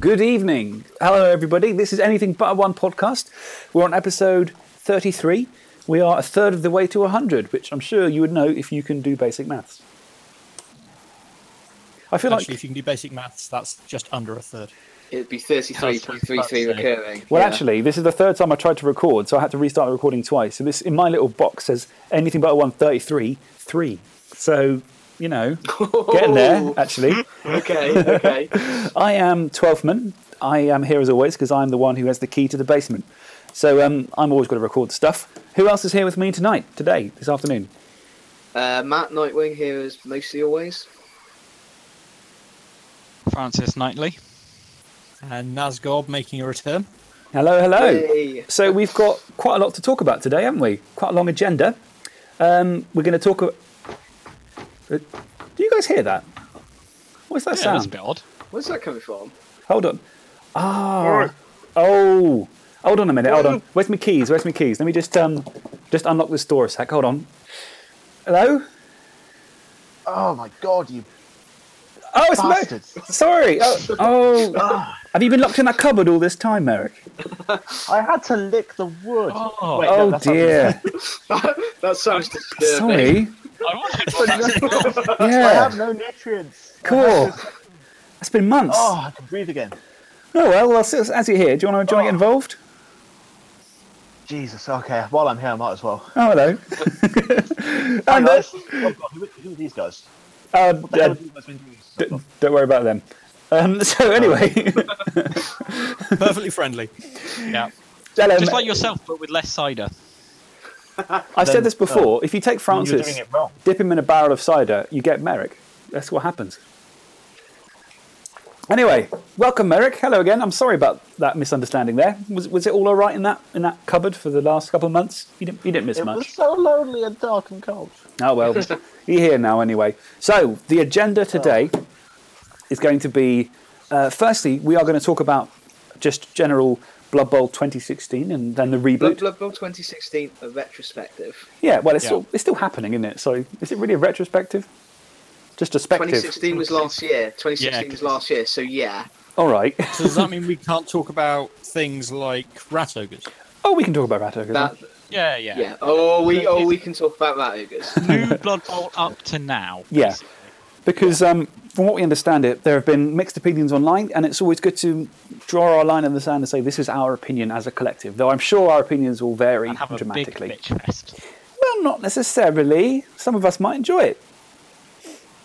good evening. Hello, everybody. This is Anything But a One podcast. We're on episode 33. We are a third of the way to 100, which I'm sure you would know if you can do basic maths. I feel Actually, like. if you can do basic maths, that's just under a third. It'd be 33.33 recurring. Well, yeah. actually, this is the third time I tried to record, so I had to restart the recording twice. So this, in my little box, says anything but a 133, 3. So, you know, getting there, actually. okay, okay. I am Twelfthman. I am here as always because I'm the one who has the key to the basement. So um, I'm always going to record stuff. Who else is here with me tonight, today, this afternoon? Uh, Matt Nightwing here as mostly always. Francis Knightley. And Nazgob making a return. Hello, hello. Hey. So we've got quite a lot to talk about today, haven't we? Quite a long agenda. Um, we're going to talk. A- Uh, do you guys hear that? What's that Yeah, that's a sound? bit odd. Where's that coming from? Hold on. Ah. Oh. Hold on a minute. Hold on. Where's my keys? Where's my keys? Let me just um, just unlock this door a sec. Hold on. Hello. Oh my god, you Oh, it's Merrick. Sorry. Oh, oh. Have you been locked in that cupboard all this time, Merrick? I had to lick the wood. Oh, Wait, no, oh that's not dear. that sounds disturbing. Sorry. I wondered what that's I Yeah. have no nutrients. Cool. have to- It's been months. Oh, Oh, I can breathe again. well, well, as, as you're here, do you want to, do you want to get Oh. involved? Jesus, okay. While I'm here, I might as well. Oh, hello. Hi, and, uh, guys. Oh, God, who, who are these guys? uh, the uh, have you guys been doing? d- don't worry about them. Um, so anyway, perfectly friendly. Yeah. hello, Just Ma- like yourself, but with less cider. I've said this before. if you take Francis, doing it wrong. dip him in a barrel of cider, you get Merrick. That's what happens. Anyway, welcome, Merrick. Hello again. I'm sorry about that misunderstanding there. Was, was it all all right in that in that cupboard for the last couple of months? You didn't you didn't miss It was much. so lonely and dark and cold. Oh well, you're here now anyway. So the agenda today is going to be, uh, firstly, we are going to talk about just general Blood Bowl 2016 and then the reboot. Blood, Blood Bowl 2016, a retrospective. Yeah, well, it's Yeah. Still, it's still happening, isn't it? So is it really a retrospective? Just a spective. 2016 was last year. 2016 Yeah, was last year, so yeah. All right. So does that mean we can't talk about things like rat ogres? Oh, we can talk about Rat Ogre. That, Yeah, yeah. yeah. Oh, we oh we can talk about that, Ugas. New Blood Bowl up to now. Yeah. Basically. Because um, from what we understand it, there have been mixed opinions online, and it's always good to draw our line in the sand and say this is our opinion as a collective. Though I'm sure our opinions will vary And have a big dramatically. bitch fest. Well, not necessarily. Some of us might enjoy it.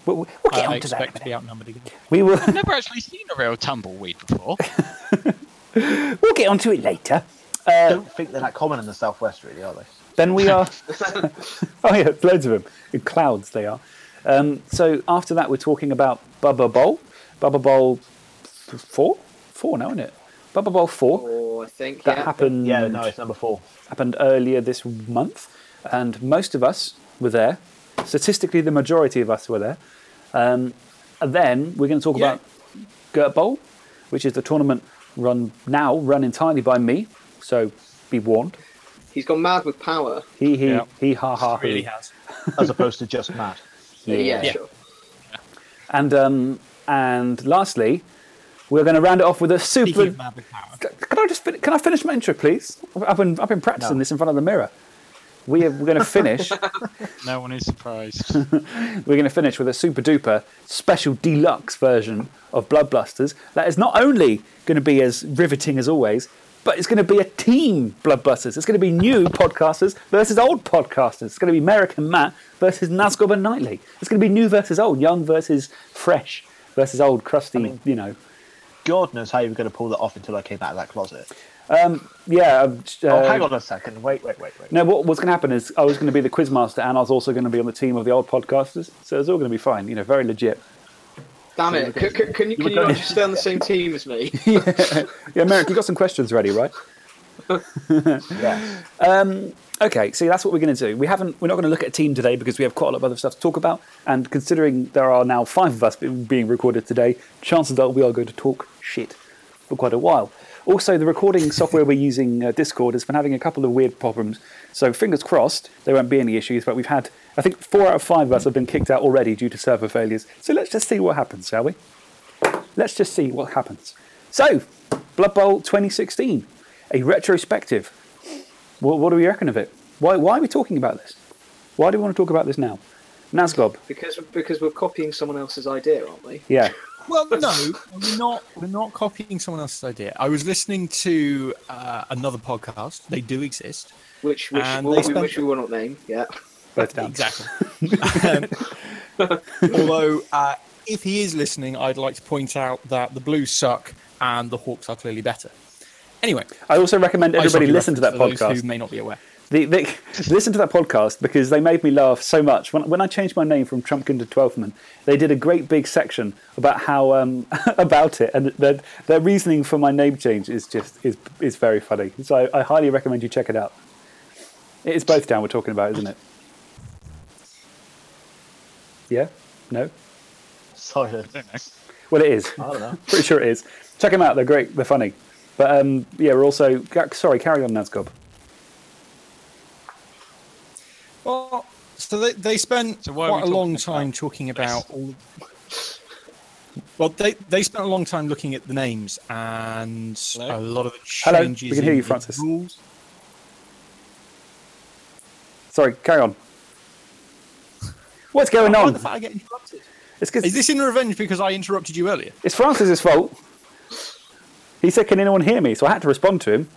We'll, we'll I, get I on to that. in a expect to be minute. outnumbered again. We will. I've never actually seen a real tumbleweed before. we'll get onto it later. I don't think they're that common in the southwest, really, are they? Then we are. oh yeah, loads of them in clouds. They are. Um, so after that, we're talking about Bubba Bowl. Bubba Bowl four, four now, isn't it? Bubba Bowl four. Oh, I think That yeah. happened. Yeah, no, it's number four. happened earlier this month, and most of us were there. Statistically, the majority of us were there. Um, and then we're going to talk Yeah. about Gert Bowl, which is the tournament run now run entirely by me. So be warned. He's gone mad with power. He he Yeah. he ha ha really has. As opposed to just mad. Yeah, yeah, Yeah. sure. And um, and lastly, we're going to round it off with a super. Of mad with power. Can I just fin- can I finish my intro, please? I've been I've been practicing No. this in front of the mirror. We are, we're going to finish. No one is surprised. we're going to finish with a super duper special deluxe version of Bloodbusters that is not only going to be as riveting as always, but it's going to be a team bloodbusters. It's going to be new podcasters versus old podcasters. It's going to be Merrick and Matt versus Nazgob and Knightley. It's going to be new versus old, young versus fresh versus old, crusty, mean- you know. God knows how you were going to pull that off until I came out of that closet. Yeah. um, Oh, uh, hang on a second. Wait, wait, wait, wait. No, what, what's going to happen is I was going to be the quizmaster and I was also going to be on the team of the old podcasters. So it's all going to be fine, you know, very legit. Damn it! C- c- can you can you not just stay on the same team as me? Yeah, Merrick, you've got some questions ready, right? Yeah. Okay, see, that's what we're going to do. We haven't. We're not going to look at a team today because we have quite a lot of other stuff to talk about. And considering there are now five of us being being recorded today, chances are we are going to talk shit for quite a while. Also, the recording software we're using, uh, Discord, has been having a couple of weird problems. So fingers crossed there won't be any issues. But we've had, I think, four out of five of us have been kicked out already due to server failures. So let's just see what happens, shall we? Let's just see what happens. So, Blood Bowl 2016, a retrospective. What, what do we reckon of it? Why, why are we talking about this? Why do we want to talk about this now? Nazgob, Because because we're copying someone else's idea, aren't we? yeah. Well, no, we're not. We're not copying someone else's idea. I was listening to uh, another podcast. They do exist. Which which, And well, they we- spent- which we will not name. Yeah. Both down. Exactly. Um, although, uh, if he is listening, I'd like to point out that the Blues suck and the Hawks are clearly better. Anyway, I also recommend everybody listen to that reference for those podcast. Who may not be aware. The, the, listen to that podcast because they made me laugh so much. When, when I changed my name from Trumpkin to Twelfthman, they did a great big section about how um, about it, and their, their reasoning for my name change is just is is very funny. So I, I highly recommend you check it out. It is both down we're talking about, isn't it? Yeah? No? Silence. I don't know. Well, it is. I don't know. Pretty sure it is. Check them out. They're great. They're funny. But um, yeah, we're also sorry. Carry on, Nazgob. Well, so they, they spent So quite a long time about talking about all. Well, they, they spent a long time looking at the names and Hello? a lot of the Hello, changes. we can hear in you, the Francis. Rules. Sorry, carry on. What's going Why on? the fuck I get interrupted? It's 'cause- Is this in revenge because I interrupted you earlier? It's Francis's fault. He said, "Can anyone hear me?" So I had to respond to him.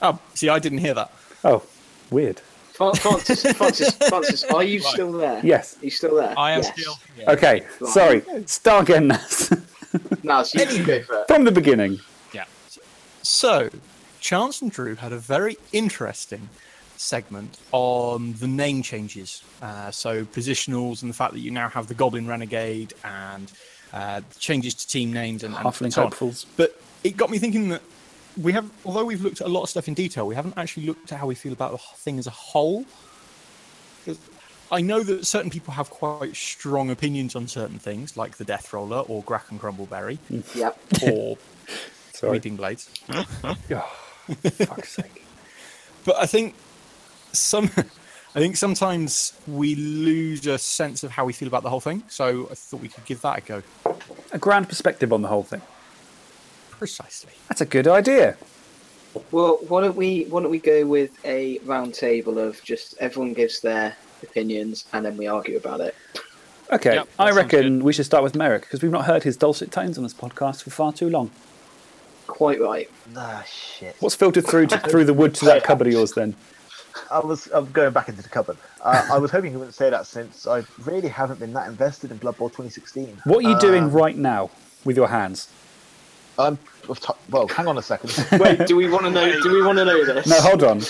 Oh, see, I didn't hear that. Oh, weird. Fran- Francis, Francis, Francis, are you still there? Yes. Are you still there? I am Yes. still. here. Okay, Right. sorry. Start again, Naz. No, you can go for it. From the beginning. Yeah. So, Chance and Drew had a very interesting segment on the name changes. Uh, so, positionals and the fact that you now have the Goblin Renegade and uh, changes to team names and, and Halfling so on. hopefuls. But it got me thinking that we have, although we've looked at a lot of stuff in detail, we haven't actually looked at how we feel about the thing as a whole. I know that certain people have quite strong opinions on certain things, like the Death Roller or Grak and Crumbleberry Yep. or Sorry. Weeping Blades. Oh, fuck's sake. But I think some, I think sometimes we lose a sense of how we feel about the whole thing. So I thought we could give that a go. A grand perspective on the whole thing. Precisely. That's a good idea. Well, why don't we why don't we go with a round table of just everyone gives their opinions and then we argue about it. Okay, Yep, I reckon we should start with Merrick because we've not heard his dulcet tones on this podcast for far too long. Quite right. Ah, shit. What's filtered through to, through the wood to that cupboard of yours then? I was I'm going back into the cupboard. Uh, I was hoping you wouldn't say that since I really haven't been that invested in Blood Bowl 2016. What are you doing Um, right now with your hands? I'm well. Hang on a second. Wait, do we want to know? Do we want to know this? No, hold on.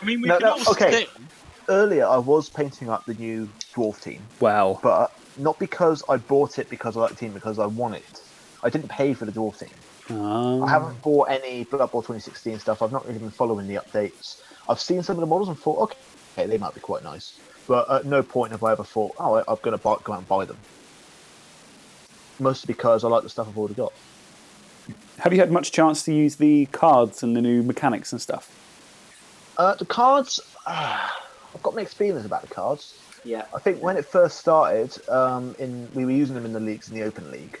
I mean, we No, can no, all okay. still- Earlier, I was painting up the new dwarf team, Wow. but not because I bought it because I like the team, because I want it. I didn't pay for the dwarf team. Um, I haven't bought any Blood Bowl 2016 stuff. I've not really been following the updates. I've seen some of the models and thought, okay, they might be quite nice. But at no point have I ever thought, oh, I- I'm going to buy, go out and buy them. Mostly because I like the stuff I've already got. have you had much chance to use the cards and the new mechanics and stuff? Uh, the cards, uh, I've got mixed feelings about the cards. Yeah. I think when it first started, um, in we were using them in the leagues in the Open League,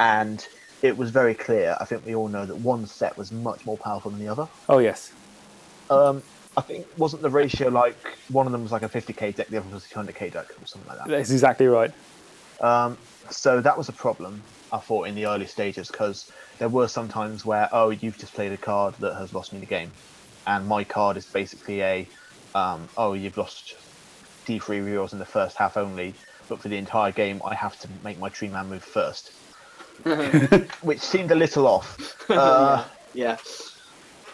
and it was very clear. I think we all know that one set was much more powerful than the other. Oh yes. Um, I think wasn't the ratio like one of them was like a 50k deck, the other was a 200k deck or something like that. That's exactly right. Um, so that was a problem. I thought in the early stages because there were some times where oh you've just played a card that has lost me the game, and my card is basically a um, oh you've lost D3 rerolls in the first half only, but for the entire game I have to make my tree man move first, which seemed a little off. Uh, Yeah.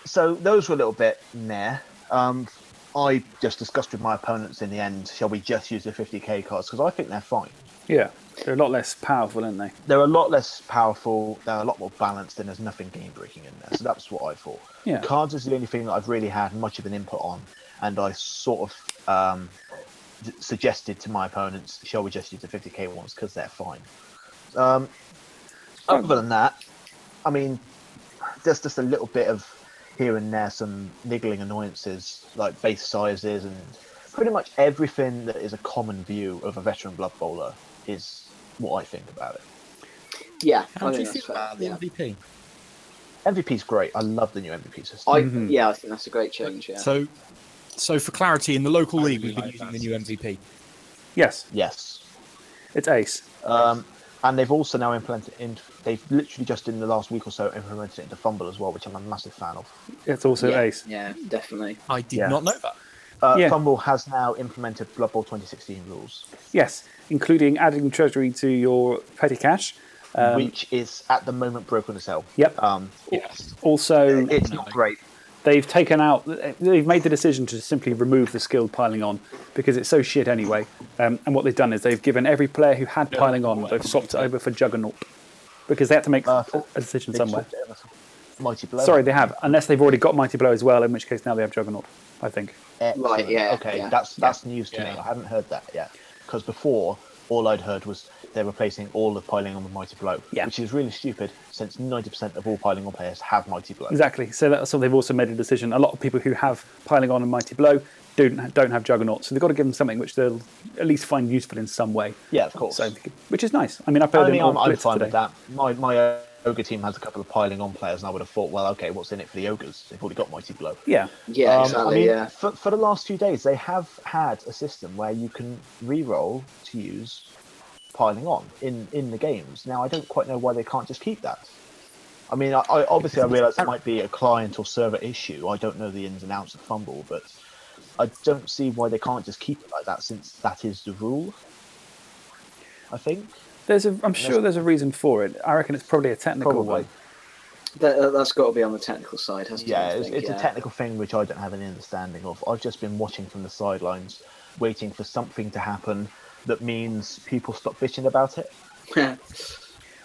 so those were a little bit meh. Um, I just discussed with my opponents in the end, shall we just use the 50k cards? Because I think they're fine. Yeah, they're a lot less powerful, aren't they? They're a lot less powerful, they're a lot more balanced, and there's nothing game breaking in there. So that's what I thought. Yeah. Cards is the only thing that I've really had much of an input on, and I sort of um, d- suggested to my opponents, shall we just use the 50k ones because they're fine. Um, other than that, I mean, there's just a little bit of here and there some niggling annoyances like base sizes and pretty much everything that is a common view of a veteran blood bowler is what I think about it. Yeah, How I do you feel about the Yeah. MVP? MVP's great. I love the new MVP system. I Mhm. yeah, I think that's a great change. Yeah. So, so for clarity, in the local league, we've been like using that the new MVP. Yes, yes. it's ace. Um, and they've also now implemented in. They've literally just in the last week or so implemented it into FUMBBL as well, which I'm a massive fan of. It's also yeah, ace. Yeah, definitely. I did Yeah. not know that. Uh, Yeah. FUMBBL has now implemented Blood Bowl 2016 rules, Yes, including adding treasury to your petty cash. Um, which is at the moment broken as hell. Yep. Um, Yes. also, it's not great. They've taken out they've made the decision to simply remove the skilled piling on because it's so shit anyway um, and what they've done is they've given every player who had piling on they've swapped it over for juggernaut because they had to make Uh, a decision somewhere swapped it over for Mighty Blow. sorry they have unless they've already got mighty blow as well in which case now they have juggernaut i think Excellent. Right, yeah, Okay, yeah. that's that's news to me. I haven't heard that yet. Because before, all I'd heard was they're replacing all the piling on with Mighty Blow, Yeah. which is really stupid since 90% of all piling on players have Mighty Blow. exactly so that's so they've also made a decision a lot of people who have piling on and mighty blow don't don't have juggernaut so they've got to give them something which they'll at least find useful in some way Yeah, of course. so which is nice i mean i played I in mean, all I'm, I'm fine today. with that. My my ogre team has a couple of piling on players, and I would have thought, well, okay, what's in it for the ogres? They've already got Mighty Blow. yeah Yeah, Um, exactly. I mean, yeah. for, for the last few days, they have had a system where you can re-roll to use piling on in, in the games. Now, I don't quite know why they can't just keep that. I mean, I, I obviously I realise it might be a client or server issue. I don't know the ins and outs of FUMBBL, but I don't see why they can't just keep it like that since that is the rule. I think there's a i'm sure there's a reason for it i reckon it's probably a technical probably. one That, uh, that's got to be on the technical side, hasn't Yeah, it? I it's, think, it's a technical thing which I don't have any understanding of. I've just been watching from the sidelines, waiting for something to happen that means people stop bitching about it.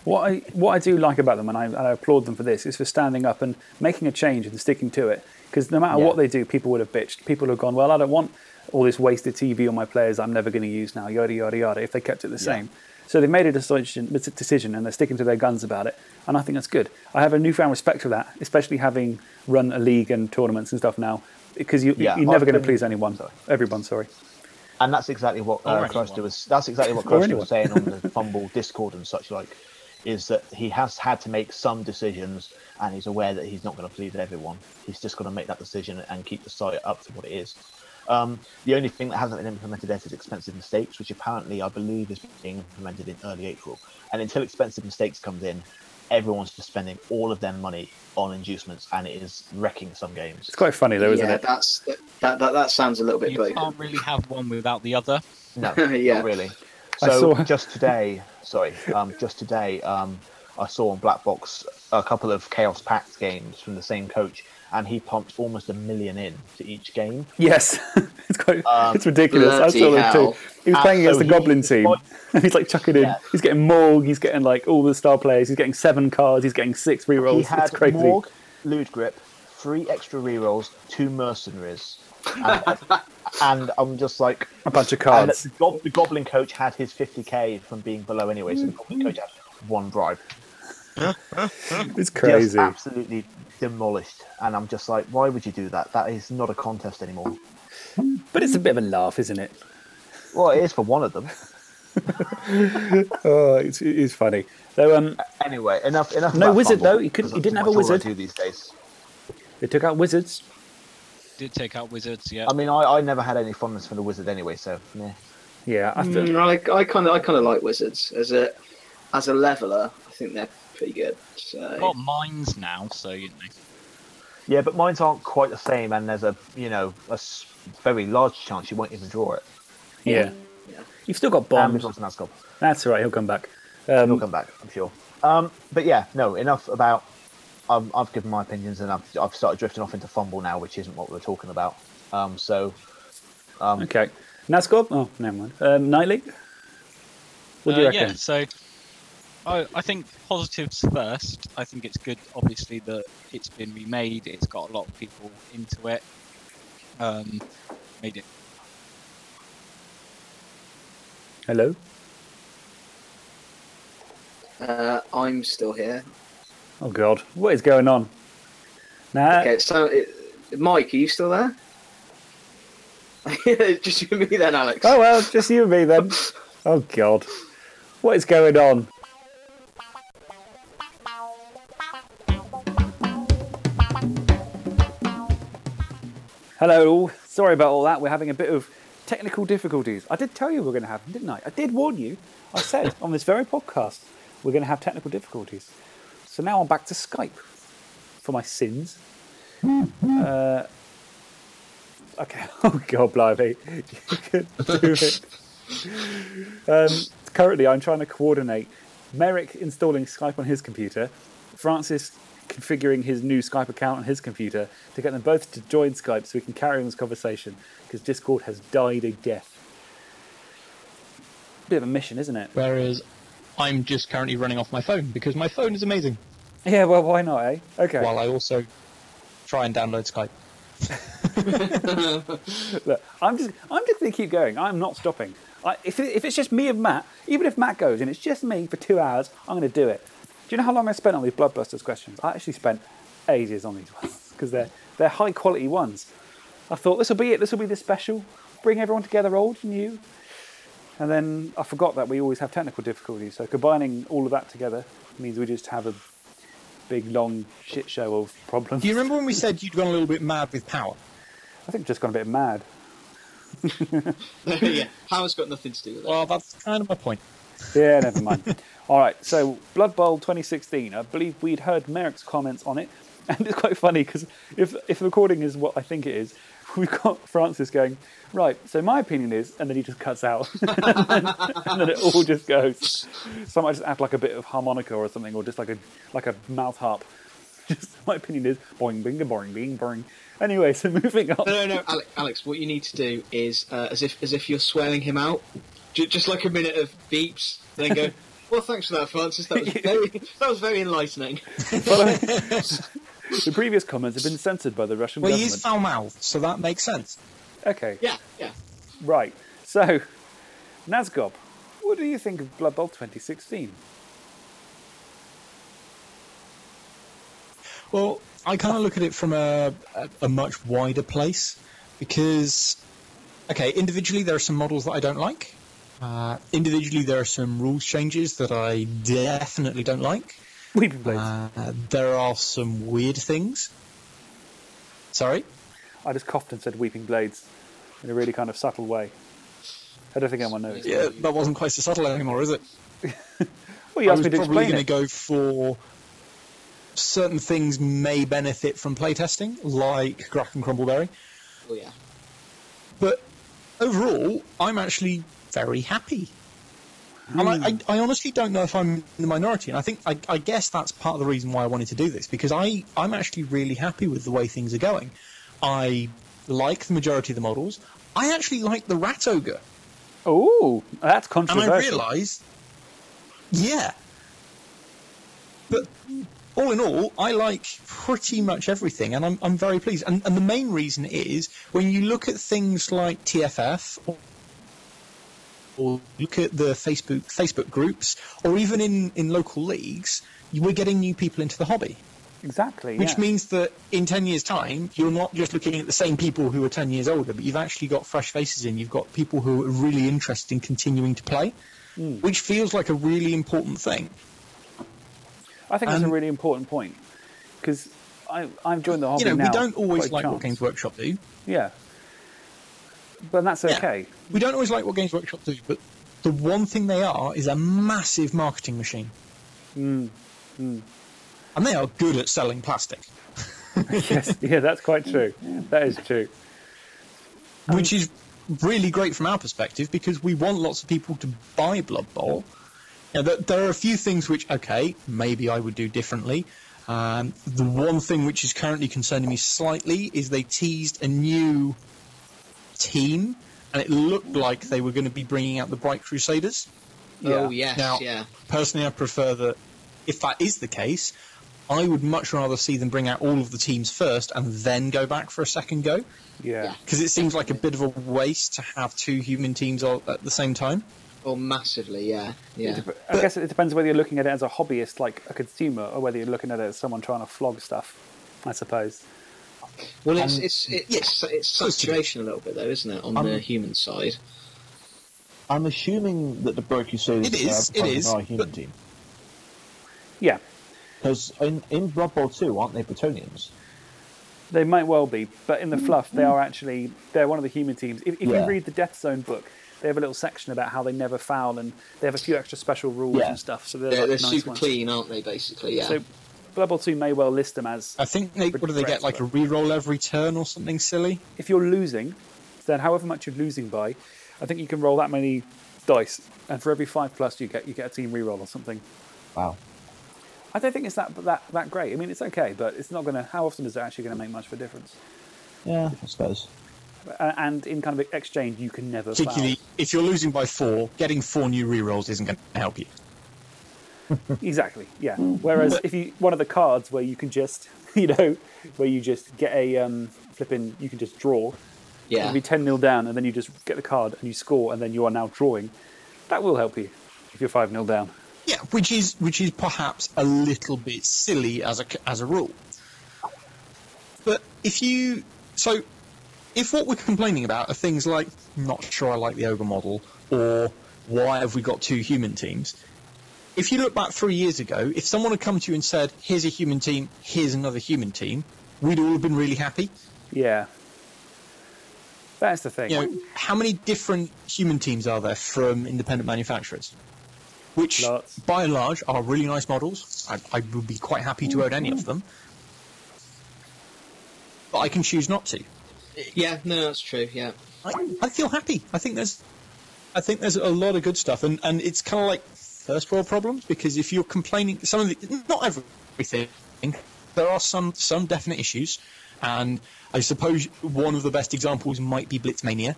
What I what I do like about them, and I, and I applaud them for this, is for standing up and making a change and sticking to it. Because no matter Yeah. what they do, people would have bitched. People have gone, well, I don't want all this wasted TV on my players. I'm never going to use now. Yada yada yada. If they kept it the Yeah. same, so they've made a decision, decision, and they're sticking to their guns about it. And I think that's good. I have a newfound respect for that, especially having run a league and tournaments and stuff now. Because you, Yeah, you're never going to please anyone. sorry. Everyone, sorry. And that's exactly what Or uh, anyone. Was. That's exactly what Or was saying on the FUMBBL Discord and such like. Is that he has had to make some decisions, and he's aware that he's not going to please everyone. He's just going to make that decision and keep the site up to what it is. Um, the only thing that hasn't been implemented yet is expensive mistakes, which apparently I believe is being implemented in early April. And until expensive mistakes comes in, everyone's just spending all of their money on inducements, and it is wrecking some games. It's quite funny though, isn't yeah, it? that's that, that. That sounds a little bit You broken. can't really have one without the other. No, Yeah. not really. So saw- just today, sorry, um, just today, um, I saw on Black Box a couple of Chaos Pact games from the same coach, and he pumped almost a million in to each game. Yes, it's quite Um, it's ridiculous. I saw that too. He was And playing against so the Goblin team, and he's like chucking in. He's getting Morg. He's getting like all the star players. He's getting seven cards. He's getting six rerolls. He had it's crazy. Morg, Lewdgrip, three extra rerolls, two mercenaries, and, and I'm just like, A bunch of and cards. the, Gob- the Goblin coach had his 50k from being below anyway, so the Goblin coach had one bribe. It's just crazy. absolutely demolished. And I'm just like, why would you do that? That is not a contest anymore. But it's a bit of a laugh, isn't it? Well, it is for one of them. Oh, it's, it is funny. So um, Anyway, enough. Enough. No wizard, FUMBBL, though. He couldn't- he didn't have a much all I wizard. do these days. they took out wizards. Did take out wizards, yeah. I mean, I, I never had any fondness for the wizard anyway, so yeah. Yeah, I feel, Mm, I I kind of I kind of like wizards as a as a leveler. I think they're pretty good. So got mines now, so you know. Yeah, but mines aren't quite the same, and there's a you know a very large chance you won't even draw it. yeah. Yeah. You've still got Um, bombs. Johnson has got. That's all right. He'll come back. He'll Um, come back, I'm sure. Um, but yeah, no, enough about. Um, I've given my opinions, and I've, I've started drifting off into FUMBBL now, which isn't what we're talking about. Um, so um, okay. Nazgob? Oh, never mind. Um, Knightley? What do you Uh, reckon? Yeah, so I, I think positives first. I think it's good, obviously, that it's been remade. It's got a lot of people into it. Um, made it. Hello? uh, I'm still here. Oh, God. What is going on? Nah, Okay, so it, Mike, are you still there? Just you and me then, Alex. Oh well, just you and me then. Oh god, what is going on? Hello. Sorry about all that. We're having a bit of technical difficulties. I did tell you we are going to have them, didn't I? I did warn you. I said on this very podcast we're going to have technical difficulties. So now I'm back to Skype for my sins. Uh, okay. Oh God, blimey! You can do it. Um, currently, I'm trying to coordinate Merrick installing Skype on his computer, Francis configuring his new Skype account on his computer to get them both to join Skype so we can carry on this conversation because Discord has died a death. Bit of a mission, isn't it? Whereas I'm just currently running off my phone because my phone is amazing. Yeah, well, why not, eh? Okay. While I also try and download Skype. Look, I'm just, I'm just going to keep going. I'm not stopping. I, if, it, if it's just me and Matt, even if Matt goes and it's just me for two hours, I'm going to do it. Do you know how long I spent on these Bloodbusters questions? I actually spent ages on these ones because they're they're high quality ones. I thought this will be it. This will be the special. Bring everyone together, old, and new. And then I forgot that we always have technical difficulties. So combining all of that together means we just have a big long shit show of problems. Do you remember when we said you'd gone a little bit mad with power? I think just gone a bit mad. yeah, power's got nothing to do with it. Well, that's kind of my point. Yeah, never mind. All right, so Blood Bowl 2016. I believe we'd heard Merrick's comments on it, and it's quite funny because if if the recording is what I think it is, we've got Francis going right. So my opinion is, and then he just cuts out, and, then, and then it all just goes. So I might just add like a bit of harmonica or something, or just like a like a mouth harp. Just my opinion is boing, bing, boing, bing, boing. Anyway, so moving on. No, no, no, Alex. What you need to do is, uh, as if as if you're swearing him out, just like a minute of beeps, then go. Well, thanks for that, Francis. That was very that was very enlightening. The previous comments have been censored by the Russian Well, he government. is foul mouthed, so that makes sense. Okay. Yeah, yeah. Right. So, Nazgob, what do you think of Blood Bowl 2016? Well, I kind of look at it from a, a, a much wider place because, okay, individually there are some models that I don't like. Uh, individually there are some rules changes that I definitely don't like. Weeping Blades. Uh, there are some weird things. Sorry? I just coughed and said Weeping Blades in a really kind of subtle way. I don't think anyone knows. Yeah, that wasn't quite so subtle anymore, is it? Well, you I asked me to explain. I'm probably going to go for certain things may benefit from playtesting, like Grak and Crumbleberry. Oh yeah. But overall, I'm actually very happy. And I, I, hmm. I honestly don't know if I'm in the minority, and I think I, I guess that's part of the reason why I wanted to do this because I I'm actually really happy with the way things are going. I like the majority of the models. I actually like the Rat Ogre, Oh, that's controversial. and. I realised, yeah. But all in all, I like pretty much everything, and I'm I'm very pleased. And, and the main reason is when you look at things like TFF or, or look at the Facebook Facebook groups, or even in in local leagues, you we're getting new people into the hobby. Exactly. Which yeah. means that in 10 years' time, you're not just looking at the same people who are 10 years older, but you've actually got fresh faces in. You've got people who are really interested in continuing to play, Hmm. which feels like a really important thing. I think that's a really important point because I've joined the hobby You know, now. we don't always like what chance. Games Workshop do. Yeah. But that's Yeah. okay. We don't always like what Games Workshop do, but the one thing they are is a massive marketing machine. Hmm. And they are good at selling plastic, yes. Yeah, that's quite true. That is true. which is really great from our perspective because we want lots of people to buy Blood Bowl. Now, there, there are a few things which, okay, maybe I would do differently. Um, the one thing which is currently concerning me slightly is they teased a new team, and it looked like they were going to be bringing out the Bright Crusaders. Oh yes, Now, yeah. personally, I prefer that if that is the case, I would much rather see them bring out all of the teams first and then go back for a second go. Yeah. Yeah. Because it seems like a bit of a waste to have two human teams all at the same time. Oh, massively, yeah, yeah. I guess it depends whether you're looking at it as a hobbyist, like a consumer, or whether you're looking at it as someone trying to flog stuff. I suppose. Well, it's Um, it's it's yes. it's Close to saturation a little bit though, isn't it, on Um, the human side? I'm assuming that the Bright Crusaders It is, are it part of is, our human but- team. Yeah. Because in, in Blood Bowl 2, aren't they Bretonnians? They might well be, but in the fluff, they are actually they're one of the human teams. If, if Yeah. you read the Death Zone book, they have a little section about how they never foul, and they have a few extra special rules Yeah. and stuff. So they're, They're, like they're nice super ones. clean, aren't they? Basically, yeah. So Blood Bowl 2 may well list them as I think they, what do they get? Like a reroll every turn or something silly? if you're losing, then however much you're losing by, I think you can roll that many dice, and for every five plus you get you get a team reroll or something. Wow. I don't think it's that that that great. I mean, it's okay, but it's not going to. How often is it actually going to make much of a difference? Yeah, I suppose. And in kind of exchange, you can never. Particularly foul. if you're losing by four, getting four new rerolls isn't going to help you. Exactly. Yeah. Whereas if you one of the cards where you can just you know where you just get a um, flipping, you can just draw. yeah. It'll be ten 0 down, and then you just get the card and you score, and then you are now drawing. That will help you if you're five 0 down. Yeah, which is which is perhaps a little bit silly as a as a rule. But if you so, if what we're complaining about are things like not sure I like the ogre model or why have we got two human teams? If you look back three years ago, if someone had come to you and said, "Here's a human team, here's another human team," we'd all have been really happy. Yeah. That's the thing. You know, how many different human teams are there from independent manufacturers? Which, Lots. by and large, are really nice models. I, I would be quite happy to own any of them. But I can choose not to. yeah, no, that's true. Yeah. I, I feel happy. I think there's, I think there's a lot of good stuff, and, and it's kind of like first world problems because if you're complaining, some of the, not everything, there are some some definite issues, and I suppose one of the best examples might be Blitzmania.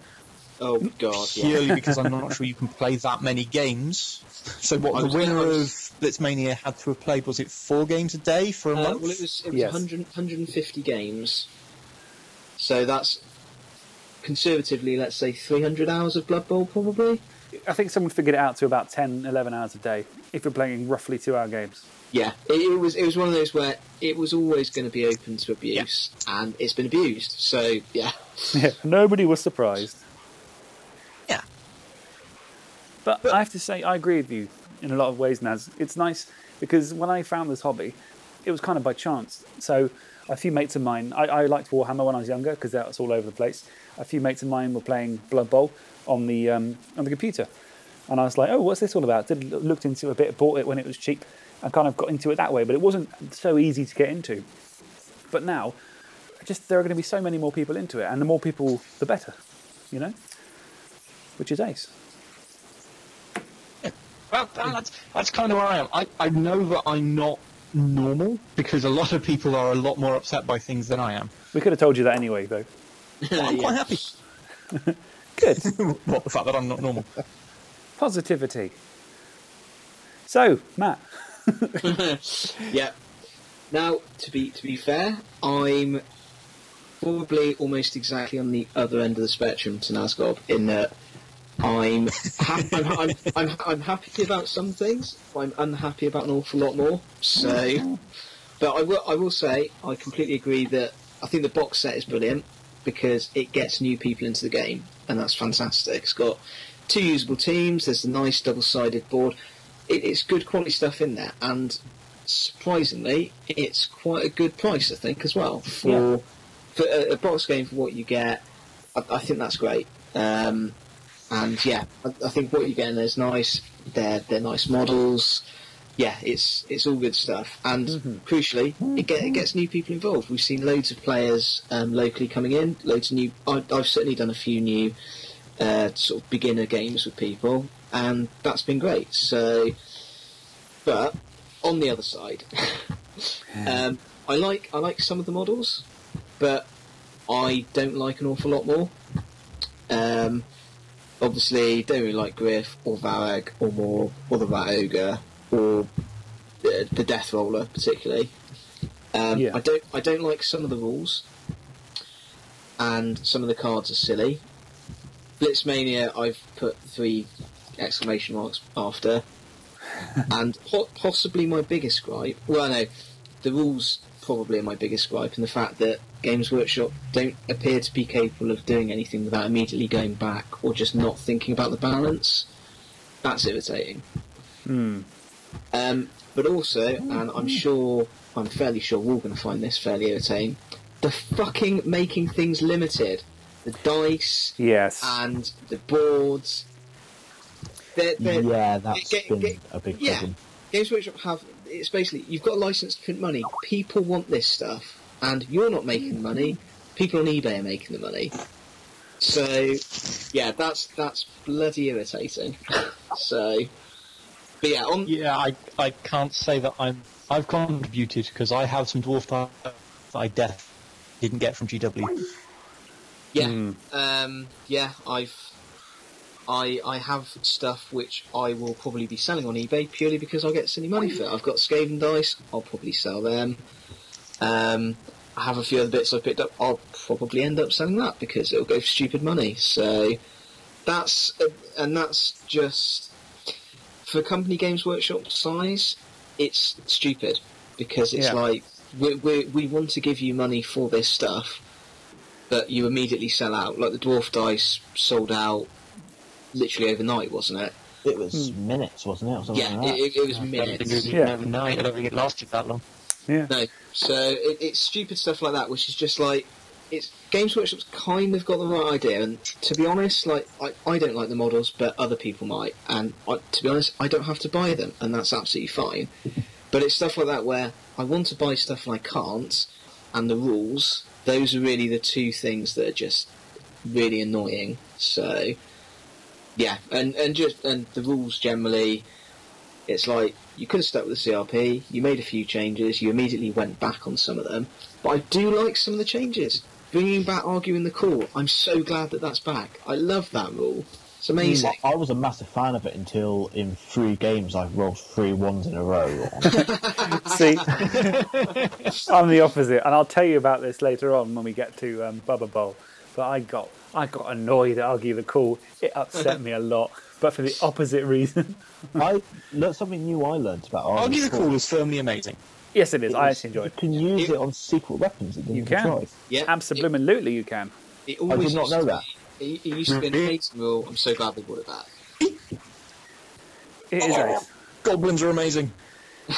Oh God, yeah. purely because I'm not sure you can play that many games. So what the winner I of Blitzmania had to have played was it four games a day for a Uh, month? well, it was it was Yes. 100, 150 games, so that's conservatively, let's say, 300 hours of Blood Bowl, probably. I think someone figured it out to about 10, 11 hours a day if you're playing roughly two hour games. Yeah, it, it was it was one of those where it was always going to be open to abuse, and it's been abused. So yeah, Yeah, nobody was surprised. yeah. But I have to say, I agree with you in a lot of ways, Naz. It's nice because when I found this hobby, it was kind of by chance. So a few mates of mine, I, I liked Warhammer when I was younger because that's all over the place. A few mates of mine were playing Blood Bowl on the um, on the computer, and I was like, "Oh, what's this all about?" Did looked into a bit, bought it when it was cheap, and kind of got into it that way. But it wasn't so easy to get into. But now, just there are going to be so many more people into it, and the more people, the better. You know, which is ace. Well, that's, that's kind of where I am. I, I know that I'm not normal because a lot of people are a lot more upset by things than I am. We could have told you that anyway, though. But I'm quite happy. Good. what, the fact that I'm not normal? Positivity. So, Matt, yeah. Now, to be to be fair, I'm probably almost exactly on the other end of the spectrum to Nazgob in that I'm, ha- I'm, I'm, I'm, I'm happy about some things, but I'm unhappy about an awful lot more. So, but I will I will say I completely agree that I think the box set is brilliant because it gets new people into the game, and that's fantastic. It's got two usable teams. There's a nice double-sided board. It, it's good quality stuff in there, and surprisingly, it's quite a good price, I think, as well for Yeah. for a, a box game for what you get. I, I think that's great. Um, and yeah, I, I think what you're getting is nice. They're they're nice models. Yeah, it's it's all good stuff. And crucially, it, get, it gets new people involved. We've seen loads of players um, locally coming in. Loads of new. I, I've certainly done a few new uh, sort of beginner games with people, and that's been great. So, but on the other side, um, I like I like some of the models, but I don't like an awful lot more. Um, obviously, don't really like Griff or Varag or Morg or the Rat Ogre or the, the Death Roller particularly. Um, Yeah. I don't I don't like some of the rules, and some of the cards are silly. Blitzmania, I've put three exclamation marks after, and po- possibly my biggest gripe. Well, no, the rules probably are my biggest gripe, and the fact that Games Workshop don't appear to be capable of doing anything without immediately going back or just not thinking about the balance. That's irritating. Hmm. Um, but also, and I'm sure, I'm fairly sure we're all going to find this fairly irritating. the fucking making things limited, the dice Yes. and the boards. They're, they're, yeah, that's get- been get- a big yeah. problem. Games Workshop have it's basically you've got a license to print money. People want this stuff, and you're not making the money. People on eBay are making the money. So, yeah, that's that's bloody irritating. so, but yeah, on Yeah, I, I can't say that I'm I've contributed because I have some dwarf type that I def didn't get from GW. Yeah, Hmm. um, yeah, I've, I, I have stuff which I will probably be selling on eBay purely because I get silly money for it. I've got Skaven dice, I'll probably sell them. Um, I have a few other bits I've picked up. I'll probably end up selling that because it'll go for stupid money. So that's and that's just for company Games Workshop size. It's stupid because it's Yeah. like we, we we want to give you money for this stuff but you immediately sell out. Like the dwarf dice sold out literally overnight, wasn't it? It was minutes, wasn't it? Yeah, like it, it, it was minutes. Yeah. No, I don't think it lasted that long. Yeah. No, so it, it's stupid stuff like that, which is just like it's Games Workshop's kind of got the right idea. And to be honest, like I, I don't like the models, but other people might. And I, to be honest, I don't have to buy them, and that's absolutely fine. but it's stuff like that where I want to buy stuff and I can't, and the rules. Those are really the two things that are just really annoying. So yeah, and and just and the rules generally, it's like you could have stuck with the CRP. You made a few changes. You immediately went back on some of them, but I do like some of the changes. Bringing back arguing the call. I'm so glad that that's back. I love that rule. It's amazing. I was a massive fan of it until in three games I rolled three ones in a row. See, I'm the opposite, and I'll tell you about this later on when we get to um, Bubba Bowl. But I got I got annoyed at Argue the Call. It upset me a lot, but for the opposite reason. I learned something new. I learned about Argue Argue the Call is firmly amazing. yes, it is. I actually enjoy You it. can use It- it on secret weapons. It You didn't can. control. yeah, Absolutely, you can. It, it always did not know that. It, it used to be an amazing rule. I'm so glad they brought it back. It is oh, ace. Goblins are amazing.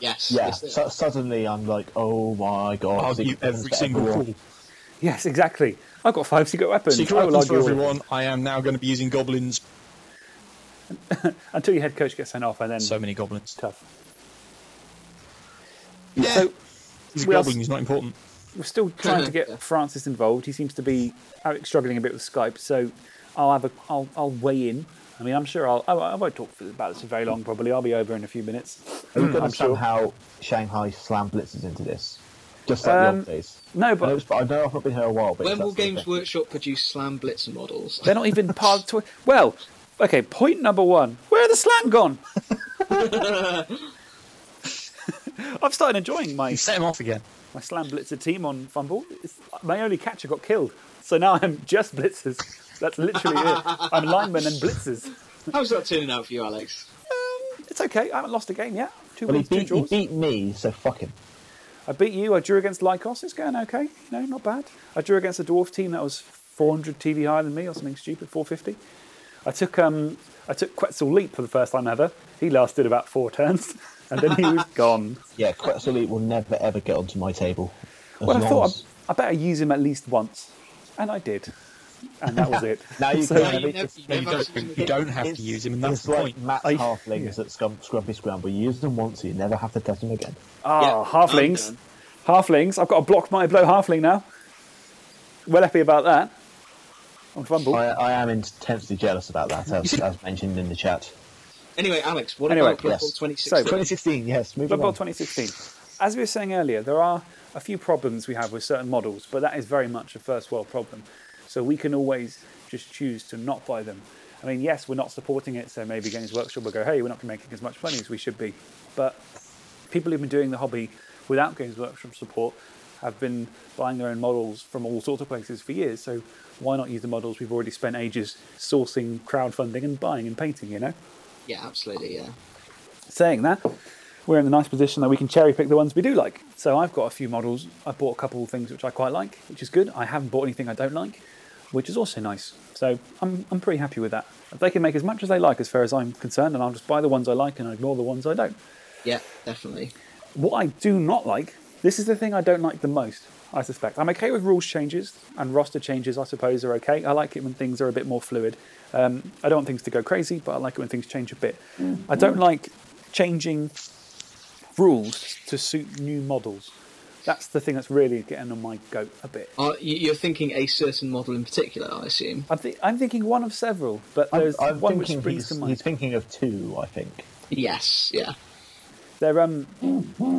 Yes. Yeah. yes, So, suddenly I'm like, oh my god! Argue secret weapons every single everyone. call. Yes, exactly. I've got five secret weapons. Secret I will weapons for argue everyone. I am now going to be using goblins. Them. until your head coach gets sent off, and then So many goblins. tough. Yeah. So He's a We are- goblin. He's not important. we're still trying to get Francis involved. He seems to be Alex struggling a bit with Skype, so I'll have a I'll, I'll weigh in. I mean, I'm sure I'll I, I won't talk about this for very long. Probably I'll be over in a few minutes. Are you going I'm to sure. somehow Shanghai Slann blitzes into this? Just like the Um, old days. No, I know, but I know I've not been here a while, but when will that sort of Games. Workshop produce Slann Blitzer models? they're not even part of the. Well, okay. Point number one: Where are the Slann gone? I've started enjoying my You set him off again. my Slann blitzer team on FUMBBL. It's, my only catcher got killed, so now I'm just blitzers. That's literally it. I'm linemen and blitzers. How's that turning out for you, Alex? Um, it's okay. I haven't lost a game yet. Two Well, he wins, two beat, he beat me, so fuck him. I beat you. I drew against Lycos. It's going okay. You know, not bad. I drew against a dwarf team that was 400 TV higher than me, or something stupid, 450. I took um, I took Quetzal Leap for the first time ever. He lasted about four turns, and then he was gone. Yeah, Quetzal Leap will never ever get onto my table. Well, I thought as- I, I better use him at least once, and I did, and that was it. Now you So- can No, have you never- you you never don't. You don't have to use him, and that's it's the like point. Matt's I- halflings at Scrum, Scrumpy Scramble. You use them once, you never have to test them again. Ah, Yeah, I'm halflings, halflings. I've got a block my blow halfling now. Well happy about that. Oh, on FUMBBL. I, I am intensely jealous about that, as, as mentioned in the chat. Anyway, Alex, what Anyway, about Blood yes. Bowl 2016? So- 2016, yes. Moving Blood Bowl on. 2016. As we were saying earlier, there are a few problems we have with certain models, but that is very much a first world problem. So we can always just choose to not buy them. I mean, yes, we're not supporting it, so maybe Games Workshop will go, hey, we're not making as much money as we should be. But people who've been doing the hobby without Games Workshop support have been buying their own models from all sorts of places for years. So why not use the models we've already spent ages sourcing, crowdfunding, and buying and painting, you know? Yeah, absolutely, yeah. saying that, we're in the nice position that we can cherry pick the ones we do like. So I've got a few models. I bought a couple of things which I quite like, which is good. I haven't bought anything I don't like, which is also nice. So I'm, I'm pretty happy with that. They can make as much as they like as far as I'm concerned, and I'll just buy the ones I like and ignore the ones I don't. Yeah, definitely. What I do not like, this is the thing I don't like the most. I suspect. I'm okay with rules changes and roster changes. I suppose are okay. I like it when things are a bit more fluid. Um, I don't want things to go crazy, but I like it when things change a bit. I don't like changing rules to suit new models. That's the thing that's really getting on my goat a bit. Are, you- you're thinking a certain model in particular, I assume. I'm, th- I'm thinking one of several, but I'm, there's I'm one which thinking springs to mind. he's thinking of two, I think. Yes, yeah. They're, um,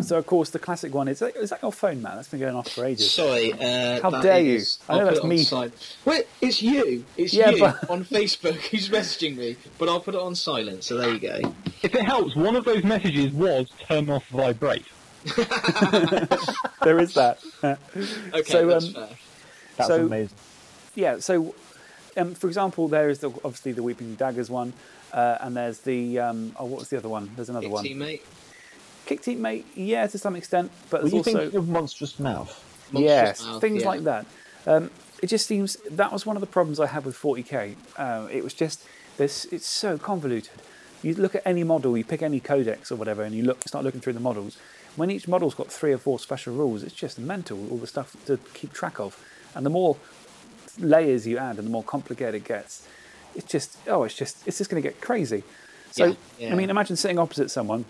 so of course the classic one is is that your phone, Matt? That's been going off for ages. Sorry. Uh, How that dare you. I know I'll that's me. silent. Wait, it's you. It's Yeah, you but- on Facebook who's messaging me, but I'll put it on silent. So there you go. If it helps, one of those messages was turn off vibrate. there is that. Okay, So, that's um, fair. That's So- amazing. yeah. So, um, for example, there is the, obviously the Weeping Daggers one, uh, and there's the um, oh, what was the other one? There's another Kick one. teammate. Kick teammate, yeah, to some extent, but Were there's you also thinking of Monstrous Mouth? Monstrous yes, Mouth, things yeah. like that. Um, it just seems that was one of the problems I had with 40k. Uh, it was just this. It's so convoluted. You look at any model, you pick any codex or whatever, and you look start looking through the models. When each model's got three or four special rules, it's just mental. All the stuff to keep track of, and the more layers you add, and the more complicated it gets. It's just oh, it's just it's just going to get crazy. So Yeah, yeah. I mean, imagine sitting opposite someone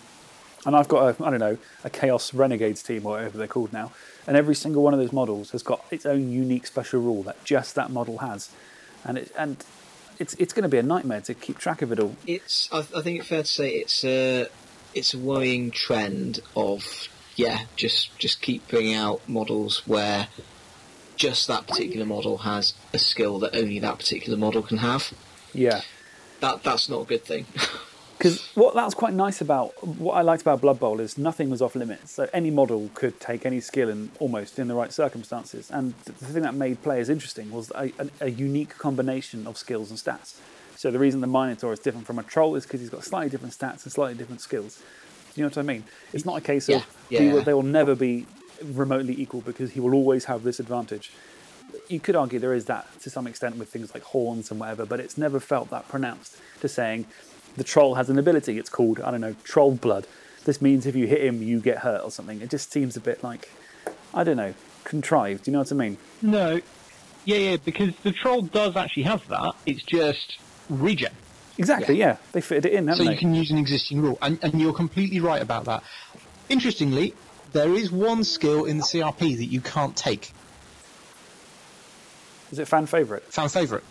and I've got a, I don't know, a Chaos Renegades team or whatever they're called now, and every single one of those models has got its own unique special rule that just that model has, and it, and it's it's going to be a nightmare to keep track of it all. It's. I, I think it's fair to say it's a. It's a worrying trend of yeah, just just keep bringing out models where just that particular model has a skill that only that particular model can have. Yeah, That that's not a good thing. because what that's quite nice about what I liked about Blood Bowl is nothing was off limits, so any model could take any skill and almost in the right circumstances. And the thing that made players interesting was a, a, a unique combination of skills and stats. So the reason the Minotaur is different from a troll is because he's got slightly different stats and slightly different skills. Do You know what I mean? It's not a case Yeah, of yeah, he will, they will never be remotely equal because he will always have this advantage. You could argue there is that to some extent with things like horns and whatever, but it's never felt that pronounced to saying the troll has an ability. It's called, I don't know, troll blood. This means if you hit him, you get hurt or something. It just seems a bit like, I don't know, contrived. Do you know what I mean? No. Yeah, yeah, because the troll does actually have that. It's just regen. Exactly, yeah. They fitted it in, haven't So they? you can use an existing rule. And, and you're completely right about that. Interestingly, there is one skill in the CRP that you can't take. Is it fan favourite? Fan favourite.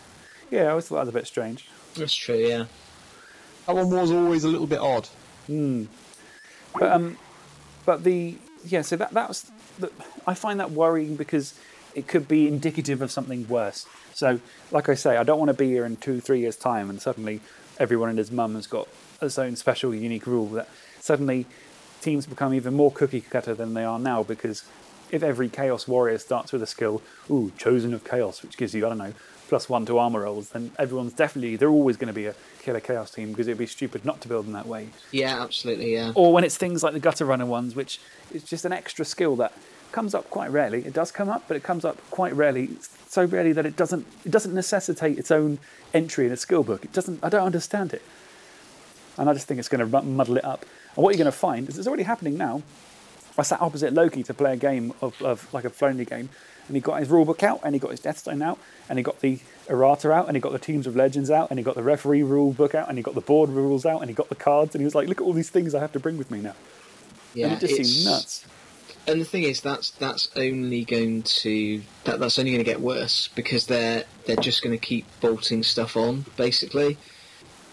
Yeah, I always thought that was a bit strange. that's true. Yeah. That one was always a little bit odd. But um, but the yeah, so that that was the, I find that worrying because it could be indicative of something worse. So, like I say, I don't want to be here in two, three years' time, and suddenly everyone and his mum has got its own special, unique rule. That suddenly teams become even more cookie cutter than they are now because if every Chaos Warrior starts with a skill, ooh, Chosen of Chaos, which gives you I don't know plus one to armor rolls, then everyone's definitely they're always going to be a killer Chaos team because it'd be stupid not to build them that way Yeah, absolutely. Yeah. or when it's things like the gutter runner ones, which is just an extra skill that comes up quite rarely. It does come up, but it comes up quite rarely, so rarely that it doesn't it doesn't necessitate its own entry in a skill book. It doesn't. I don't understand it, and I just think it's going to muddle it up. And what you're going to find is it's already happening now. I sat opposite Loki to play a game of, of like a friendly game, and he got his rulebook out, and he got his death Deathstone out, and he got the errata out, and he got the Teams of Legends out, and he got the referee rule book out, and he got the board rules out, and he got the cards, and he was like, "Look at all these things I have to bring with me now," yeah. and it just it's- seemed nuts. And the thing is, that's that's only going to that, that's only going to get worse because they're they're just going to keep bolting stuff on, basically.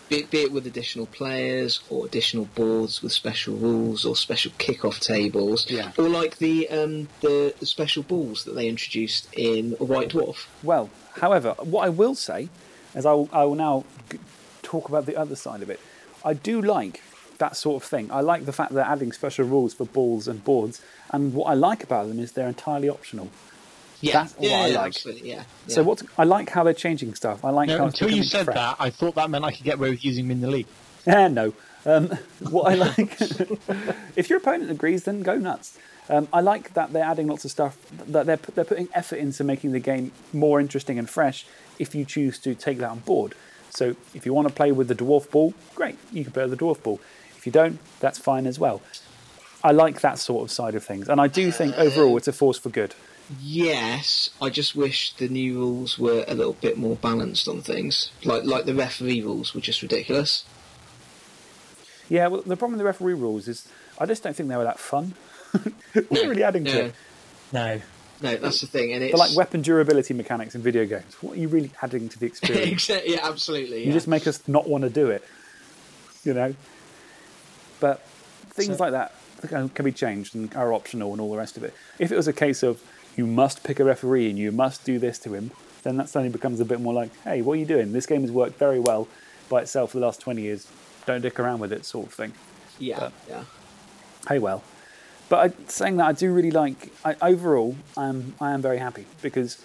Be it, be it with additional players or additional boards with special rules or special kick-off tables, Yeah. or like the um, the, the special balls that they introduced in White Dwarf. Well, however, what I will say, as I will, I will now g- talk about the other side of it, I do like that sort of thing. I like the fact that they're adding special rules for balls and boards, and what I like about them is they're entirely optional. Yeah, That's what yeah, I yeah, like. absolutely, yeah. So what I like how they're changing stuff. I like No, how until you said fresh. that, I thought that meant I could get away with using them in the league. Eh, no. Um, what I like, if your opponent agrees, then go nuts. Um, I like that they're adding lots of stuff. That they're they're putting effort into making the game more interesting and fresh. If you choose to take that on board, so if you want to play with the dwarf ball, great, you can play with the dwarf ball. If you don't, that's fine as well. I like that sort of side of things, and I do think overall it's a force for good. Yes, I just wish the new rules were a little bit more balanced on things. Like like the referee rules were just ridiculous. Yeah, well, the problem with the referee rules is I just don't think they were that fun. They're No, really adding no, to it. No. No, that's the thing, and it's They're like weapon durability mechanics in video games. What are you really adding to the experience? Exactly, yeah, absolutely. You yeah. just make us not want to do it, you know. But things So- like that can can be changed and are optional and all the rest of it. If it was a case of you must pick a referee and you must do this to him, then that suddenly becomes a bit more like, hey, what are you doing? This game has worked very well by itself for the last twenty years. Don't dick around with it, sort of thing. yeah, but- yeah. Hey, well. But I, saying that, I do really like. I, overall, I'm I am very happy because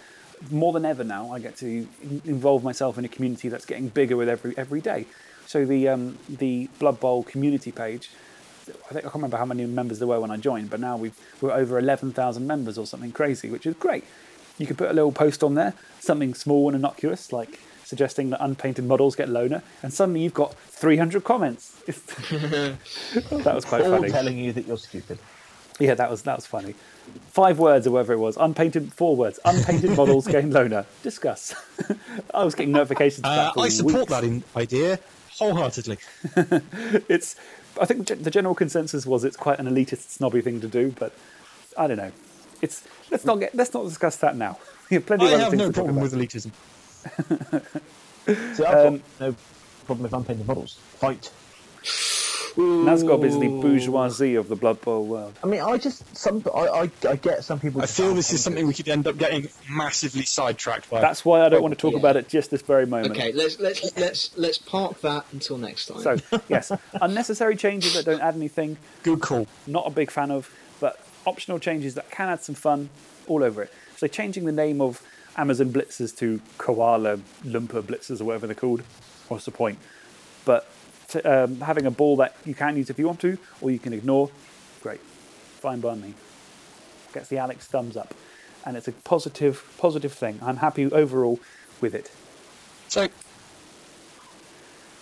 more than ever now, I get to in- involve myself in a community that's getting bigger with every every day. So the um, the Blood Bowl community page, I think I can't remember how many members there were when I joined, but now we've we're over eleven thousand members or something crazy, which is great. You can put a little post on there, something small and innocuous, like suggesting that unpainted models get loner, and suddenly you've got 300 comments. that was quite All funny. telling you that you're stupid. Yeah, that was that was funny. Five words or whatever it was. Unpainted four words. Unpainted models gain loner. Discuss. I was getting notifications. Uh, I support weeks. that in idea wholeheartedly. It's. I think the general consensus was it's quite an elitist, snobby thing to do, but I don't know. It's let's not get let's not discuss that now. We have plenty I of other have things no problem with elitism. See, I've Um, got no problem with unpainted models. Fight. Nazgob is the bourgeoisie of the Blood Bowl world. I mean, I just some I I, I get some people. I feel this is something we could end up getting massively sidetracked by. That's why I don't want to talk Yeah. about it just this very moment. Okay, let's let's let's let's park that until next time. So yes, unnecessary changes that don't add anything. good call. not a big fan of, but optional changes that can add some fun all over it. So changing the name of Amazon Blitzers to Koala lumper Blitzers or whatever they're called, what's the point? But t- um, having a ball that you can use if you want to, or you can ignore, great, fine by me. Gets the Alex thumbs up, and it's a positive, positive thing. I'm happy overall with it. So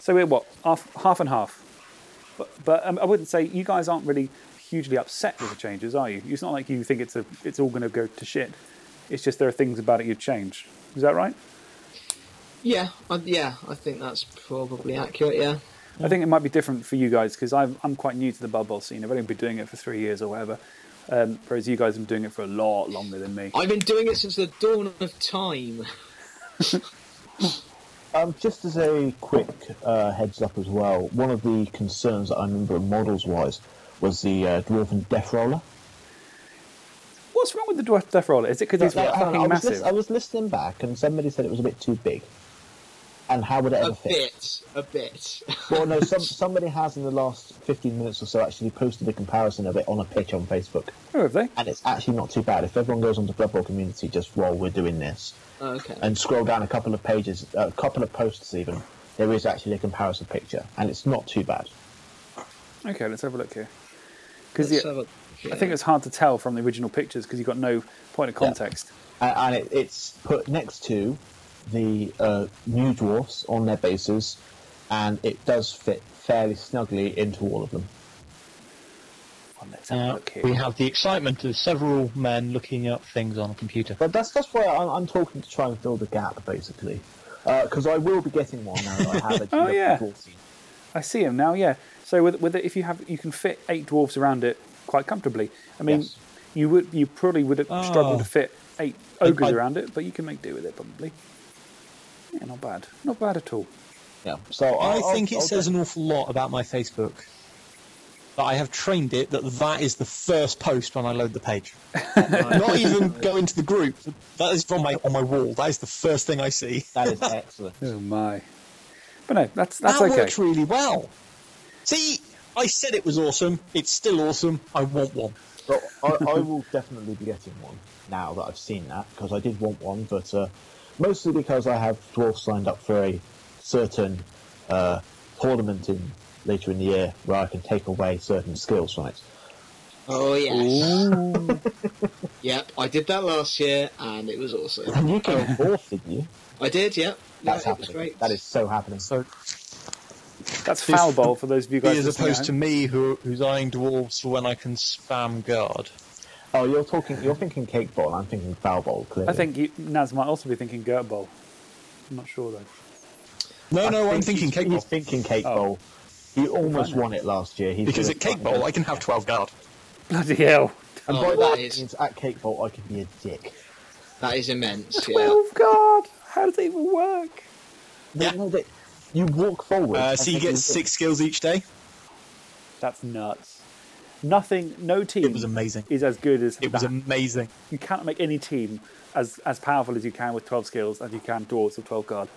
So we're what half, half and half, but but um, I wouldn't say you guys aren't really hugely upset with the changes, are you? It's not like you think it's a it's all going to go to shit. It's just there are things about it you'd change. Is that right? yeah, I, yeah, I think that's probably accurate. Yeah. I think it might be different for you guys because I'm quite new to the bubble scene. I've only been doing it for three years or whatever, um, whereas you guys have been doing it for a lot longer than me. I've been doing it since the dawn of time. Um, just as a quick uh, heads up as well, one of the concerns that I remember models wise was the uh, dwarven death roller. What's wrong with the Dwarf Death Roller? Is it because he's Like, fucking I, was massive? lis- I was listening back, and somebody said it was a bit too big. And how would it A ever fit? bit, a bit. Well, no, some, somebody has in the last 15 minutes or so actually posted a comparison of it on a pitch on Facebook. oh, have they? And it's actually not too bad. If everyone goes onto Blood Bowl Community just while we're doing this, Oh, okay. and scroll down a couple of pages, a couple of posts even, there is actually a comparison picture, and it's not too bad. Okay, let's have a look here. Because Let's have a- I think it's hard to tell from the original pictures because you've got no point of Yeah. context. And, and it, it's put next to the uh, new dwarfs on their bases, and it does fit fairly snugly into all of them. Well, let's have a Now, we have the excitement of several men looking up things on a computer. But that's that's why I'm, I'm talking to try and fill the gap, basically. Because I will be getting one now that I have a Oh, yeah. I see him now. Yeah. So with with it, if you have, you can fit eight dwarfs around it quite comfortably. I mean, Yes. you would you probably would have struggled Oh. to fit eight ogres I- around it, but you can make do with it probably. Yeah, not bad. Not bad at all. Yeah. So I I'll- think it I'll says get- an awful lot about my Facebook that I have trained it that that is the first post when I load the page. Not even go into the group. That is from my on my wall. That is the first thing I see. that is excellent. Oh my. But no, that's that's that okay. works really well. See, I said it was awesome. It's still awesome. I want one. But I, I will definitely be getting one now that I've seen that because I did want one, but uh, mostly because I have dwarfs signed up for a certain uh, tournament in later in the year where I can take away certain skills from it. Oh yes. yep, I did that last year, and it was awesome. And you came fourth, didn't you? I did. Yep. Yeah, That's it was happening. great. That is so happening. So That's foul bowl for those of you guys. as listening at opposed to me who who's eyeing dwarves for when I can spam guard. Oh, you're talking. You're thinking cake bowl. I'm thinking foul bowl. Clearly. I think you, Naz might also be thinking Gert Bowl. I'm not sure though. No, I no, I'm thinking he's, cake he's bowl. thinking cake Oh. bowl. He almost won it last year. He's Because at cake try bowl, I can have 12 guard. Bloody hell! And Oh, by that that is- means at cake bowl, I can be a dick. That is immense. Yeah. Twelve guard. How does it even work? Yeah. No, they- you walk forward. Uh, and so you get six skills each day. That's nuts. Nothing. No team. It was amazing. Is as good as It was amazing. You can't make any team as as powerful as you can with 12 skills as you can dwarves with 12 guard.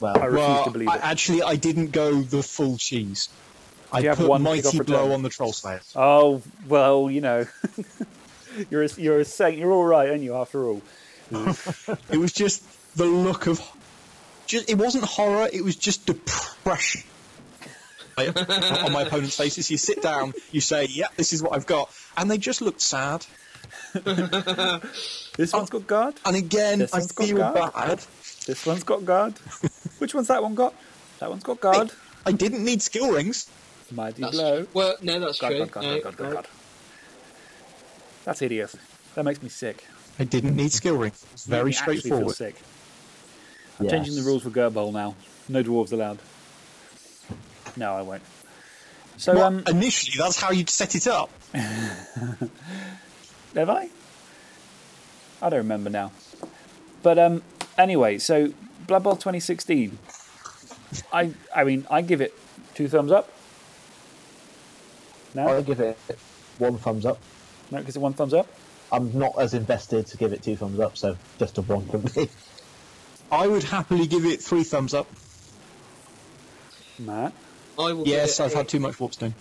Well, I refuse Well, to believe I, it. actually, I didn't go the full cheese. I you put Mighty Blow on the Troll Slayers. Oh well, you know, you're a, you're a saint. You're all right, aren't you? After all, It was just the look of. Just, it wasn't horror, it was just depression. on my opponent's faces, you sit down, you say, "Yep, this is what I've got," and they just looked sad. this one's got guard. And again, This I one's got feel bad. This one's got guard. Which one's that one got? That one's got guard. I didn't need skill rings. Mighty That's, blow. well, no, that's God, true. God, God, No, God, God, no. God. That's hideous. That makes me sick. I didn't need skill rings. It's very Makes me feel straightforward. sick. I'm yes. changing the rules for Gert Bowl now. No dwarves allowed. No, I won't. So, Well, um, initially, that's how you'd set it up. have I? I don't remember now. But um, anyway, so Blood Bowl 2016. I, I mean, I give it two thumbs up. No, I'll give it one thumbs up. no, because it one thumbs up. I'm not as invested to give it two thumbs up, so just a one from me. I would happily give it three thumbs up. Matt, I will. Yes, I've a- had too much Warpstone.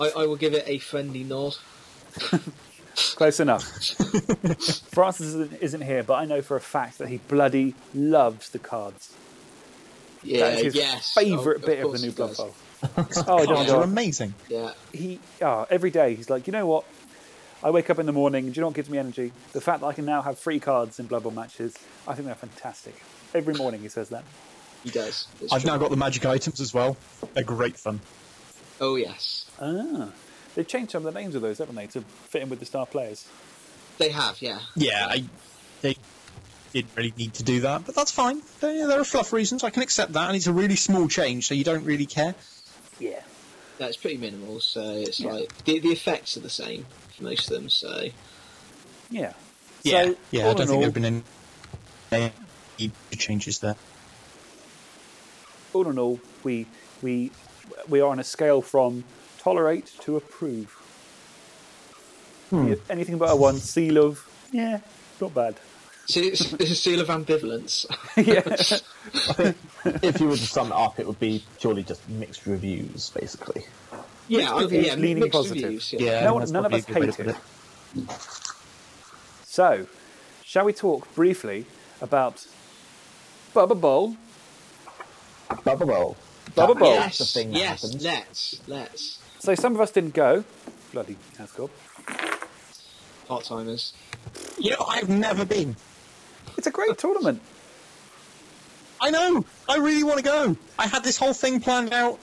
I, I will give it a friendly nod. close enough. Francis isn't, isn't here, but I know for a fact that he bloody loves the cards. Yeah, that is his yes. favourite of- of bit of course the new he Blood does. Bowl. oh, I don't Cards are know. amazing. Yeah, he oh, every day he's like, you know what? I wake up in the morning. Do you know what gives me energy? The fact that I can now have free cards in Blood Bowl matches. I think they're fantastic. Every morning he says that. He does. It's I've true. now got the magic items as well. They're great fun. Oh yes, Ah, they've changed some of the names of those, haven't they, to fit in with the star players? they have. Yeah, Yeah, I, they didn't really need to do that, but that's fine. There, there are fluff reasons. I can accept that, and it's a really small change, so you don't really care. Yeah. yeah, it's pretty minimal. So it's Yeah. like the the effects are the same for most of them. So Yeah. Yeah, So, yeah. I don't think all, there have been any, any changes there. All in all, we we we are on a scale from tolerate to approve. Hmm. Anything but a one seal of yeah, not bad. See, it's, it's a seal of ambivalence. yeah. if you were to sum it up, it would be purely just mixed reviews, basically. yeah, I- reviews yeah, leaning mixed positive. reviews, Yeah, No one- none of us a good way to hate it. So, shall we talk briefly about Bubba Bowl? Bubba Bowl. Bubble Bowl. Yes, That's the thing that yes, happens. let's let's So some of us didn't go. Bloody Ascot. part timers. You know, I've never been. It's a great tournament. I know. I really want to go. I had this whole thing planned out,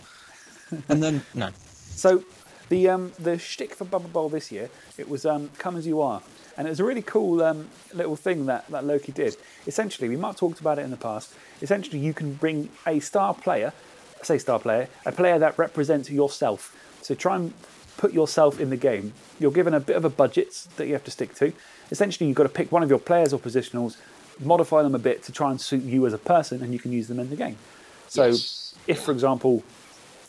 and then no. So the um, the shtick for Bubble Bowl this year it was um, come as you are, and it was a really cool um, little thing that, that Loki did. Essentially, we might have talked about it in the past. Essentially, you can bring a star player, I say star player, a player that represents yourself. So try and put yourself in the game. You're given a bit of a budget that you have to stick to. Essentially, you've got to pick one of your players or positionals, modify them a bit to try and suit you as a person, and you can use them in the game. So, Yes. if, for example,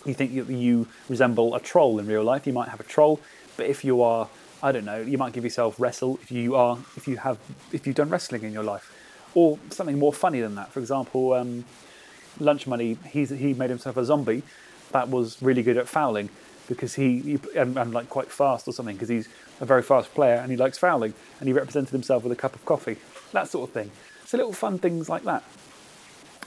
you think you, you resemble a troll in real life, you might have a troll. But if you are, I don't know, you might give yourself wrestle if you are if you have if you've done wrestling in your life, or something more funny than that. For example, um, lunch money. He's he made himself a zombie that was really good at fouling because he, he and, and like quite fast or something because he's a very fast player and he likes fouling and he represented himself with a cup of coffee. That sort of thing. So little fun things like that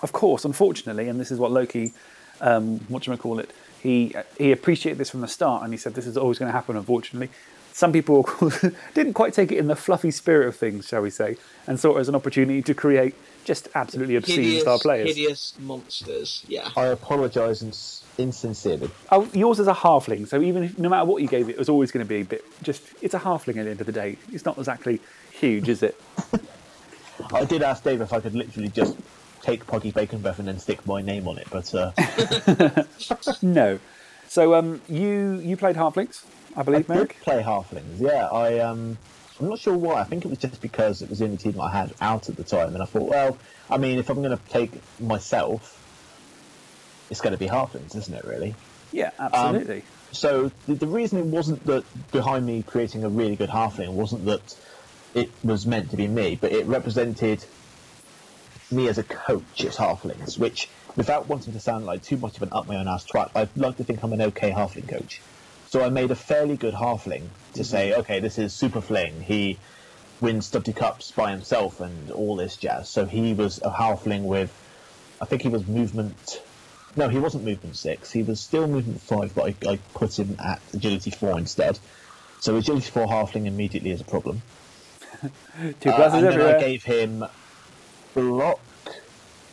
of course, unfortunately, and this is what Loki, um, what do you call it? He he appreciated this from the start, and he said this is always going to happen. Unfortunately, some people didn't quite take it in the fluffy spirit of things, shall we say, and saw it as an opportunity to create just absolutely obscene hideous, star players. hideous monsters. Yeah. I apologise ins- insincerely. Oh, yours is a halfling, so even if, no matter what you gave it, it was always going to be a bit. Just it's a halfling at the end of the day. It's not exactly huge, is it? I did ask Dave if I could literally just take Puggy Baconbreath and then stick my name on it, but uh, No. So um, you you played halflings, I I believe, did Merrick. play Halflings. Yeah, I um, I'm not sure why. I think it was just because it was in the only team I had out at the time, and I thought, well, I mean, if I'm going to take myself, it's going to be Halflings, isn't it? Really. Yeah, absolutely. So the, the reason it wasn't that behind me creating a really good halfling wasn't that it was meant to be me, but it represented me as a coach as halflings, which, without wanting to sound like too much of an up my own ass twat, I'd like to think I'm an okay halfling coach. So I made a fairly good halfling to say, okay, this is Super Fling. He wins Stunty Cups by himself and all this jazz. So he was a halfling with, I think he was movement. No, he wasn't movement six. He was still movement five, but I, I put him at agility four instead. So agility four halfling immediately is a problem. Two Uh, pluses and then everywhere. I gave him block,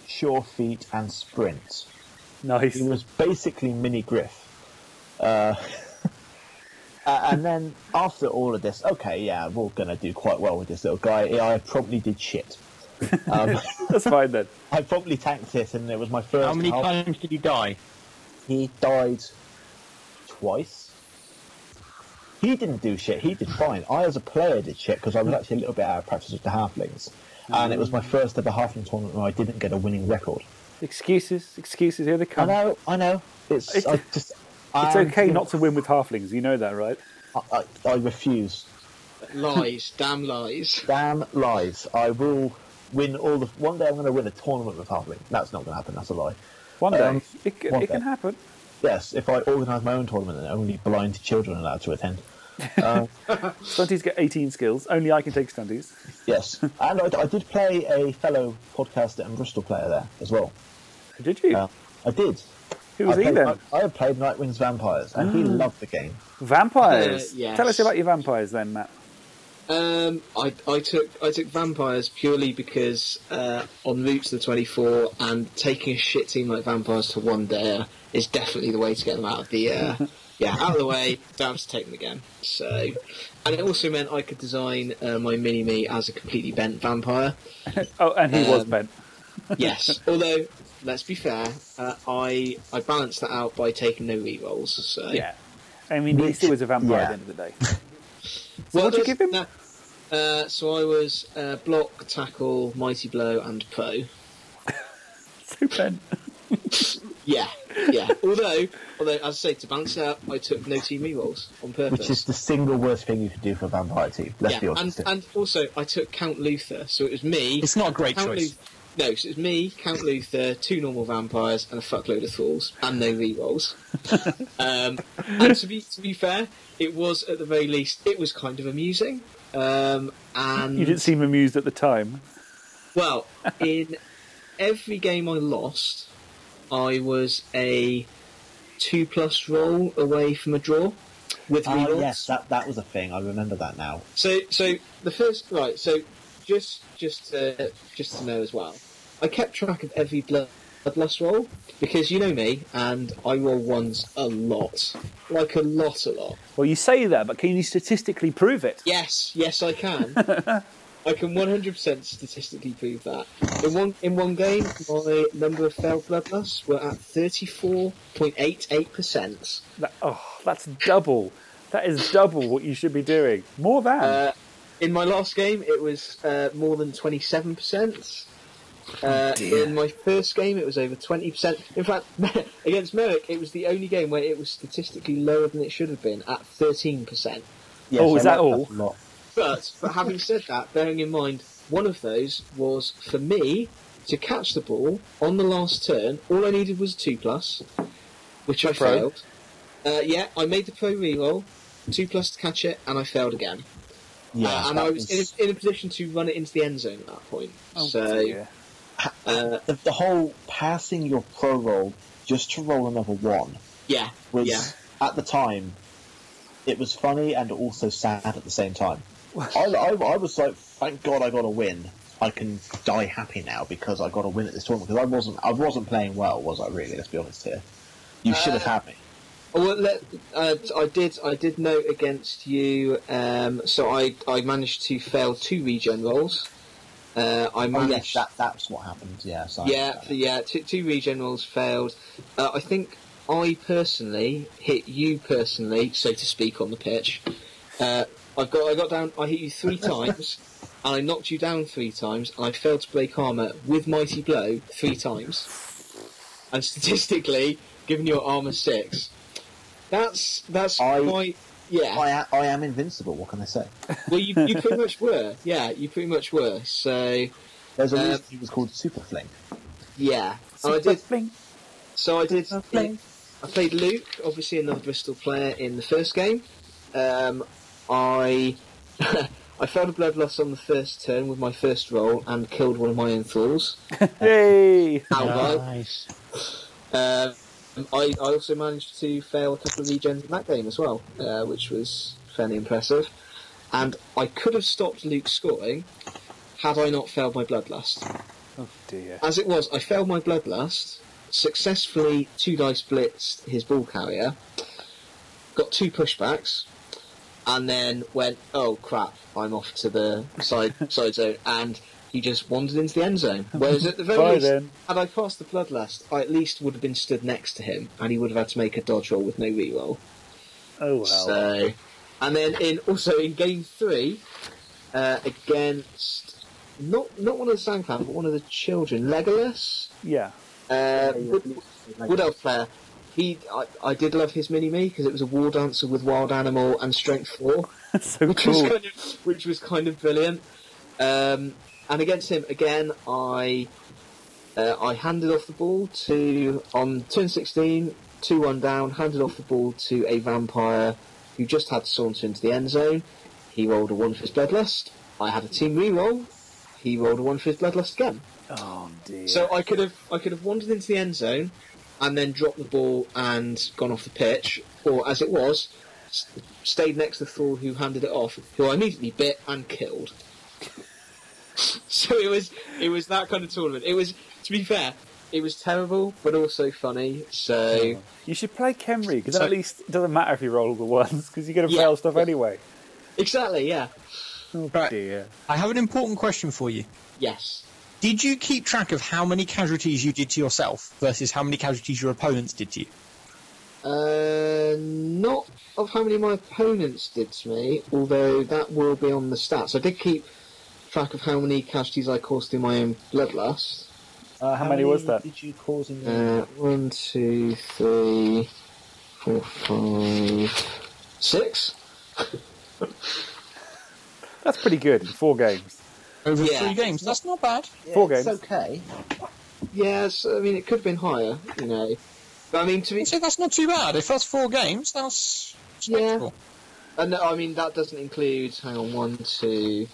sure feet, and sprint. nice. He was basically mini Griff. Uh, uh, and then after all of this, okay, yeah, we're gonna do quite well with this little guy. Yeah, I promptly did shit. Um, That's fine then. I promptly tanked it, and it was my first. How many half- times did you die? He died twice. He didn't do shit. He did fine. I, as a player, did shit because I was actually a little bit out of practice with the halflings, and it was my first ever halfling tournament where I didn't get a winning record. Excuses, excuses. Here they come. I come. know, I know. It's, It's- I just. It's I okay not to win with halflings. You know that, right? I, I, I refuse. lies, damn lies. Damn lies. I will win all the. One day I'm going to win a tournament with halfling. That's not going to happen. That's a lie. One day Um, it, c- one it can day. happen. Yes, if I organise my own tournament and only blind children are allowed to attend. Uh, Stunties get 18 skills. Only I can take stunties. yes, and I, I did play a fellow podcaster and Bristol player there as well. Did you? Uh, I did. Who was I he played, then? I, I played Nightwing's Vampires, and he loved the game. Vampires. Uh, yes. Tell us about your vampires then, Matt. Um, I, I took I took vampires purely because uh, on route to the 24 and taking a shit team like vampires to one day is definitely the way to get them out of the uh, yeah out of the way. Don't have to take them again. So, and it also meant I could design uh, my mini me as a completely bent vampire. Oh, and he was Um, bent. Yes, although let's be fair, uh, I I balanced that out by taking no rerolls. So Yeah. I mean, he Which- still was a vampire at the end of the day. So Well, what'd you give him? no, uh, so I was uh, block, tackle, mighty blow, and pro. So bent. Yeah, yeah. although, although as I say, to balance out, I took no team rerolls on purpose. Which is the single worst thing you could do for a vampire team. Let's be honest. and, and also I took Count Luthor, so it was me. It's not a great Count choice. Luth- no, so it was me, Count Luthor, two normal vampires, and a fuckload of fools, and no rerolls. um, and to be to be fair, it was at the very least it was kind of amusing. Um, and You didn't seem amused at the time. Well, in every game I lost, I was a two plus roll away from a draw with Ah, rerolls. yes, that that was a thing. I remember that now. So, so the first right. So, just just to, just to know as well, I kept track of every blood bloodlust roll because you know me, and I roll ones a lot, like a lot, a lot. Well, you say that, but can you statistically prove it? Yes, yes, I can. I can 100% statistically prove that. In one in one game, my number of failed bloodlusts were at 34.88%. That, oh, that's double. That is double what you should be doing. More than. Uh, in my last game, it was uh, more than 27%. Uh, dear. in my first game, it was over 20%. In fact, against Merrick, it was the only game where it was statistically lower than it should have been at 13%. Yes, Oh, is that all? But, but having said that, bearing in mind, one of those was for me to catch the ball on the last turn. All I needed was a 2 plus, which I Pro. failed. Uh, yeah, I made the pro reroll, 2 plus to catch it, and I failed again. Yeah, Uh, and I was in a, in a position to run it into the end zone at that point. Oh, so, dear. uh, the, the whole passing your pro roll just to roll another one yeah, was yeah. at the time it was funny and also sad at the same time. I, I, I was like, thank God I got a win. I can die happy now because I got a win at this tournament because I wasn't I wasn't playing well, was I really? Let's be honest here. You should have had me. Oh, Well, let, uh, I did. I did note against you. Um, so I, I managed to fail two regen rolls. Uh, I Oh yes, that that's what happened. Yeah, so I yeah, yeah. Two, two regen rolls failed. Uh, I think I personally hit you personally, so to speak, on the pitch. Uh, I got I got down. I hit you three times, and I knocked you down three times, and I failed to break armor with mighty blow three times. And statistically, given your armor six, that's that's I- quite yeah. I, a- I am invincible. What can I say? Well, you, you pretty much were. Yeah, you pretty much were. So There's a Um, reason he was called Super Fling. yeah, and I did. fling. So I did. Super fling. I played Luke, obviously another Bristol player in the first game. Um, I I failed a blood loss on the first turn with my first roll and killed one of my own thralls. Hey! outright. Nice. Um, I, I also managed to fail a couple of regens in that game as well, uh, which was fairly impressive. And I could have stopped Luke scoring had I not failed my bloodlust. Oh dear. As it was, I failed my bloodlust, successfully two dice blitzed his ball carrier, got two pushbacks, and then went, oh crap, I'm off to the side side zone, and he just wandered into the end zone. Whereas at the very Bye least, then. had I passed the bloodlust, I at least would have been stood next to him, and he would have had to make a dodge roll with no reroll. Oh well. So, and then in also in game three, uh, against not not one of the Sand Clan, but one of the children, Legolas, yeah. uh, Wood, Wood Elf player. He, I, I did love his mini me because it was a war dancer with wild animal and strength four, so which was kind of which was kind of brilliant. Um, and against him again, I uh, I handed off the ball to on turn 16, 2 1 down, handed off the ball to a vampire who just had to saunter into the end zone. He rolled a 1 for his bloodlust. I had a team re-roll. He rolled a 1 for his bloodlust again. Oh dear. So I could have I could have wandered into the end zone and then dropped the ball and gone off the pitch, or as it was, stayed next to Thor who handed it off, who I immediately bit and killed. so it was it was that kind of tournament. It was to be fair, it was terrible but also funny. So you should play Khemri because So- at least it doesn't matter if you roll all the ones because you're going to Yeah. fail stuff anyway. exactly, yeah, Oh Right. dear. I have an important question for you. yes. Did you keep track of how many casualties you did to yourself versus how many casualties your opponents did to you? Uh, not of how many my opponents did to me, although that will be on the stats. I did keep track of how many casualties I caused in my own bloodlust. Uh, how, many was that? Did you cause in the Uh, one, two, three, four, five, six. That's pretty good four games. Over Yeah. three games. That's not bad. Four it's games. okay. Yes, I mean it could have been higher, you know. But I mean to be, So that's not too bad. If that's four games, that's respectable. and I mean that doesn't include. Hang on, one, two,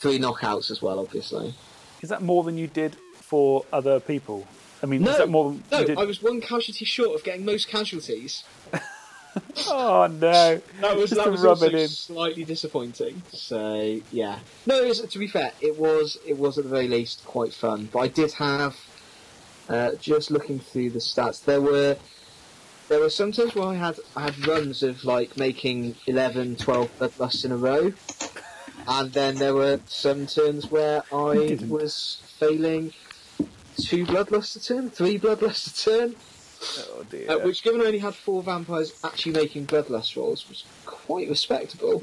three knockouts as well, obviously. Is that more than you did for other people? I mean, No, is that more than no, did? I was one casualty short of getting most casualties. Oh no! That was Just that was rub also it in. slightly disappointing. So yeah, no. It was, to be fair, it was it was at the very least quite fun. But I did have uh, just looking through the stats. There were there were some times where I had I had runs of like making 11, 12 bloodlusts in a row, and then there were some turns where I was failing two bloodlust a turn, three bloodlust a turn. Oh dear. Uh, which, given I only had four vampires actually making bloodlust rolls, was quite respectable.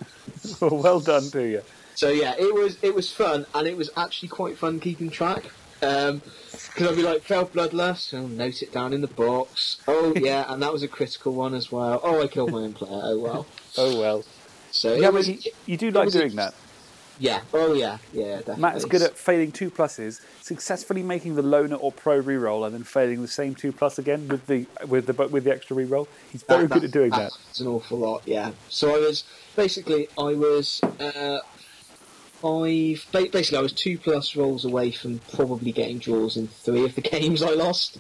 well, well done to you. So yeah, it was it was fun, and it was actually quite fun keeping track. Because I'd be like, failed bloodlust, I'll note it down in the box. Oh yeah, and that was a critical one as well. Oh, I killed my own player. Oh well. Oh well. So Yeah, but was, you, you do like was a- doing that. Yeah. Oh yeah, yeah. Definitely. Matt's good at failing two pluses, successfully making the loner or pro reroll, and then failing the same two plus again with the with the but with the extra reroll. He's very good at doing that. It's an awful lot, yeah. So I was basically I was uh, five. Basically, I was two plus rolls away from probably getting draws in three of the games I lost.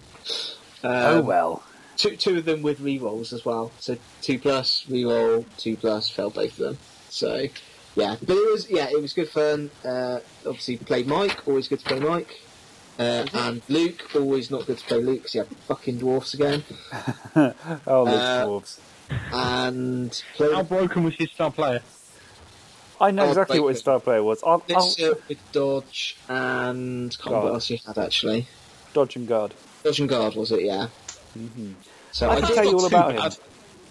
Um, oh well. two two of them with re-rolls as well. So two plus re-roll, two plus failed both of them. So yeah, but it was yeah, it was good fun. Uh, obviously played Mike, always good to play Mike. Uh, and Luke, always not good to play Luke because you have fucking dwarfs again. Oh, Luke Uh, Dwarves. And How broken was his star player? I know oh, exactly what his star player was. I'll, I'll with Dodge and can't remember what else he had actually. dodge and guard. Dodge and Guard was it? Yeah. So I I can did, tell you all too about him.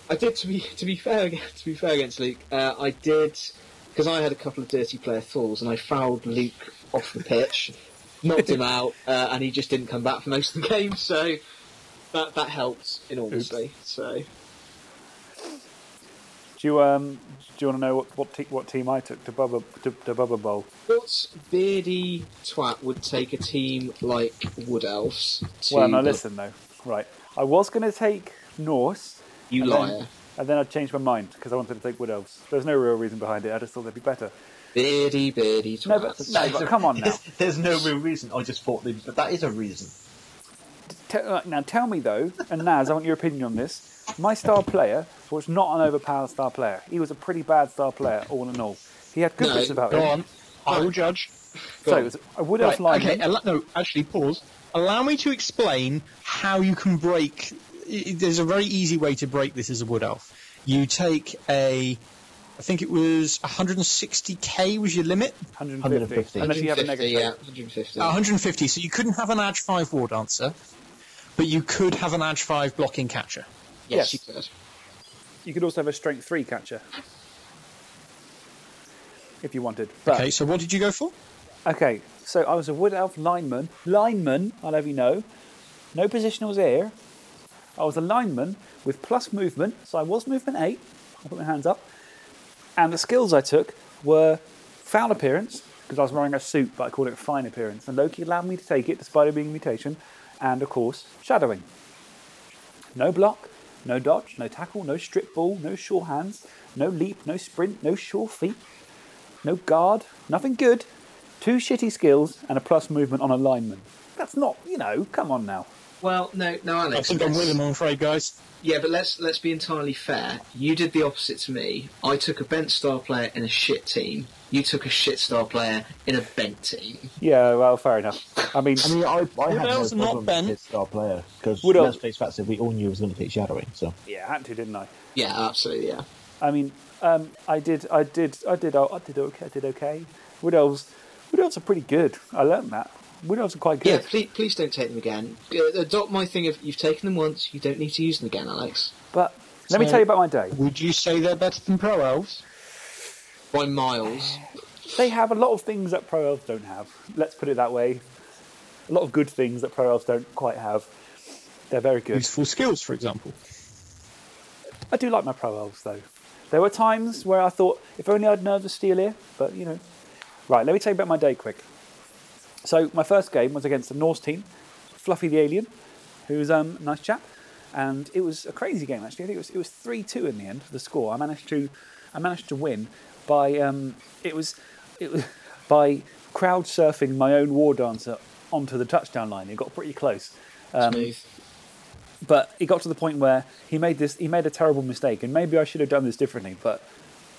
I did to be to be fair ag- to be fair against Luke. Uh, I did because I had a couple of dirty player falls and I fouled Luke off the pitch, knocked him out, uh, and he just didn't come back for most of the game. So that that helped enormously. So Do you um do you want to know what what, te- what team I took to Bubba to, to Bubba Bowl? what beardy twat would take a team like Wood Elves? To Well, no, the- listen though. Right, I was going to take Norse, you and then- liar, and then I changed my mind because I wanted to take Wood Elves. There's no real reason behind it. I just thought they'd be better. beardy beardy twat. No, but no, but come on now. There's, there's no real reason. I just thought, that, but that is a reason. Te- uh, now tell me though, and Naz, I want your opinion on this. My star player was not an overpowered star player. He was a pretty bad star player, all in all. He had good No, bits about Go him. on. I will judge. So it was a Wood Elf Right, lineman. okay, al- no, actually, pause. Allow me to explain how you can break. I- i- There's a very easy way to break this as a wood elf. You take a, I think it was 160k was your limit. 150, 150. unless you have a negative. yeah, 150. Uh, 150. So you couldn't have an Edge 5 war dancer, but you could have an Edge 5 blocking catcher. yes, yes. you could. You could also have a strength three catcher if you wanted. But Okay, so what did you go for? Okay, so I was a Wood Elf lineman. Lineman, I'll have you know. No positionals here. I was a lineman with plus movement, so I was movement 8. I put my hands up. And the skills I took were foul appearance, because I was wearing a suit, but I called it fine appearance. And Loki allowed me to take it despite it being a mutation. And of course, shadowing. No block, no dodge, no tackle, no strip ball, no sure hands, no leap, no sprint, no sure feet, no guard, nothing good. Two shitty skills and a plus movement on a lineman. That's not, you know, come on now. Well, no, no, Alex. I think I'm with him, I'm afraid, guys. Yeah, but let's let's be entirely fair. You did the opposite to me. I took a bent star player in a shit team. You took a shit star player in a bent team. Yeah, well, fair enough. I mean, I mean, I, I had no Elves not problem bent. with his star player because Wood let's Elf- face facts, we all knew he was going to take shadowing. So yeah, I had to, didn't I? Yeah, absolutely. Yeah. I mean, um, I did, I did, I did, I did okay. I did okay. Wood elves, wood elves are pretty good. I learned that. Wood elves are quite Yeah, good. please, please don't take them again. Adopt my thing of you've taken them once, you don't need to use them again, Alex. But let me tell you about my day. Would you say they're better than pro elves? By miles. They have a lot of things that pro elves don't have. Let's put it that way. A lot of good things that pro elves don't quite have. They're very good. Useful skills, for example. I do like my pro elves though. There were times where I thought, if only I'd nerves of steel here, but you know. Right, let me tell you about my day quick. So my first game was against the Norse team, Fluffy the Alien, who's um, a nice chap, and it was a crazy game actually. I think it was it was three two in the end. For the score I managed to I managed to win by um, it was it was by crowd surfing my own war dancer onto the touchdown line. It got pretty close. Um, but it got to the point where he made this he made a terrible mistake and maybe I should have done this differently but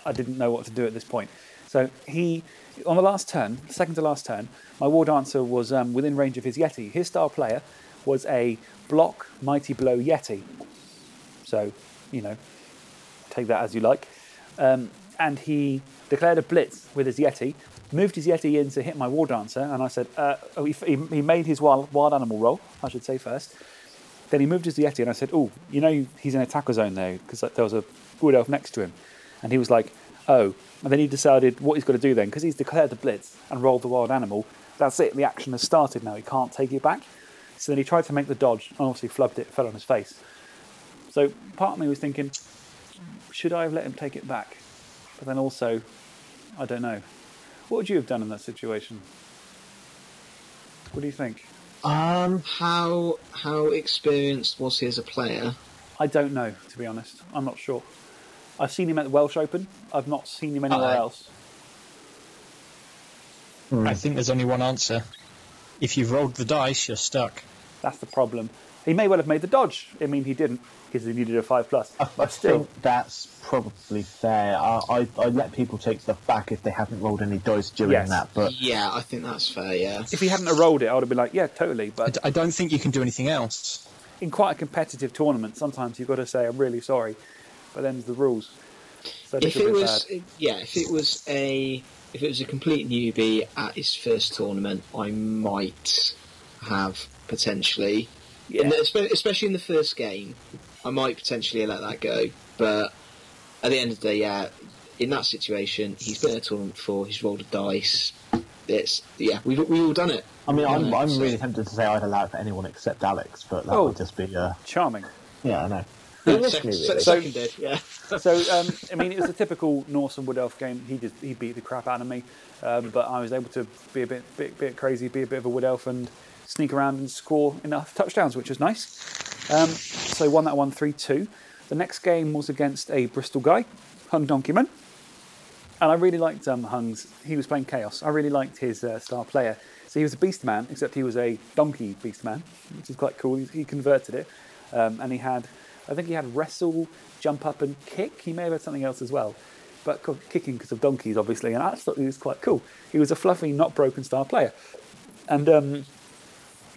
I didn't know what to do at this point so he on the last turn second to last turn my war dancer was um, within range of his yeti. His star player was a block mighty blow yeti. So you know take that as you like. Um, and he declared a blitz with his yeti moved his yeti in to hit my war dancer and I said uh, oh, he, he made his wild, wild animal roll I should say first. Then he moved his Yeti, and I said, "Oh, you know, he's in a tackle zone there because there was a wood elf next to him." And he was like, "Oh." And then he decided what he's got to do then because he's declared the blitz and rolled the wild animal. That's it. The action has started now. He can't take it back. So then he tried to make the dodge, and obviously flubbed it, fell on his face. So part of me was thinking, should I have let him take it back? But then also, I don't know. What would you have done in that situation? What do you think? um, How how experienced was he as a player? I don't know, to be honest. I'm not sure. I've seen him at the Welsh Open. I've not seen him anywhere Aye. else. Hmm. I think there's only one answer. If you've rolled the dice, you're stuck. That's the problem. He may well have made the dodge. I mean, he didn't because he needed a five plus. I, I But still, think that's probably fair. I, I, I let people take stuff back if they haven't rolled any dice during Yes. that, but Yeah, I think that's fair. Yeah. if he hadn't rolled it, I would have been like, yeah, totally. I But d- I don't think you can do anything else. in quite a competitive tournament, sometimes you've got to say, I'm really sorry. But then's the rules. So if it was, bad. yeah, if it was a if it was a complete newbie at his first tournament, I might have potentially, Yeah. in the- especially in the first game, I might potentially let that go. But at the end of the day, yeah, in that situation, he's been in a tournament before. He's rolled a dice. It's yeah, we've we've all done it. I mean, I'm, Yeah, I'm so- really tempted to say I'd allow it for anyone except Alex, but that Oh. would just be, uh, Charming. yeah, I know. Yeah, Initially, sec- really. seconded, yeah. So, um, I mean, it was a typical Norse and Wood Elf game. He just he beat the crap out of me, um, but I was able to be a bit, bit bit crazy, be a bit of a Wood Elf, and sneak around and score enough touchdowns, which was nice. Um, so won that one three two. The next game was against a Bristol guy, Hung Donkeyman, and I really liked um, Hung's. He was playing Chaos. I really liked his uh, star player. So he was a Beast Man, except he was a donkey Beast Man, which is quite cool. He, he converted it, um, and he had, I think he had wrestle, jump up, and kick. He may have had something else as well, but kicking because of donkeys, obviously. And I thought he was quite cool. He was a fluffy, not broken star player, and um,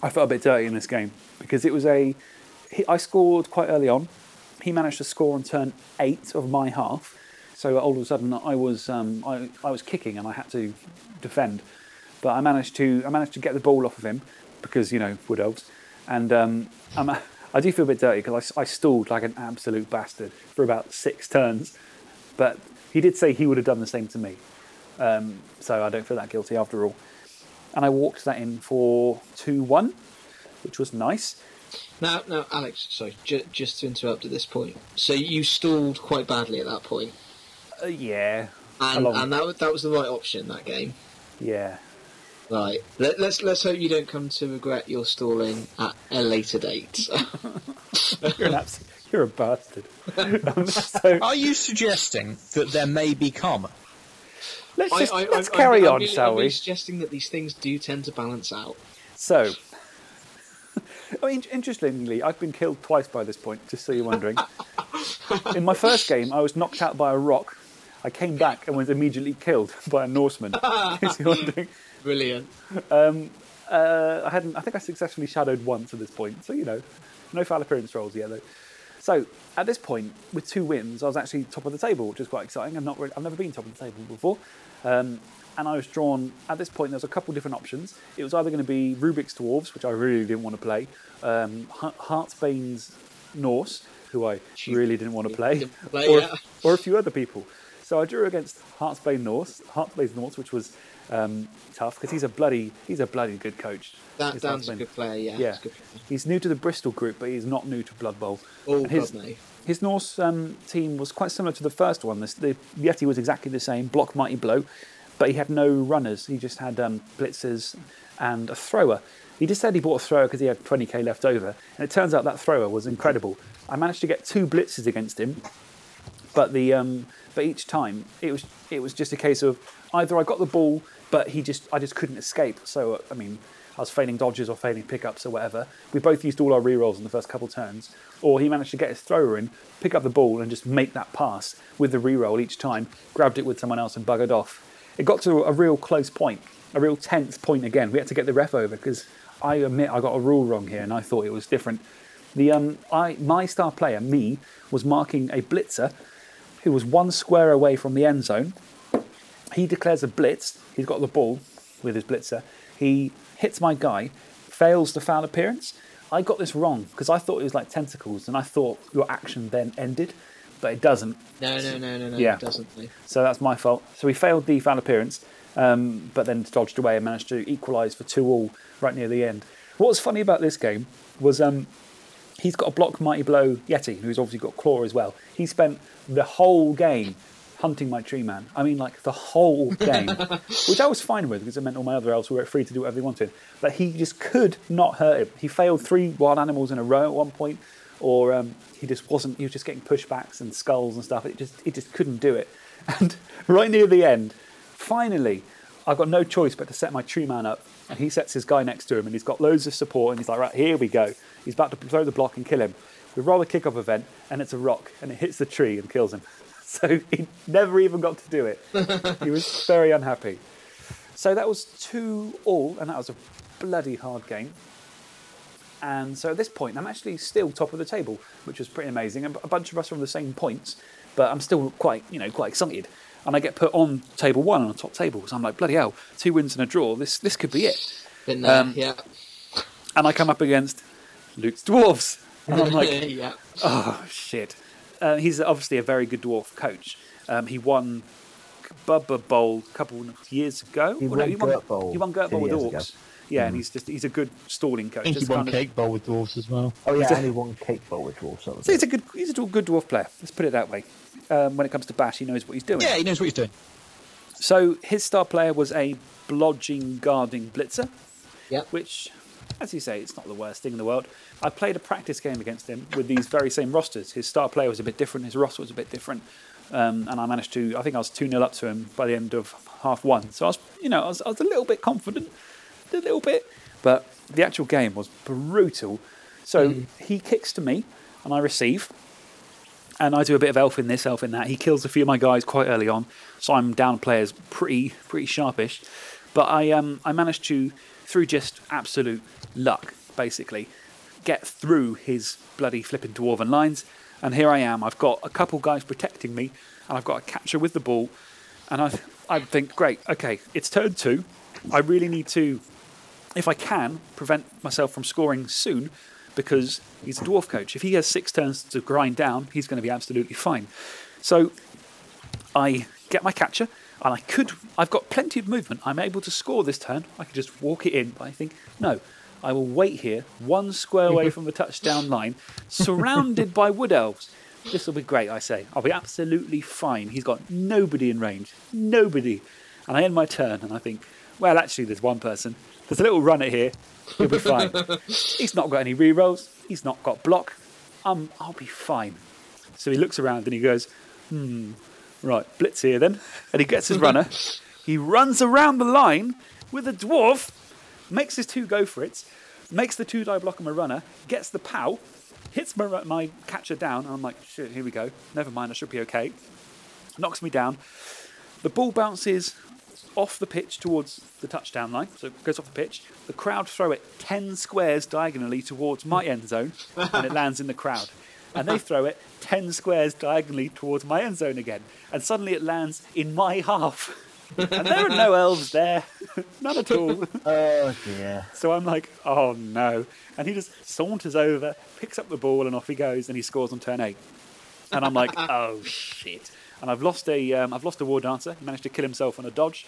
I felt a bit dirty in this game because it was a. He, I scored quite early on. He managed to score on turn eight of my half, so all of a sudden I was um, I, I was kicking and I had to defend, but I managed to I managed to get the ball off of him because you know wood elves, and um, I'm, I do feel a bit dirty because I, I stalled like an absolute bastard for about six turns, but he did say he would have done the same to me, um, so I don't feel that guilty after all and I walked that in for 2 1, which was nice. Now, now, Alex, sorry, ju- just to interrupt at this point. So you stalled quite badly at that point, Uh, yeah. and Along- and that was, that was the right option that game. Yeah. Right. Let, let's let's hope you don't come to regret your stalling at a later date. You're, an abs- you're a bastard. um, so Are you suggesting that there may be karma? let's just I, I, let's I'm- carry I'm on, really- shall I'm we? really suggesting that these things do tend to balance out. So, I mean, interestingly, I've been killed twice by this point, just so you're wondering. In my first game, I was knocked out by a rock. I came back and was immediately killed by a Norseman. in case you're wondering. Brilliant. Uh, I hadn't. I think I successfully shadowed once at this point. So you know, no foul appearance rolls yet though. So at this point, with two wins, I was actually top of the table, which is quite exciting. I've not. Really, I've never been top of the table before. Um, and I was drawn at this point. There was a couple different options. It was either going to be Rubik's Dwarves, which I really didn't want to play, um, Heart- Heartsbane's Norse, who I really didn't want to play, play, or, yeah. or a few other people. So I drew against Heartsbane Norse, Heartsbane Norse, which was um, tough because he's a bloody he's a bloody good coach. Dan, Dan's a good player. Yeah. Yeah, he's he's new to the Bristol group, but he's not new to Blood Bowl. All And his, his Norse um, team was quite similar to the first one. This, the Yeti was exactly the same, block mighty blow, but he had no runners. He just had um, blitzers and a thrower. He just said he bought a thrower because he had 20k left over, and it turns out that thrower was incredible. I managed to get two blitzes against him, but the um, but each time it was it was just a case of either I got the ball, but he just I just couldn't escape. So I mean, I was failing dodges or failing pickups or whatever. We both used all our rerolls in the first couple turns, or he managed to get his thrower in, pick up the ball, and just make that pass with the reroll each time. Grabbed it with someone else and buggered off. It got to a real close point, a real tense point again. We had to get the ref over because I admit I got a rule wrong here, and I thought it was different. The um, I my star player me was marking a blitzer who was one square away from the end zone. He declares a blitz. He's got the ball with his blitzer. He hits my guy, fails the foul appearance. I got this wrong because I thought it was like tentacles, and I thought your action then ended, but it doesn't. No, no, no, no, no. Yeah. It doesn't. So that's my fault. So he failed the foul appearance, um, but then dodged away and managed to equalise for two all right near the end. What was funny about this game was um, he's got a block mighty blow Yeti, who's obviously got claw as well. He spent the whole game hunting my tree man. I mean, like the whole game, which I was fine with because it meant all my other elves were free to do whatever they wanted. But he just could not hurt him. He failed three wild animals in a row at one point, or um, he just wasn't. He was just getting pushbacks and skulls and stuff. It just, it just couldn't do it. And right near the end, finally, I've got no choice but to set my tree man up and he sets his guy next to him, and he's got loads of support, and he's like, right, here we go. He's about to throw the block and kill him. We roll the kickoff event, and it's a rock, and it hits the tree and kills him. So he never even got to do it. he was very unhappy. So that was two all, and that was a bloody hard game. And so at this point, I'm actually still top of the table, which was pretty amazing. And a bunch of us are on the same points, but I'm still quite, you know, quite excited. And I get put on table one on the top table, so I'm like, bloody hell, two wins and a draw. This this could be it. Been there, Um, yeah. And I come up against Luke's dwarves, and I'm like, yeah. Oh shit! Uh, he's obviously a very good dwarf coach. Um, he won Bubba Bowl a couple of years ago. He Well, won he won, Gert Bowl He won Gert Bowl with years ago. Orcs. Yeah, and he's just he's a good stalling coach. I think he Just won kind of- Cake Bowl with Dwarves as well. Oh yeah, He's a- and he won Cake Bowl with Dwarfs. that was So he's a good he's a good dwarf player. Let's put it that way. Um, when it comes to bash, he knows what he's doing. Yeah, he knows what he's doing. So his star player was a blodging guarding blitzer, Yeah. which, as you say, it's not the worst thing in the world. I played a practice game against him with these very same rosters. His star player was a bit different, his roster was a bit different, um, and I managed to. I think I was two 0 up to him by the end of half one. So I was, you know, I was, I was a little bit confident, a little bit, but the actual game was brutal. So he kicks to me, and I receive and I do a bit of elf in this, elf in that. He kills a few of my guys quite early on, so I'm down players pretty pretty sharpish. But I um I managed to through just absolute luck, basically, get through his bloody flipping dwarven lines, and here I am. I've got a couple guys protecting me, and I've got a catcher with the ball, and I I think great, okay, it's turn two. I really need to if I can, prevent myself from scoring soon because he's a dwarf coach. If he has six turns to grind down, he's going to be absolutely fine. So I get my catcher, and I could. I've got plenty of movement. I'm able to score this turn. I could just walk it in, but I think no. I will wait here, one square away from the touchdown line, surrounded by wood elves. This will be great, I say. I'll be absolutely fine. He's got nobody in range. Nobody. And I end my turn, and I think, well, actually, there's one person. There's a little runner here. He'll be fine. He's not got any rerolls. He's not got block. Um, I'll be fine. So he looks around and he goes, hmm, right, blitz here then. And he gets his runner. He runs around the line with a dwarf, makes his two go for it, makes the two die block on my runner, gets the pow, hits my, my catcher down. And I'm like, shit, here we go. Never mind, I should be okay. Knocks me down. The ball bounces off the pitch towards the touchdown line, so it goes off the pitch. The crowd throw it 10 squares diagonally towards my end zone, and it lands in the crowd. And they throw it 10 squares diagonally towards my end zone again, and suddenly it lands in my half. and there are no elves there, none at all. Oh dear. So I'm like, oh no. And he just saunters over, picks up the ball, and off he goes, and he scores on turn eight. And I'm like, oh shit. And I've lost a, um, I've lost a war dancer. He managed to kill himself on a dodge.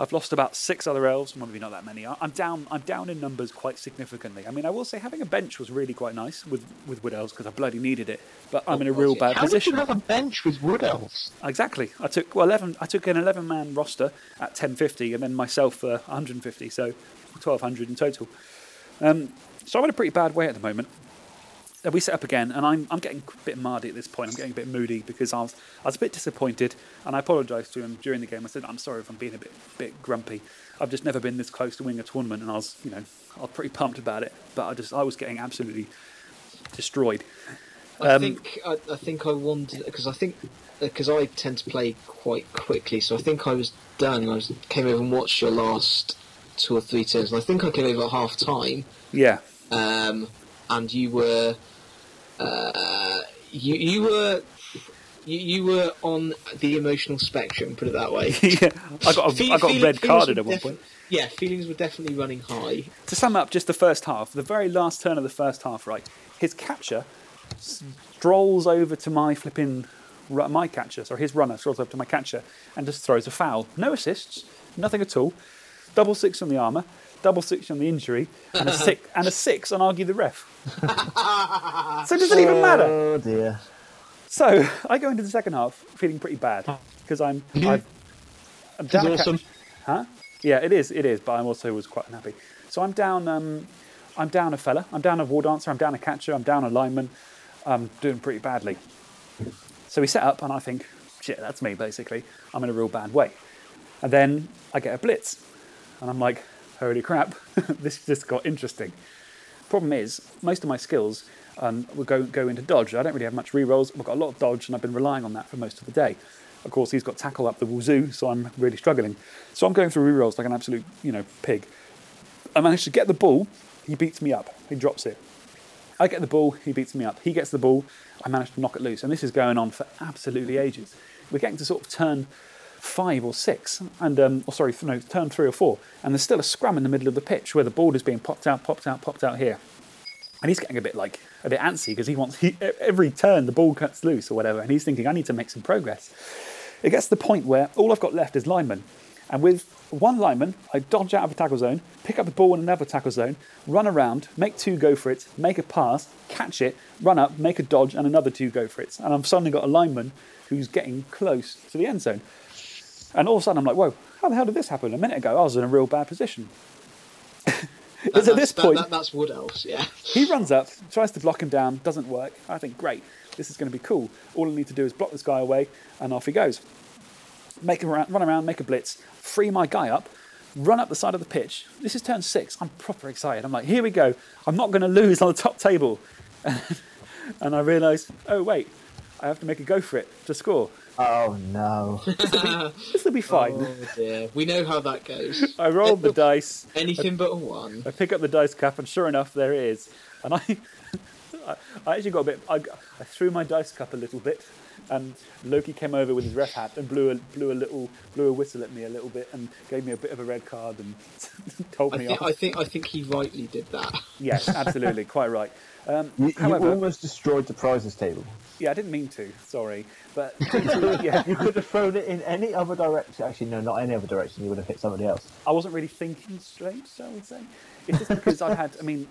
I've lost about six other elves, maybe not that many. I'm down. I'm down in numbers quite significantly. I mean, I will say having a bench was really quite nice with with wood elves because I bloody needed it. But I'm in a real bad How position. you have a bench with wood elves? Exactly. I took well, eleven. I took an eleven-man roster at ten fifty, and then myself for one hundred and fifty, so twelve hundred in total. Um, so I'm in a pretty bad way at the moment. We set up again, and I'm I'm getting a bit mardy at this point. I'm getting a bit moody because I was I was a bit disappointed, and I apologised to him during the game. I said I'm sorry if I'm being a bit bit grumpy. I've just never been this close to winning a tournament, and I was you know I was pretty pumped about it, but I just I was getting absolutely destroyed. I Um, think I, I think I wanted because I think because I tend to play quite quickly, so I think I was done. I was came over and watched your last two or three turns, and I think I came over at half time, Yeah, um, and you were uh, you you were. You, you were on the emotional spectrum, put it that way. yeah. I got a, Fe- I got feeling- red carded at one defi- point. Yeah, feelings were definitely running high. to sum up just the first half, the very last turn of the first half, right? His catcher strolls over to my flipping my catcher, sorry, his runner strolls over to my catcher and just throws a foul. No assists, nothing at all. Double six on the armor, double six on the injury, and a six and a six on argue the ref. so does it even matter? Oh dear. So I go into the second half feeling pretty bad because I'm I've, I'm It's down a awesome. catch- Huh? Yeah, it is. It is. But I also was quite unhappy. So I'm down. Um, I'm down a fella. I'm down a war dancer. I'm down a catcher. I'm down a lineman. I'm doing pretty badly. So we set up, and I think, shit, that's me. Basically, I'm in a real bad way. And then I get a blitz, and I'm like, holy crap, this just got interesting. Problem is, most of my skills um, will go, go into dodge. I don't really have much rerolls. I've got a lot of dodge, and I've been relying on that for most of the day. Of course, he's got tackle up the wazoo, so I'm really struggling. So I'm going through rerolls like an absolute, you know, pig. I managed to get the ball. He beats me up. He drops it. I get the ball. He beats me up. He gets the ball. I manage to knock it loose, and this is going on for absolutely ages. We're getting to sort of turn five or six, and um, or sorry, no, turn three or four, and there's still a scrum in the middle of the pitch where the ball is being popped out, popped out, popped out here, and he's getting a bit like a bit antsy because he wants he, every turn the ball cuts loose or whatever, and he's thinking I need to make some progress. It gets to the point where all I've got left is linemen, and with one lineman, I dodge out of a tackle zone, pick up the ball in another tackle zone, run around, make two go for it, make a pass, catch it, run up, make a dodge, and another two go for it, and I've suddenly got a lineman who's getting close to the end zone. And all of a sudden, I'm like, whoa, how the hell did this happen? A minute ago, I was in a real bad position. it's at this that- point, that- that's Wood Elves, yeah. he runs up, tries to block him down, doesn't work. I think, great, this is going to be cool. All I need to do is block this guy away, and off he goes. Make him run around, make a blitz, free my guy up, run up the side of the pitch. This is turn six. I'm proper excited. I'm like, here we go. I'm not going to lose on the top table. and I realise, oh, wait, I have to make a go for it to score. Oh no! This will be fine. Oh dear, we know how that goes. I rolled the dice. Anything but a one. I pick up the dice cap, and sure enough, there it is. And I, I, I actually got a bit. I, I threw my dice cup a little bit, and Loki came over with his ref hat and blew a blew a little blew a whistle at me a little bit and gave me a bit of a red card and told I me think, off. I think I think he rightly did that. Yes, absolutely, quite right. Um, You, you however, almost destroyed the prizes table. yeah, I didn't mean to. Sorry, but yeah, You could have thrown it in any other direction. Actually, no, not any other direction. You would have hit somebody else. I wasn't really thinking straight, shall we say? It's just because I had, I mean,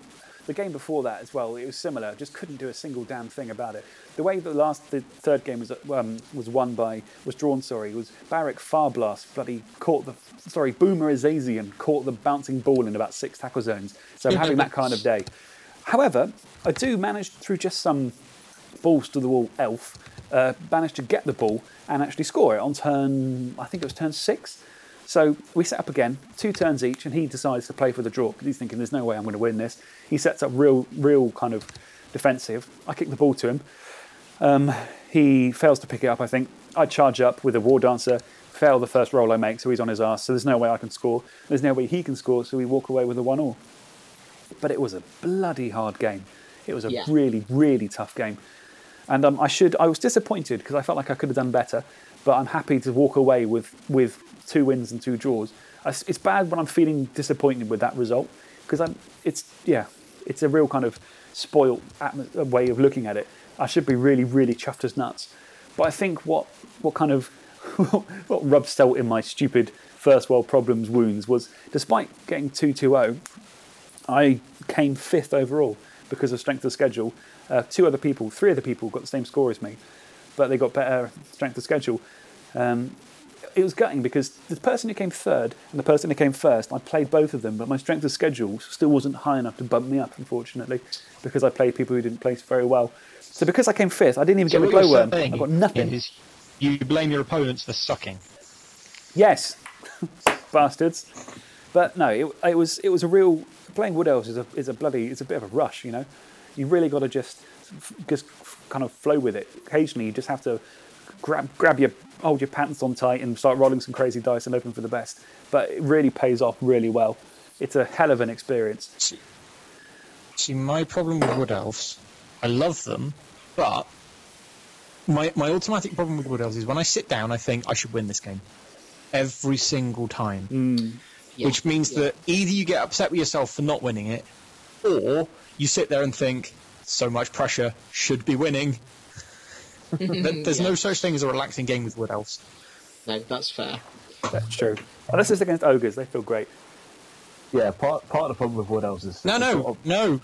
the game before that as well, it was similar. Just couldn't do a single damn thing about it. The way the last, the third game was um, was won by, was drawn. Sorry, was Barik Farblast bloody caught the, sorry, Boomer Eziasson caught the bouncing ball in about six tackle zones. So I'm having that kind of day. However, I do manage through just some balls to the wall elf, uh, managed to get the ball and actually score it on turn, I think it was turn six. So we set up again, two turns each, and he decides to play for the draw because he's thinking, "There's no way I'm going to win this." He sets up real, real kind of defensive. I kick the ball to him. Um, he fails to pick it up. I think I charge up with a war dancer, fail the first roll I make, so he's on his ass. So there's no way I can score. There's no way he can score, so we walk away with a one all. But it was a bloody hard game. It was a Yeah. really, really tough game. And um, I should. I was disappointed because I felt like I could have done better. But I'm happy to walk away with with two wins and two draws. It's bad when I'm feeling disappointed with that result because I'm. It's yeah. It's a real kind of spoilt way of looking at it. I should be really, really chuffed as nuts. But I think what what kind of what rubbed salt in my stupid first world problems wounds was, despite getting two 2-0, I came fifth overall because of strength of schedule. Uh, two other people, three other people got the same score as me, but they got better strength of schedule. Um, it was gutting because the person who came third and the person who came first, I played both of them, but my strength of schedule still wasn't high enough to bump me up, unfortunately, because I played people who didn't place very well. So because I came fifth, I didn't even So get the you're glowworm. I got nothing. is you blame your opponents for sucking. Yes, bastards. But no, it, it was it was a real playing Wood Elves is a is a bloody it's a bit of a rush, you know. You really got to just just kind of flow with it. Occasionally, you just have to grab grab your hold your pants on tight and start rolling some crazy dice and hoping for the best. But it really pays off really well. It's a hell of an experience. See, see, my problem with Wood Elves, I love them, but my my automatic problem with Wood Elves is when I sit down, I think I should win this game every single time. Mm. Yeah, Which means yeah. that either you get upset with yourself for not winning it, or you sit there and think, so much pressure, should be winning. There- There's no such thing as a relaxing game with Wood Elves. No, that's fair. That's true. Unless it's against ogres, they feel great. Yeah, part part of the problem with Wood Elves is No, no, sort of- no.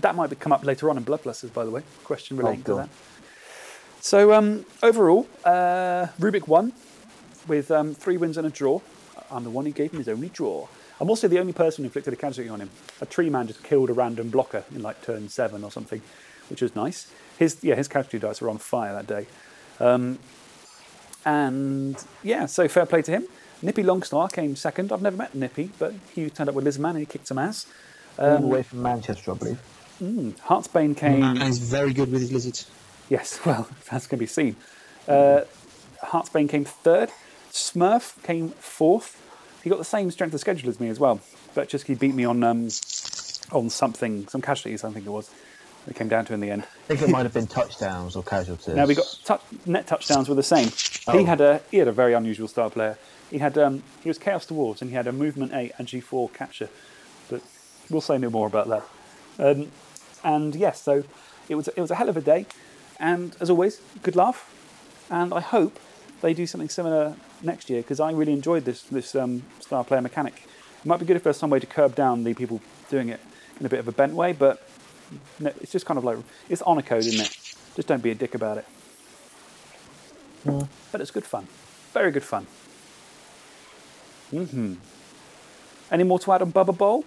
That might be, come up later on in Bloodbusters, by the way. Question relating to that. So um, overall, uh, Rubik won with um, three wins and a draw. I'm the one who gave him his only draw. I'm also the only person who inflicted a casualty on him. A tree man just killed a random blocker in like turn seven or something, which was nice. His yeah, his casualty dice were on fire that day. Um, and yeah, so fair play to him. Nippy Longstar came second. I've never met Nippy, but he turned up with Lizman and he kicked some ass. All the way from Manchester, I believe. Heartsbane came. And he's very good with his lizards. Yes, well, that's going to be seen. Uh, Heartsbane came third. Smurf came fourth. He got the same strength of schedule as me as well, but just he beat me on um, on something, some casualties, I think it was. It came down to in the end. I think it might have been touchdowns or casualties. Now we got net touchdowns were the same. Oh. He had a he had a very unusual star player. He had um, he was Chaos Dwarves and he had a movement eight and G four catcher, but we'll say no more about that. Um, and yes, so it was it was a hell of a day, and as always, good laugh. And I hope they do something similar next year because I really enjoyed this this um, star player mechanic. It might be good if there's some way to curb down the people doing it in a bit of a bent way, but no, it's just kind of like it's honor code, isn't it? Just don't be a dick about it. But it's good fun, very good fun. Mm-hmm. Any more to add on Bubba Bowl?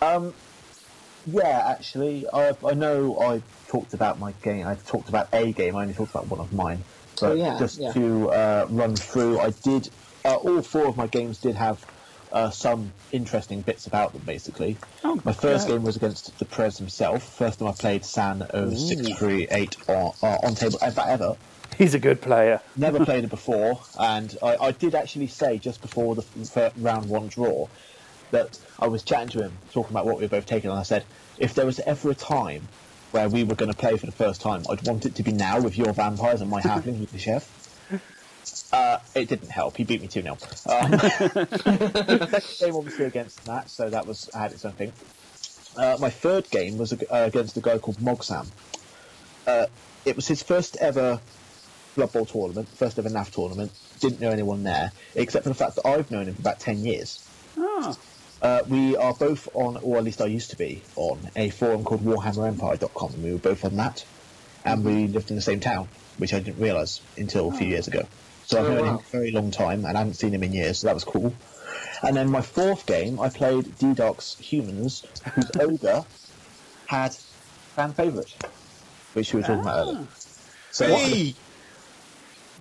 Um, Yeah, actually, I, I know I talked about my game. I talked about a game. I only talked about one of mine. But Oh, yeah, just yeah. to uh, run through, I did. Uh, all four of my games did have uh, some interesting bits about them. Basically, Oh, my first game was against the Prez himself. First time I played San 0638 on, uh, on table ever ever. He's a good player. Never played it before, and I, I did actually say just before the round one draw that I was chatting to him, talking about what we were both taking, and I said, if there was ever a time where we were going to play for the first time, I'd want it to be now with your vampires and my halfling with the chef. Uh, it didn't help. He beat me 2 0. Um, second game, obviously, against that, so that was had its own thing. Uh, my third game was uh, against a guy called Mogsam. Uh, it was his first ever Blood Bowl tournament, first ever NAF tournament. Didn't know anyone there, except for the fact that I've known him for about 10 years. Ah, Uh, we are both on, or at least I used to be, on a forum called WarhammerEmpire.com, and we were both on that. And we lived in the same town, which I didn't realise until a few years ago. So I've Oh, known him for a very long time, and I haven't seen him in years, so that was cool. And then my fourth game, I played D-Doc's Humans, whose ogre had fan favourite, which we were talking about earlier. So Hey!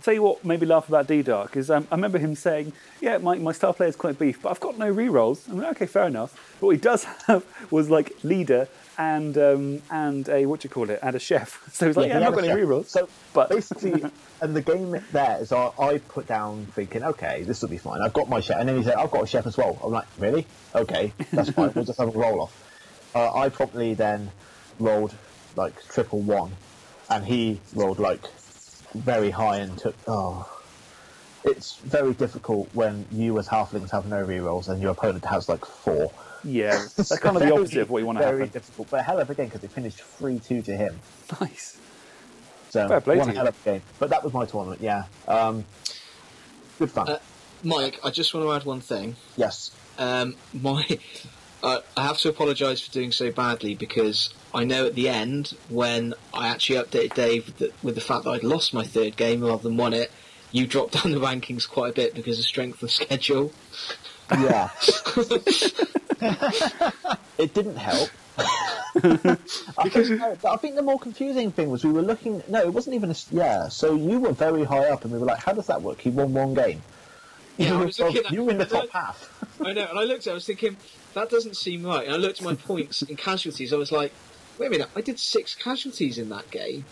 Tell you what made me laugh about D Dark is um, I remember him saying, "Yeah, my, my star player is quite beef, but I've got no rerolls." I'm like, "Okay, fair enough." But what he does have was like leader and um, and a what do you call it, and a chef. So he's like, "Yeah, he I've not got any rerolls." So But- basically, and the game there is I, I put down thinking, okay, this will be fine. I've got my chef, and then he said, I've got a chef as well. I'm like, really? Okay, that's fine. we'll just have a roll off. Uh, I promptly then rolled like triple one, and he rolled like very high and took. Oh, it's very difficult when you as halflings have no rerolls and your opponent has like four. yeah, that's kind of the opposite of what you want to Very happen. difficult, but a hell of a game because it finished three two to him. Nice. So Fair play one to you. hell of a game. But that was my tournament. Yeah, um, good fun. Uh, Mike, I just want to add one thing. yes. Um, my, uh, I have to apologise for doing so badly because I know at the end when I actually updated Dave with the, with the fact that I'd lost my third game rather than won it, you dropped down the rankings quite a bit because of strength of schedule. Yeah. it didn't help. I, think, no, I think the more confusing thing was we were looking. No, it wasn't even a. s- Yeah, so you were very high up, and we were like, "How does that work? He won one game. Yeah, you, I were was looking at- you were in the I top half." I know, and I looked at it, I was thinking, that doesn't seem right. And I looked at my points and casualties, I was like, wait a minute, I did six casualties in that game.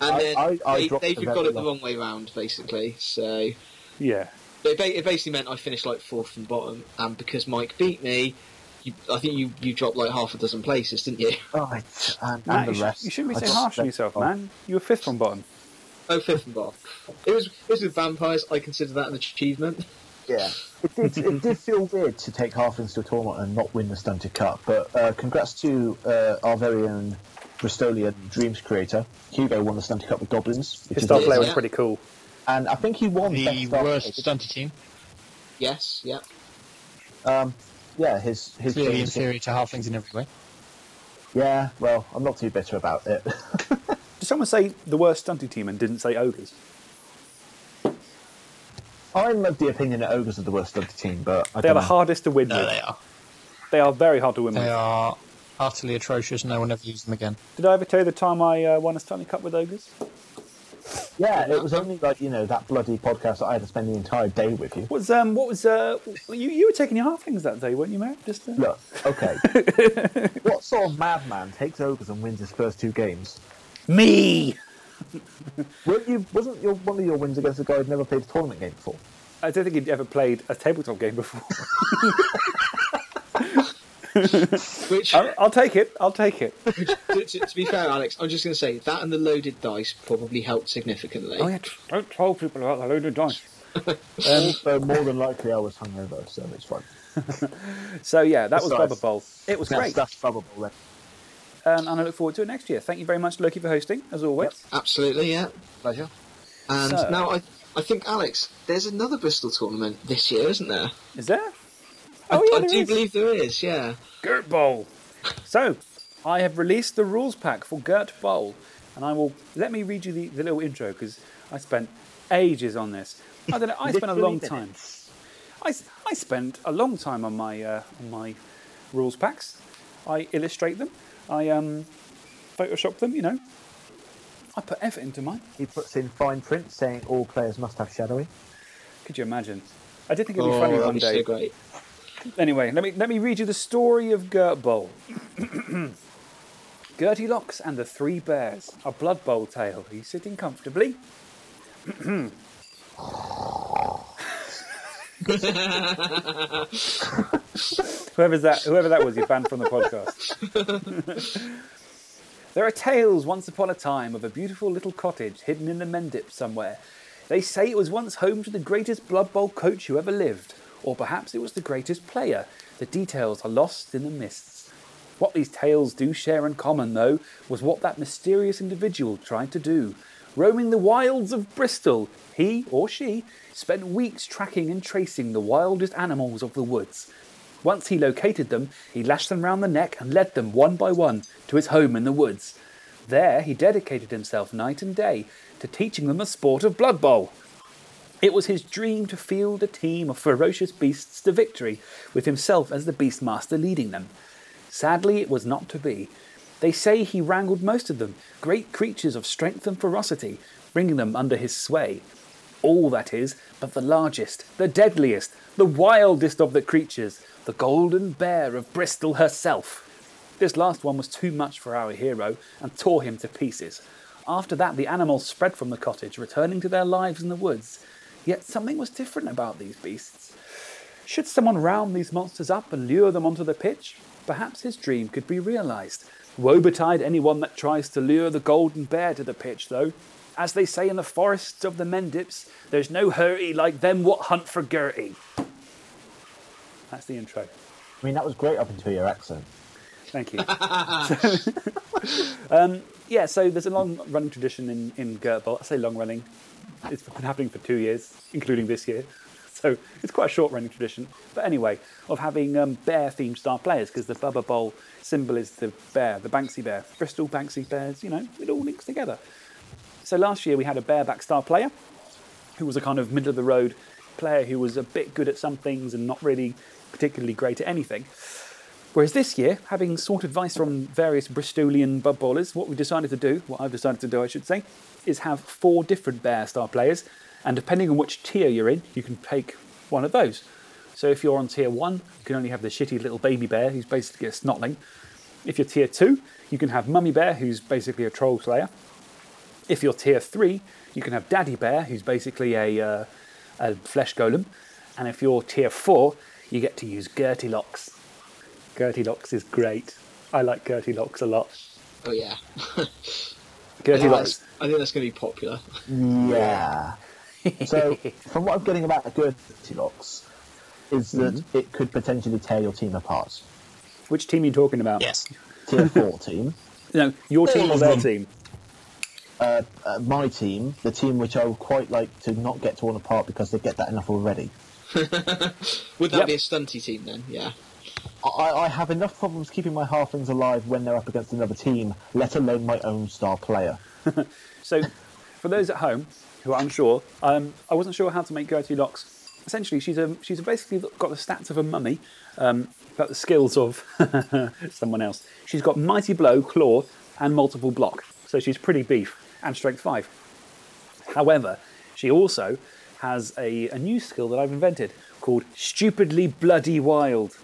And I- then I- I they, dropped David the got very it the wrong way round, basically. So Yeah. it, ba- it basically meant I finished like fourth from bottom, and because Mike beat me, you, I think you, you dropped like half a dozen places, didn't you? Right, and, Matt, and you, the sh- rest. you shouldn't be I so harsh on yourself, off. man. You were fifth from bottom. Oh, fifth from bottom. It was, it was with vampires, I consider that an achievement. Yeah, it did. it did feel weird to take halflings to a tournament and not win the Stunty Cup. But uh, congrats to uh, our very own Bristolian Dreams creator. Hugo won the Stunty Cup with goblins, which His is star player was Yeah. pretty cool. and I think he won The best worst player. stunty team. Yes, yeah. Um, yeah, his his Clearly game inferior to halflings in every way. Yeah, well, I'm not too bitter about it. Did someone say the worst Stunty team and didn't say ogres? I'm of the opinion that ogres are the worst of the team, but I They are the know. hardest to win No, with. they are. They are very hard to win They with. are utterly atrocious. And no one ever used them again. Did I ever tell you the time I uh, won a Stunty Cup with ogres? Yeah, it was only like you know that bloody podcast that I had to spend the entire day with you. Was um what was uh you you were taking your halflings that day, weren't you, mate? Just uh... Look, okay. what sort of madman takes ogres and wins his first two games? me. Weren't you? Wasn't your one of your wins against a guy who'd never played a tournament game before? I don't think he'd ever played a tabletop game before. Which, I'll, I'll take it. I'll take it. to, to, to be fair, Alex, I'm just going to say that and the loaded dice probably helped significantly. Oh yeah, don't tell people about the loaded dice. also, more than likely, I was hungover, so it's fine. So yeah, that was Besides- Bubba Bowl. It was That's, great, that's probable then. Um, and I look forward to it next year. Thank you very much, Loki, for hosting, as always. Absolutely, yeah. Pleasure. And So- now I, I think, Alex, there's another Bristol tournament this year, isn't there? Is there? I, Oh yeah, I there do is. believe there is, yeah. Gert Bowl. So, I have released the rules pack for Gert Bowl, and I will let me read you the, the little intro because I spent ages on this. I don't know. I spent a long Literally time. I spent a long time on my uh, on my rules packs. I illustrate them. I um, Photoshop them. You know. I put effort into mine. He puts in fine print saying all players must have shadowing. Could you imagine? I did think it'd be Oh, funny that'd one be day. so great. Anyway, let me let me read you the story of Gert Bowl. Gertie Locks and the Three Bears, a Blood Bowl tale. Are you sitting comfortably? Whoever's that, whoever that was, you banned from the podcast. there are tales once upon a time of a beautiful little cottage hidden in the Mendip somewhere. They say it was once home to the greatest Blood Bowl coach who ever lived, or perhaps it was the greatest player. The details are lost in the mists. What these tales do share in common, though, was what that mysterious individual tried to do. Roaming the wilds of Bristol, he or she spent weeks tracking and tracing the wildest animals of the woods. Once he located them, he lashed them round the neck and led them one by one to his home in the woods. There he dedicated himself night and day to teaching them the sport of Blood Bowl. It was his dream to field a team of ferocious beasts to victory, with himself as the Beastmaster leading them. Sadly, it was not to be. They say he wrangled most of them, great creatures of strength and ferocity, bringing them under his sway. All, that is, but the largest, the deadliest, the wildest of the creatures, the golden bear of Bristol herself. This last one was too much for our hero and tore him to pieces. After that, the animals spread from the cottage, returning to their lives in the woods. Yet something was different about these beasts. Should someone round these monsters up and lure them onto the pitch? Perhaps his dream could be realised. Woe betide anyone that tries to lure the golden bear to the pitch, though. As they say in the forests of the Mendips, there's no hurry like them what hunt for Gertie. That's the intro. I mean, that was great up until your accent. Thank you. um, yeah, so there's a long running tradition in, in Gert Bowl. I say long running. It's been happening for two years, including this year. So it's quite a short running tradition. But anyway, of having um, bear themed star players, because the Bubba Bowl symbol is the bear, the Banksy bear. Bristol Banksy bears, you know, it all links together. So last year we had a bareback star player who was a kind of middle of the road player who was a bit good at some things and not really particularly great at anything. Whereas this year, having sought advice from various Bristolian bub ballers, what we decided to do, what I've decided to do, I should say, is have four different Bear Star players, and depending on which tier you're in, you can take one of those. So if you're on tier one, you can only have the shitty little baby bear who's basically a snotling. If you're tier two, you can have Mummy Bear, who's basically a troll slayer. If you're tier three, you can have Daddy Bear, who's basically a, uh, a flesh golem. And if you're tier four, you get to use Gertie Locks. Gertie Locks is great. I like Gertie Locks a lot. Oh yeah. Gertie I, Locks. think that's- I think that's going to be popular. Yeah. so, from what I'm getting about the Gertie locks, is that it could potentially tear your team apart. Which team are you talking about? Yes. Tier 4 team. No, your team All or their team? Uh, uh, my team, the team which I would quite like to not get torn apart because they get that enough already. Would that Yep. be a stunty team then? Yeah. I, I have enough problems keeping my halflings alive when they're up against another team, let alone my own star player. So, for those at home who are unsure, um, I wasn't sure how to make Gertie Locks. Essentially, she's a she's basically got the stats of a mummy, um, but the skills of someone else. She's got mighty blow, claw, and multiple block. So she's pretty beef and strength five. However, she also has a, a new skill that I've invented called Stupidly Bloody Wild.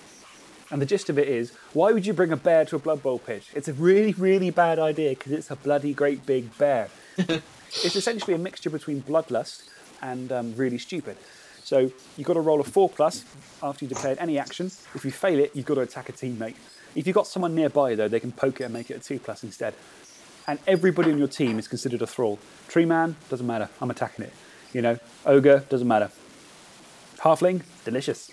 And the gist of it is, why would you bring a bear to a Blood Bowl pitch? It's a really, really bad idea because it's a bloody great big bear. it's essentially a mixture between bloodlust and um, really stupid. So you've got to roll a four plus after you've declared any action. If you fail it, you've got to attack a teammate. If you've got someone nearby though, they can poke it and make it a two plus instead. And everybody on your team is considered a thrall. Tree man doesn't matter. I'm attacking it. You know, ogre doesn't matter. Halfling delicious.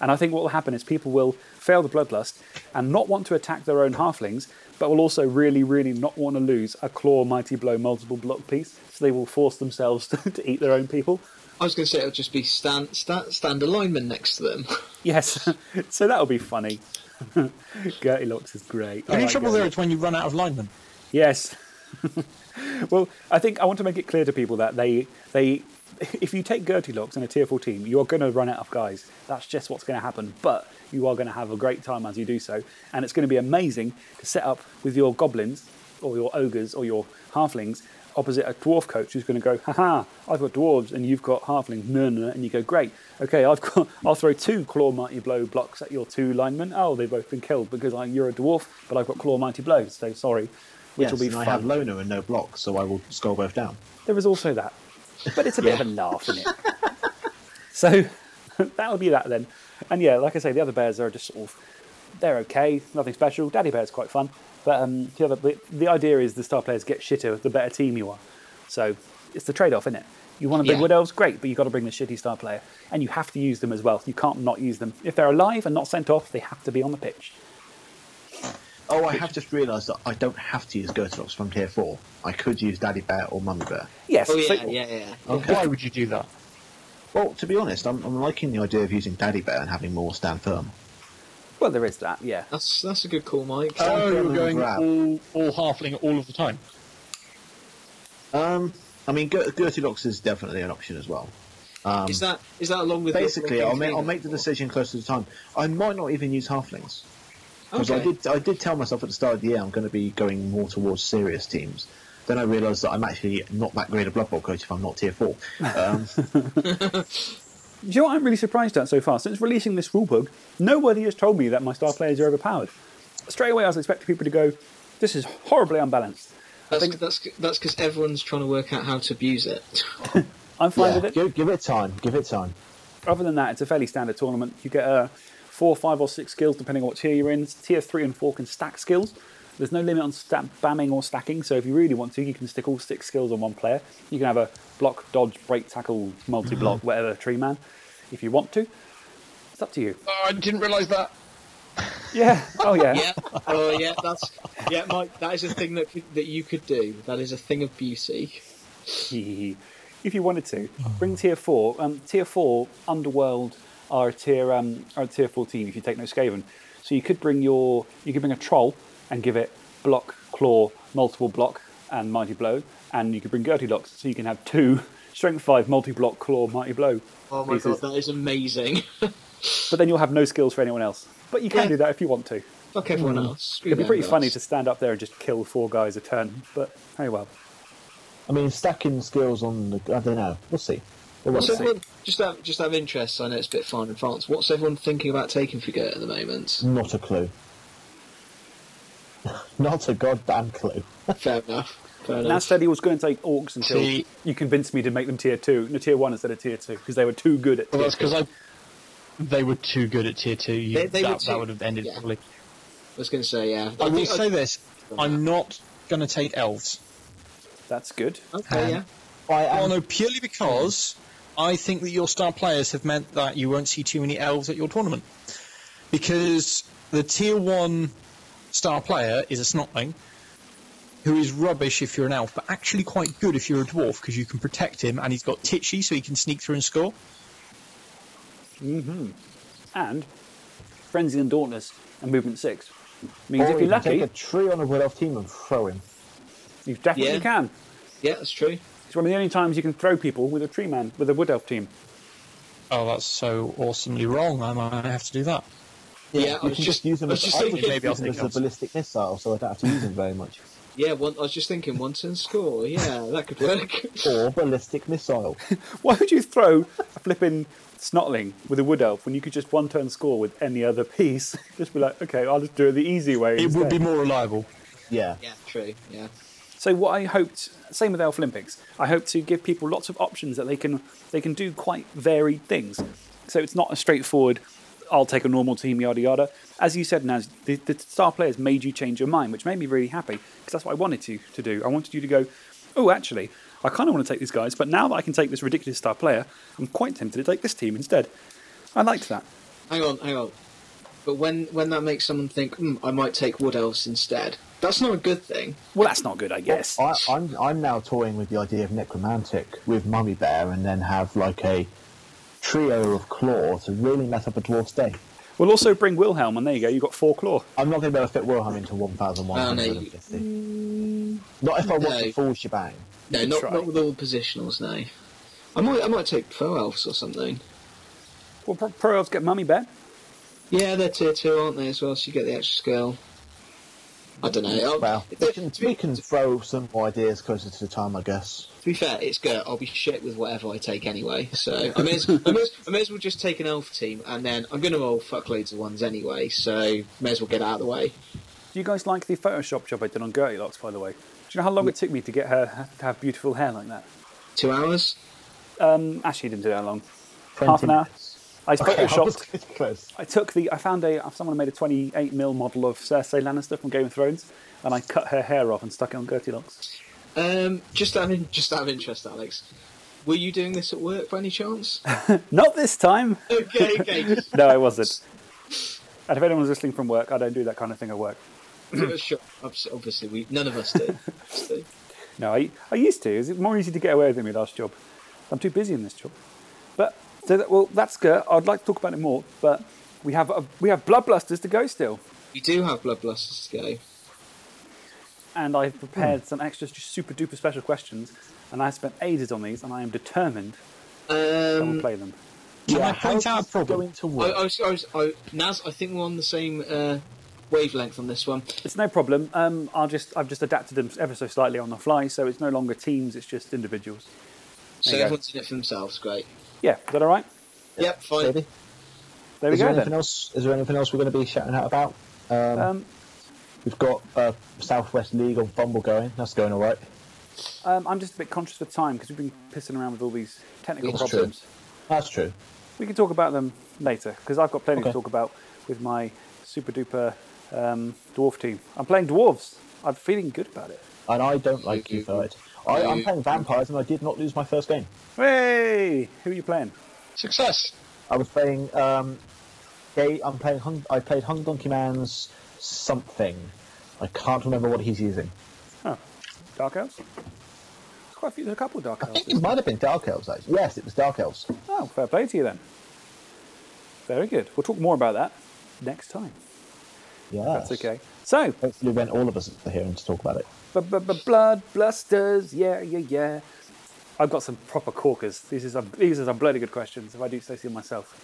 And I think what will happen is people will fail the bloodlust and not want to attack their own halflings, but will also really, really not want to lose a claw, mighty blow, multiple block piece. So they will force themselves to, to eat their own people. I was going to say it'll just be stand, stand, stand a lineman next to them. Yes, so that'll be funny. Gertie Locks is great. The I only like trouble Gertie. there is when you run out of linemen. Yes. well, I think I want to make it clear to people that they they if you take Gertie Locks in a tier 4 team, you are going to run out of guys. That's just what's going to happen. But you are going to have a great time as you do so, and it's going to be amazing to set up with your goblins or your ogres or your halflings opposite a dwarf coach who's going to go, haha, I've got dwarves and you've got halflings, no, no, no," and you go, great, okay, I've got, I'll throw two claw mighty blow blocks at your two linemen. Oh, they've both been killed because I, you're a dwarf, but I've got claw mighty blows, so sorry. Which yes, will be and fun. I have loner and no blocks, so I will skull both down. There is also that. But it's a bit of a laugh, isn't it? so that'll be that then. And yeah, like I say, the other bears are just sort of they're okay, nothing special. Daddy Bear's quite fun. But um, the, other, the, the idea is the star players get shitter the better team you are. So it's the trade off, isn't it? You want to bring Yeah. Wood Elves, great, but you've got to bring the shitty star player. And you have to use them as well. You can't not use them. If they're alive and not sent off, they have to be on the pitch. Oh, I have just realised that I don't have to use Gertrude from tier 4. I could use Daddy Bear or Mummy Bear. Yes. Oh so- yeah, yeah, yeah. Okay. Why would you do that? Well, to be honest, I'm, I'm liking the idea of using Daddy Bear and having more stand firm. Well, there is that, yeah. That's that's a good call, Mike. Oh, you firm were and going grab. all, all halfling all of the time. Um, I mean, Ger- Gertie Locks is definitely an option as well. Um, is that is that along with basically, I'll make. I'll make the decision close to the time. I might not even use halflings. Because I did, I did tell myself at the start of the year I'm going to be going more towards serious teams. Then I realised that I'm actually not that great a Blood Bowl coach if I'm not tier four. Um, Do you know what I'm really surprised at so far? Since releasing this rulebook, nobody has told me that my star players are overpowered. Straight away, I was expecting people to go, "This is horribly unbalanced." That's think- that's that's because everyone's trying to work out how to abuse it. I'm fine yeah, with it. give, give it time. Give it time. Other than that, it's a fairly standard tournament. You get uh, four, five, or six skills depending on what tier you're in. Tier three and four can stack skills. There's no limit on sta bamming or stacking, so if you really want to, you can stick all six skills on one player. You can have a block, dodge, break, tackle, multi-block, whatever, tree man, if you want to. It's up to you. Oh, I didn't realise that. Yeah. Oh yeah. yeah. Oh yeah. That's yeah, Mike. That is a thing that that you could do. That is a thing of beauty. if you wanted to, bring tier four. Um, tier four underworld are a tier um, are a tier fourteen. If you take no Skaven, so you could bring your you could bring a troll and give it block, claw, multiple block, and mighty blow, and you can bring Gertie locks, so you can have two strength five multi block, claw, mighty blow. Oh my pieces. god, that is amazing. But then you'll have no skills for anyone else. But you can Yeah. do that if you want to. Fuck everyone mm. else. Screw It'd be pretty guys. funny to stand up there and just kill four guys a turn. But hey, well. I mean, stacking skills on the. I don't know. We'll see. We'll What's see. everyone, just out, just out of interest, I know it's a bit far in advance. What's everyone thinking about taking for Gert at the moment? Not a clue. Not a goddamn clue. Fair enough. Fair Nat said he was going to take orcs until See- you convinced me to make them tier two, no, tier one instead of tier two, because they were too good at Well, tier that's because two. I. They were too good at tier two. You, They- they that, too- that would have ended yeah. probably. I was going to say yeah. I will think say this: I'm not going to take elves. That's good. Okay, yeah. I Well, no, purely because I think that your star players have meant that you won't see too many elves at your tournament. Because the tier one star player is a snotling who is rubbish if you're an elf, but actually quite good if you're a dwarf because you can protect him and he's got titchy so he can sneak through and score. Mm-hmm. And frenzy and dauntless and movement six means Or if you you're can take a tree on a wood elf team and throw him. you definitely Yeah. can. Yeah, that's true. It's one of the only times you can throw people with a tree man with a wood elf team. Oh, that's so awesomely wrong. I might have to do that. Yeah, I you was can just just use them I as, was just I would maybe I'll take as a ballistic missile, so I don't have to use them very much. Yeah, one, I was just thinking one turn score. Yeah, that could work. Or ballistic missile. Why would you throw a flipping snotling with a wood elf when you could just one turn score with any other piece? just be like, okay, I'll just do it the easy way. It would be more reliable. Yeah. yeah, true. Yeah. So what I hoped, same with Elf Olympics, I hope to give people lots of options that they can they can do quite varied things. So it's not a straightforward. I'll take a normal team, yada yada. As you said, Naz, the, the star players made you change your mind, which made me really happy because that's what I wanted you to do. I wanted you to go, oh, actually, I kind of want to take these guys, but now that I can take this ridiculous star player, I'm quite tempted to take this team instead. I liked that. Hang on, hang on. But when when that makes someone think, hmm, I might take wood elves instead, that's not a good thing. Well, that's not good, I guess. I, I'm I'm now toying with the idea of necromantic with mummy bear, and then have like a trio of claw to really mess up a dwarf's day. We'll also bring Wilhelm, and there you go. You've got four claw. I'm not going to be able to fit Wilhelm into 1,150. Not if I want No. the full shebang. No, not, not with all the positionals. No. I might I might take pro elves or something. Well, pro, pro elves get mummy bear. Yeah, they're tier two, aren't they? As well, so you get the extra skill. I don't know. I'll- Well, we can, we can throw some more ideas closer to the time, I guess. to be fair, it's good. I'll be shit with whatever I take anyway. So I may, as, I, may as, I may as well just take an elf team, and then I'm going to roll fuckloads of ones anyway. So may as well get out of the way. Do you guys like the Photoshop job I did on Gertie Locks, by the way? Do you know how long it took me to get her to have beautiful hair like that? Two hours. Um, actually, it didn't do that long. Half an hour. minutes. I Okay, I was photoshopped. I took the. I found a. Someone made a 28 mil model of Cersei Lannister from Game of Thrones, and I cut her hair off and stuck it on Gertie Locks. Um, just out of just out of interest, Alex. Were you doing this at work by any chance? Not this time. okay, okay. No, I wasn't. And if anyone's listening from work, I don't do that kind of thing at work. give it a shot. Obviously, we none of us do. No, I, I used to. Is it more easy to get away with in my last job? I'm too busy in this job. But so that, well, that's good. I'd like to talk about it more, but we have a, we have Bloodbusters to go still, We do have Bloodbusters to go. and I've prepared some extra just super duper special questions, and I spent ages on these, and I am determined I will Um, play them. Can Yeah, I point out a problem? going to I, work? I was, I was, I, Naz, I think we're on the same uh, wavelength on this one. It's no problem. Um, I'll just I've just adapted them ever so slightly on the fly, so it's no longer teams; it's just individuals. So There you go. everyone's in it for themselves. Great. Yeah, is that all right? Yep, fine. Maybe? There we Is there go anything then. else? Is there anything else we're going to be shouting out about? Um, Um, we've got uh, Southwest League on FUMBBL going. That's going all right. um, I'm just a bit conscious of time because we've been pissing around with all these technical That's true. problems. That's true. We can talk about them later because I've got plenty to talk about with my super duper um, dwarf team. I'm playing dwarves. I'm feeling good about it. And I don't like you for it. I, I'm playing vampires, and I did not lose my first game. Hey, who are you playing? Success. I was playing. Um, Ga- I'm playing. Hung, I played Hung Donkey Man's something. I can't remember what he's using. Oh, Dark Elves. There's quite a few. There's a couple of Dark elves. I think it might have been Dark Elves. Actually. Yes, it was Dark Elves. Oh, fair play to you then. Very good. We'll talk more about that next time. Yeah, That's okay. So, Hopefully, when all of us are here and to talk about it. Blood blusters, yeah, yeah, yeah. I've got some proper corkers. These are some, these are some bloody good questions. If I do say so myself.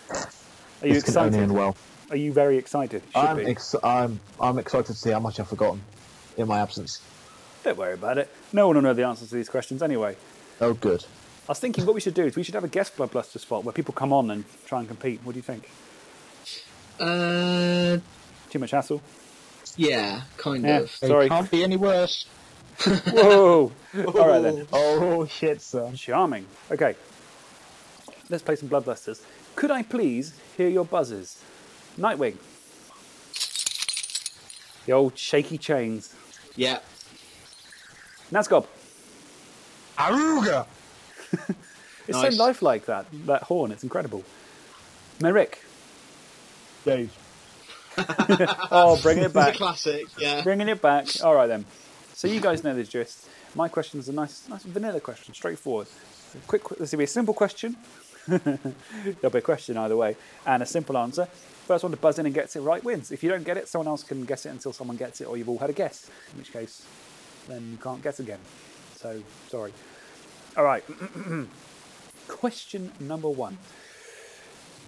Are you This can only excited? end well. Are you very excited? Should I'm, be. ex- I'm I'm excited to see how much I've forgotten in my absence. Don't worry about it. No one will know the answers to these questions anyway. Oh, good. I was thinking what we should do is we should have a guest Bloodbuster spot where people come on and try and compete. What do you think? Uh, Too much hassle? Yeah, kind Yeah. of. It Sorry. can't be any worse. Whoa! All right then. Oh shit, son. Charming. Okay. Let's play some bloodbusters. Could I please hear your buzzes? Nightwing. The old shaky chains. Yeah. Nazgob. Aruga! It's Nice. so lifelike that that horn. It's incredible. Merrick. Dave. Oh, bringing it It's a back. classic. Yeah. bringing it back. All right then. So you guys know the gist. My question is a nice, nice vanilla question, straightforward. A quick, this will be a simple question. There'll be a question either way, and a simple answer. First one to buzz in and gets it right wins. If you don't get it, someone else can guess it until someone gets it, or you've all had a guess. In which case, then you can't guess again. So sorry. All right. question number one.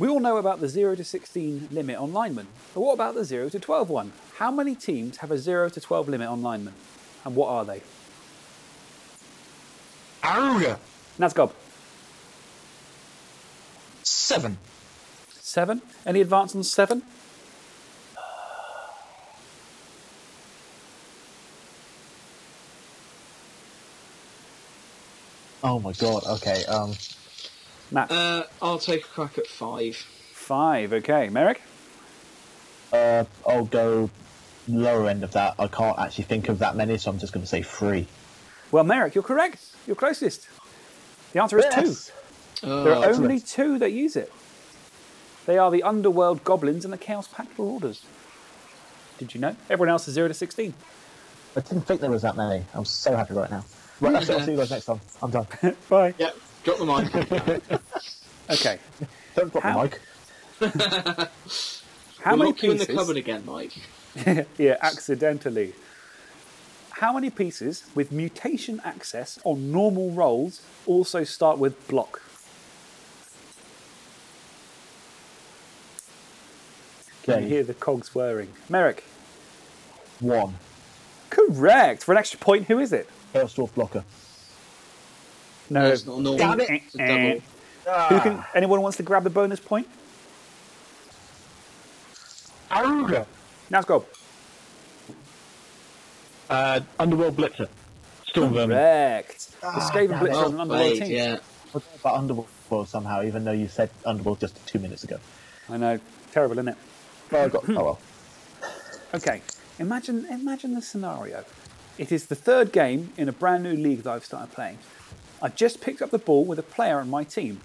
We all know about the 0 to 16 limit on linemen, but what about the 0 to 12 one? How many teams have a 0 to 12 limit on linemen? And what are they? Aruga. Nazgob, Seven. seven. Any advance on seven? Oh my god. Okay. Um. Matt, Uh, I'll take a crack at five. five. Okay. Merrick, Uh. I'll go lower end of that. I can't actually think of that many, so I'm just going to say three. well, Merrick, you're correct. You're closest. The answer is Yes. two. There are Oh, only two that use it. They are the Underworld Goblins and the Chaos Pact Marauders. Did you know? Everyone else is 0 to 16. I didn't think there was that many. I'm so happy right now. Right, that's it. I'll see you guys next time. I'm done. Bye. yeah, drop the mic. Okay. Don't drop How- the mic. How we'll many lock you in the pieces? cupboard again, Mike. yeah, accidentally. How many pieces with mutation access on normal rolls also start with block? Can you Okay. hear the cogs whirring? Merrick. One. Correct. For an extra point, who is it? Chaos Dwarf Blocker. No. That's not normal. Damn it. It's a double. Ah. Who can? Anyone wants to grab the bonus point? Aruga. Now go. Uh, Underworld Blitzer. Storm Vermin. Correct. Ah, the Skaven damn Blitzer it. is an Well underworld played, team. yeah. Forgot about Underworld somehow, even though you said Underworld just two minutes ago. I know. Terrible, isn't it? Well, I got. oh well. Hmm. Okay, imagine imagine the scenario. It is the third game in a brand new league that I've started playing. I just picked up the ball with a player on my team.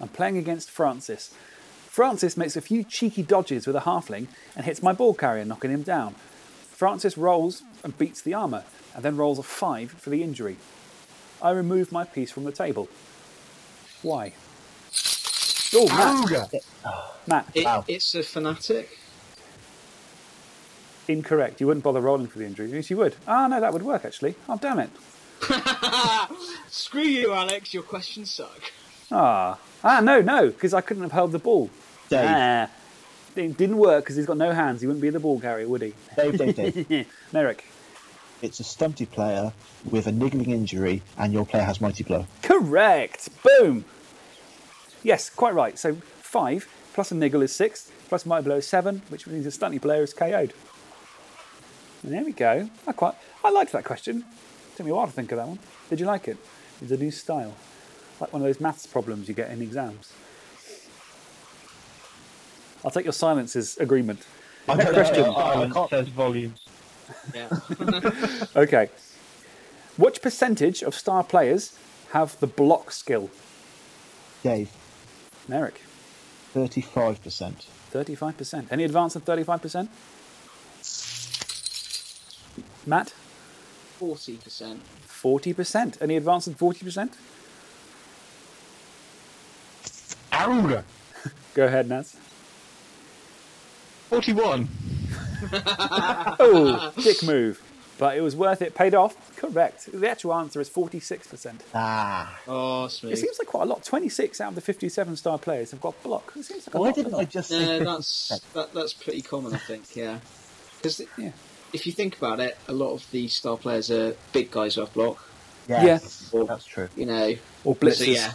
I'm playing against Francis. Francis makes a few cheeky dodges with a halfling and hits my ball carrier, knocking him down. Francis rolls and beats the armour, and then rolls a five for the injury. I remove my piece from the table. Why? Oh, Matt. Aruga. Matt, It, Wow. It's a fanatic. incorrect. You wouldn't bother rolling for the injury. Yes, you would. Ah, no, that would work actually. Oh, damn it. Screw you, Alex. Your questions suck. Ah, ah, no, no, because I couldn't have held the ball. Dave. Ah, it didn't work because he's got no hands. He wouldn't be the ball carrier, would he? Dave, Dave, Dave. Merrick. it's a stunty player with a niggling injury, and your player has Mighty Blow. Correct. Boom. Yes, quite right. So five plus a niggle is six, plus mighty blow is seven, which means a stunty player is KO'd. And there we go. I quite, I liked that question. Took me a while to think of that one. Did you like it? It's a new style, like one of those maths problems you get in exams. I'll take your silence as agreement. Next question. Silence says volumes. Yeah. Okay. Which percentage of star players have the block skill? Dave, Merrick, thirty-five percent. 35%. Any advance than 35%? Matt, Forty percent. 40%. Any advance than 40%? Aruga. Go ahead, Naz. 41. Oh, dick move. But it was worth it, paid off. Correct. The actual answer is 46%. Ah, Oh, sweet. It seems like quite a lot. 26 out of the 57 star players have got block. It seems like a why lot. didn't I just Yeah, that's that, that's pretty common, I think. Yeah, because Yeah. If you think about it, a lot of the star players are big guys who have block. Yes, Yeah. that's true. You know, Or so yeah,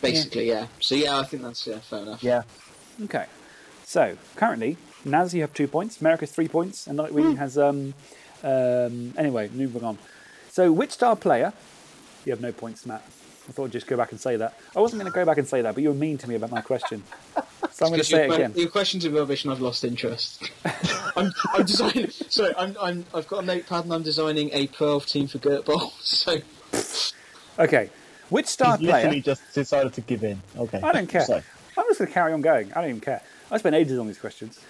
basically, yeah. So yeah, I think that's yeah, fair enough. Yeah, Okay. So currently, Naz, you have two points. Merrick's three points, and Nightwing has um, um. Anyway, moving on. So, which star player? You have no points, Matt. I thought I'd just go back and say that. I wasn't going to go back and say that, but you were mean to me about my question, so I'm going to say your, it que- again. your questions are rubbish, and I've lost interest. I'm, I'm designing. Sorry, I'm, I'm. I've got a notepad, and I'm designing a 12 team for Gert Bowl. So Okay. Which star he's player? literally just decided to give in. Okay, I don't care. So, I'm just going to carry on going. I don't even care. I spent ages on these questions.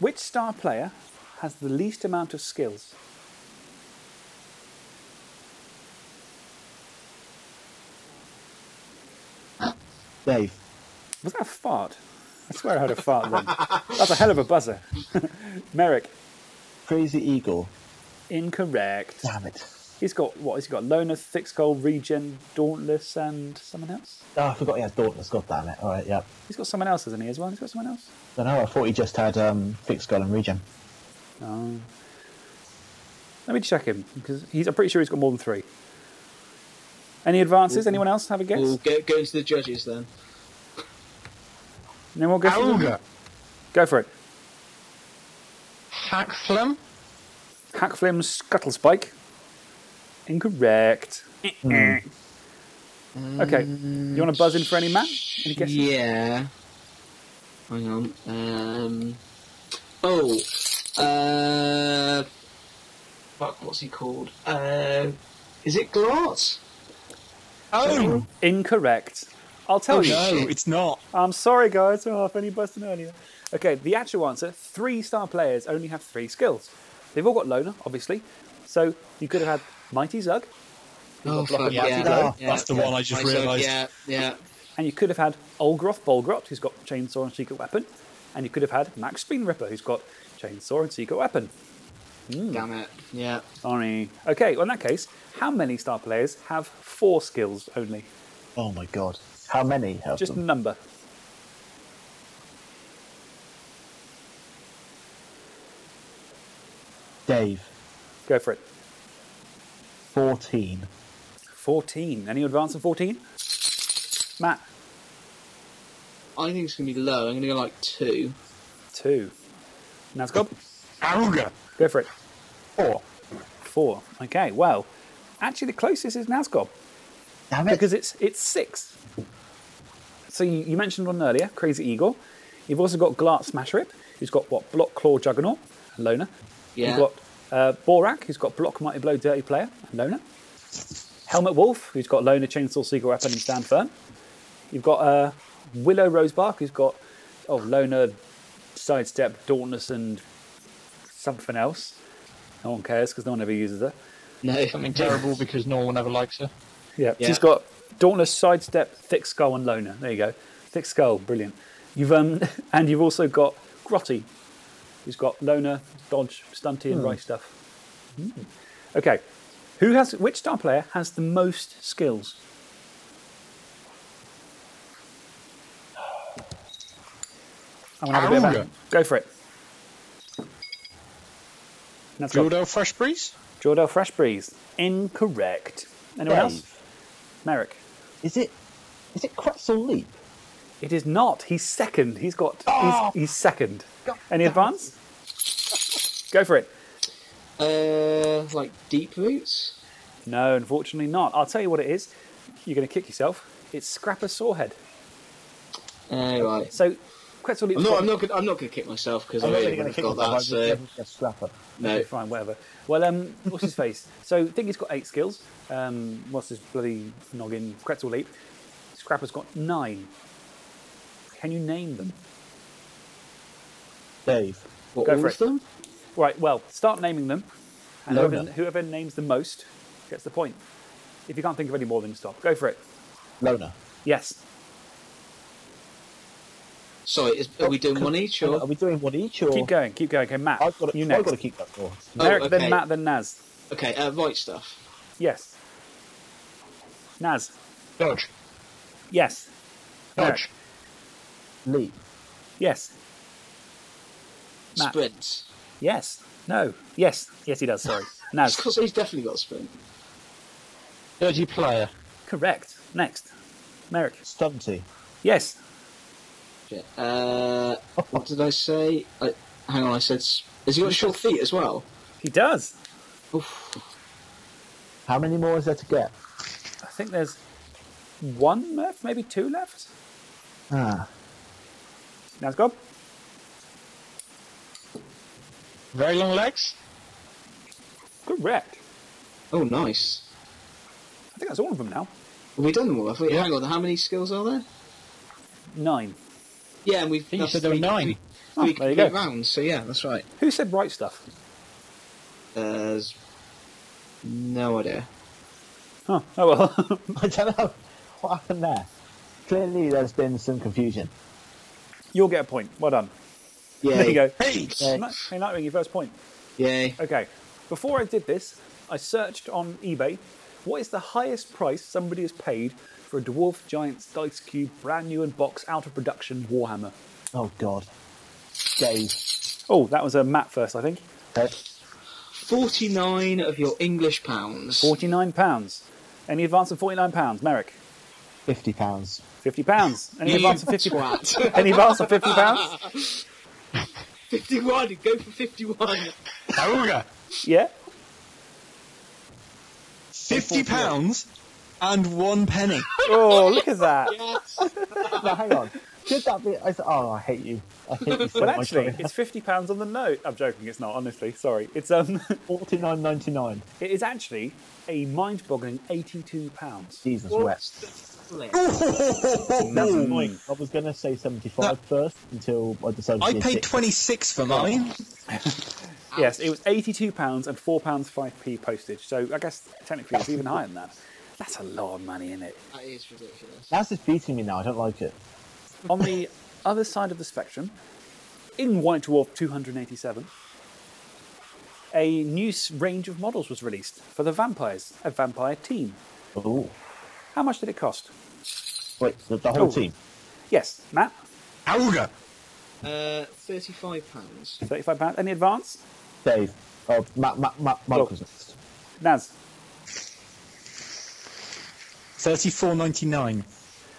Which star player has the least amount of skills? Dave, Was that a fart? I swear I heard a fart then. That's a hell of a buzzer. Merrick, Crazy Eagle. incorrect. Damn it! He's got what? He's got Loner, Thick Skull, Regen, Dauntless, and someone else. Oh, I forgot he has Dauntless. God damn it! All right, yeah. He's got someone else, hasn't he? As well. He's got someone else. I don't know. I thought he just had um, Thick Skull and Regen. Oh. Let me check him because he's. I'm pretty sure he's got more than three. Any advances? Anyone else have a guess? We'll go, go into the judges then. No more guesses. Auga. Go for it. Hakflem. Hakflem's Skuttlespike. Incorrect. Okay. You want to buzz in for any Matt? Any guesses? Yeah. Hang on. Um. Oh. Uh. Fuck. What's he called? Uh. Is it Glart? Oh, Incorrect. I'll tell oh you. no, it's not. I'm sorry, guys. Oh, I've only buzzed in earlier. Okay, the actual answer three star players only have three skills. They've all got Loner, obviously. So you could have had Mighty Zug, Oh, fuck, yeah. Mighty yeah. Blow. That's the one I just realised. Yeah, yeah. and you could have had Ugroth Bolgrot, who's got Chainsaw and Secret Weapon, and you could have had Max Spleenripper, who's got Chainsaw and Secret Weapon. Hmm. Damn it. Yeah. Sorry. Okay, well, in that case, how many star players have four skills only? Oh my god. How many have Just a number. Dave, Go for it. 14. 14. Any advance on 14? Matt, I think it's going to be low. I'm going to go like two. 2. Nazgob, Auga. go for it. 4. 4. Okay, well, actually, the closest is Nazgob Damn it. because it's it's 6. So you, you mentioned one earlier, Crazy Eagle. You've also got Glart Smashrip, who's got what? Block Claw Juggernaut, and Loner. Yeah. You've got uh, Borak, who's got Block Mighty Blow Dirty Player, and Loner. Helmut Wulf, who's got Loner, Chainsaw, Secret Weapon, and Stand Firm. You've got uh, Willow Rosebark, who's got oh Loner, Sidestep, Dauntless, and something else. No one cares because no one ever uses her. No. Something terrible because no one ever likes her. Yeah, Yeah. she's got Dauntless, Sidestep, Thick Skull, and Loner. There you go. Thick Skull, brilliant. You've um, and you've also got Grotty, who's got Loner, Dodge, Stunty, and Right Stuff. Hmm. Okay, who has which star player has the most skills? I'm gonna have a bit of a, Go for it. That's Fresh Breeze. Jordell Fresh Breeze. Incorrect. Anyone else? Merrick. Is it is it Quetzal Leap? It is not. He's second. He's got. He's, he's second. Any advance? Go for it. Uh, like deep roots? No, unfortunately not. I'll tell you what it is. You're going to kick yourself. It's Scrappa Sorehead. Uh, right. So, Quetzal Leap's I'm not. got- I'm not. Gonna, I'm not going to kick myself because I I'm not really going would to have kick got that. I So just a scrapper. no. Okay, fine, whatever. Well, um, what's his face? So, I think he's got eight skills. Um, what's his bloody noggin? Quetzal Leap. Scrappa's got nine. Can you name them? Dave, What, Go all for it. them? Right, well, start naming them. And Loner. whoever, whoever names the most gets the point. If you can't think of any more, then stop. Go for it. Lona. Yes. Sorry, is, are we doing one each or? Are we doing one each or? Keep going, keep going. Okay, Matt. I've got to, you I've got to keep that score. Oh, Merrick, then. Matt, then Naz. Okay, uh, right stuff. Yes. Naz. Dodge. Yes. Merrick. Dodge. Leap. Yes. Matt. Sprint. Yes. No. Yes. Yes, he does. Sorry. Naz. Because he's definitely got sprint. Dirty Player. Correct. Next. Merrick. Stunty. Yes. Shit. Uh, what did I say? I, hang on, I said. s- Has he got short feet as well? He does. Oof. How many more is there to get? I think there's one left, maybe two left. Ah, Naz, go. Very long legs. Correct. Oh, nice. I think that's all of them now. Have we done them all? Have we, Hang on, how many skills are there? Nine. Yeah, and we've. think you said there were nine. Three, Oh, three there you go. rounds, so yeah, that's right. Who said right stuff? Uh, no idea. Huh. Oh well. I don't know what happened there. Clearly, there's been some confusion. You'll get a point. Well done. Yeah. There you go. Hey. Hey, Nightwing, your first point. Yay. Okay. Before I did this, I searched on eBay. What is the highest price somebody has paid for a Dwarf Giants Dice Cube brand new in box out of production Warhammer? Oh God, Dave. Oh, that was a Matt first, I think. Okay. 49 of your English pounds. Forty-nine pounds. Any advance of forty-nine pounds, Merrick? Fifty pounds. Fifty pounds. Any You advance of fifty? twat. Any advance of fifty pounds? 51, go for 51. Auga. Yeah. Fifty pounds and one penny. Oh, look at that. Yes. now hang on. Should that be? I, oh, I hate you. I hate you so Well, much. actually, it's fifty pounds on the note. I'm joking. It's not. Honestly, sorry. It's um, forty nine ninety nine. it is actually a mind-boggling eighty-two pounds. Jesus What's wept. the? That's annoying. I was going to say 75 first until I decided. I to paid twenty six for mine. Yes, it was eighty-two pounds and four pounds five p postage. So I guess technically it's even higher than that. That's a lot of money, isn't it? That is ridiculous. That's just beating me now. I don't like it. On the other side of the spectrum, in White Dwarf 287, a new range of models was released for the vampires, a vampire team. Oh, How much did it cost? wait, the, the whole Oh. team. Yes, Matt, Auga. Uh, 35 pounds. thirty-five pounds. Any advance? Dave. Oh, Matt, Matt, Matt, Mike Go. Naz, Thirty four ninety nine.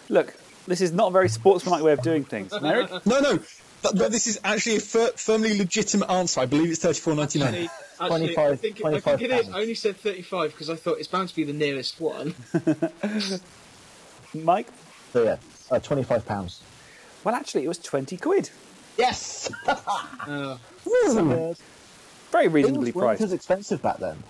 look, this is not a very sportsmanlike way of doing things. Merrick, No, no. But, but this is actually a fir- firmly legitimate answer. I believe it's thirty four ninety nine. Actually, actually, I 25 think, it, I think 25 it is. pounds. I only said 35 because I thought it's bound to be the nearest one. Mike. So yeah, uh, 25 pounds. Well, actually, it was twenty quid. Yes. Uh, Yes. Very Things reasonably weren't priced. as expensive back then.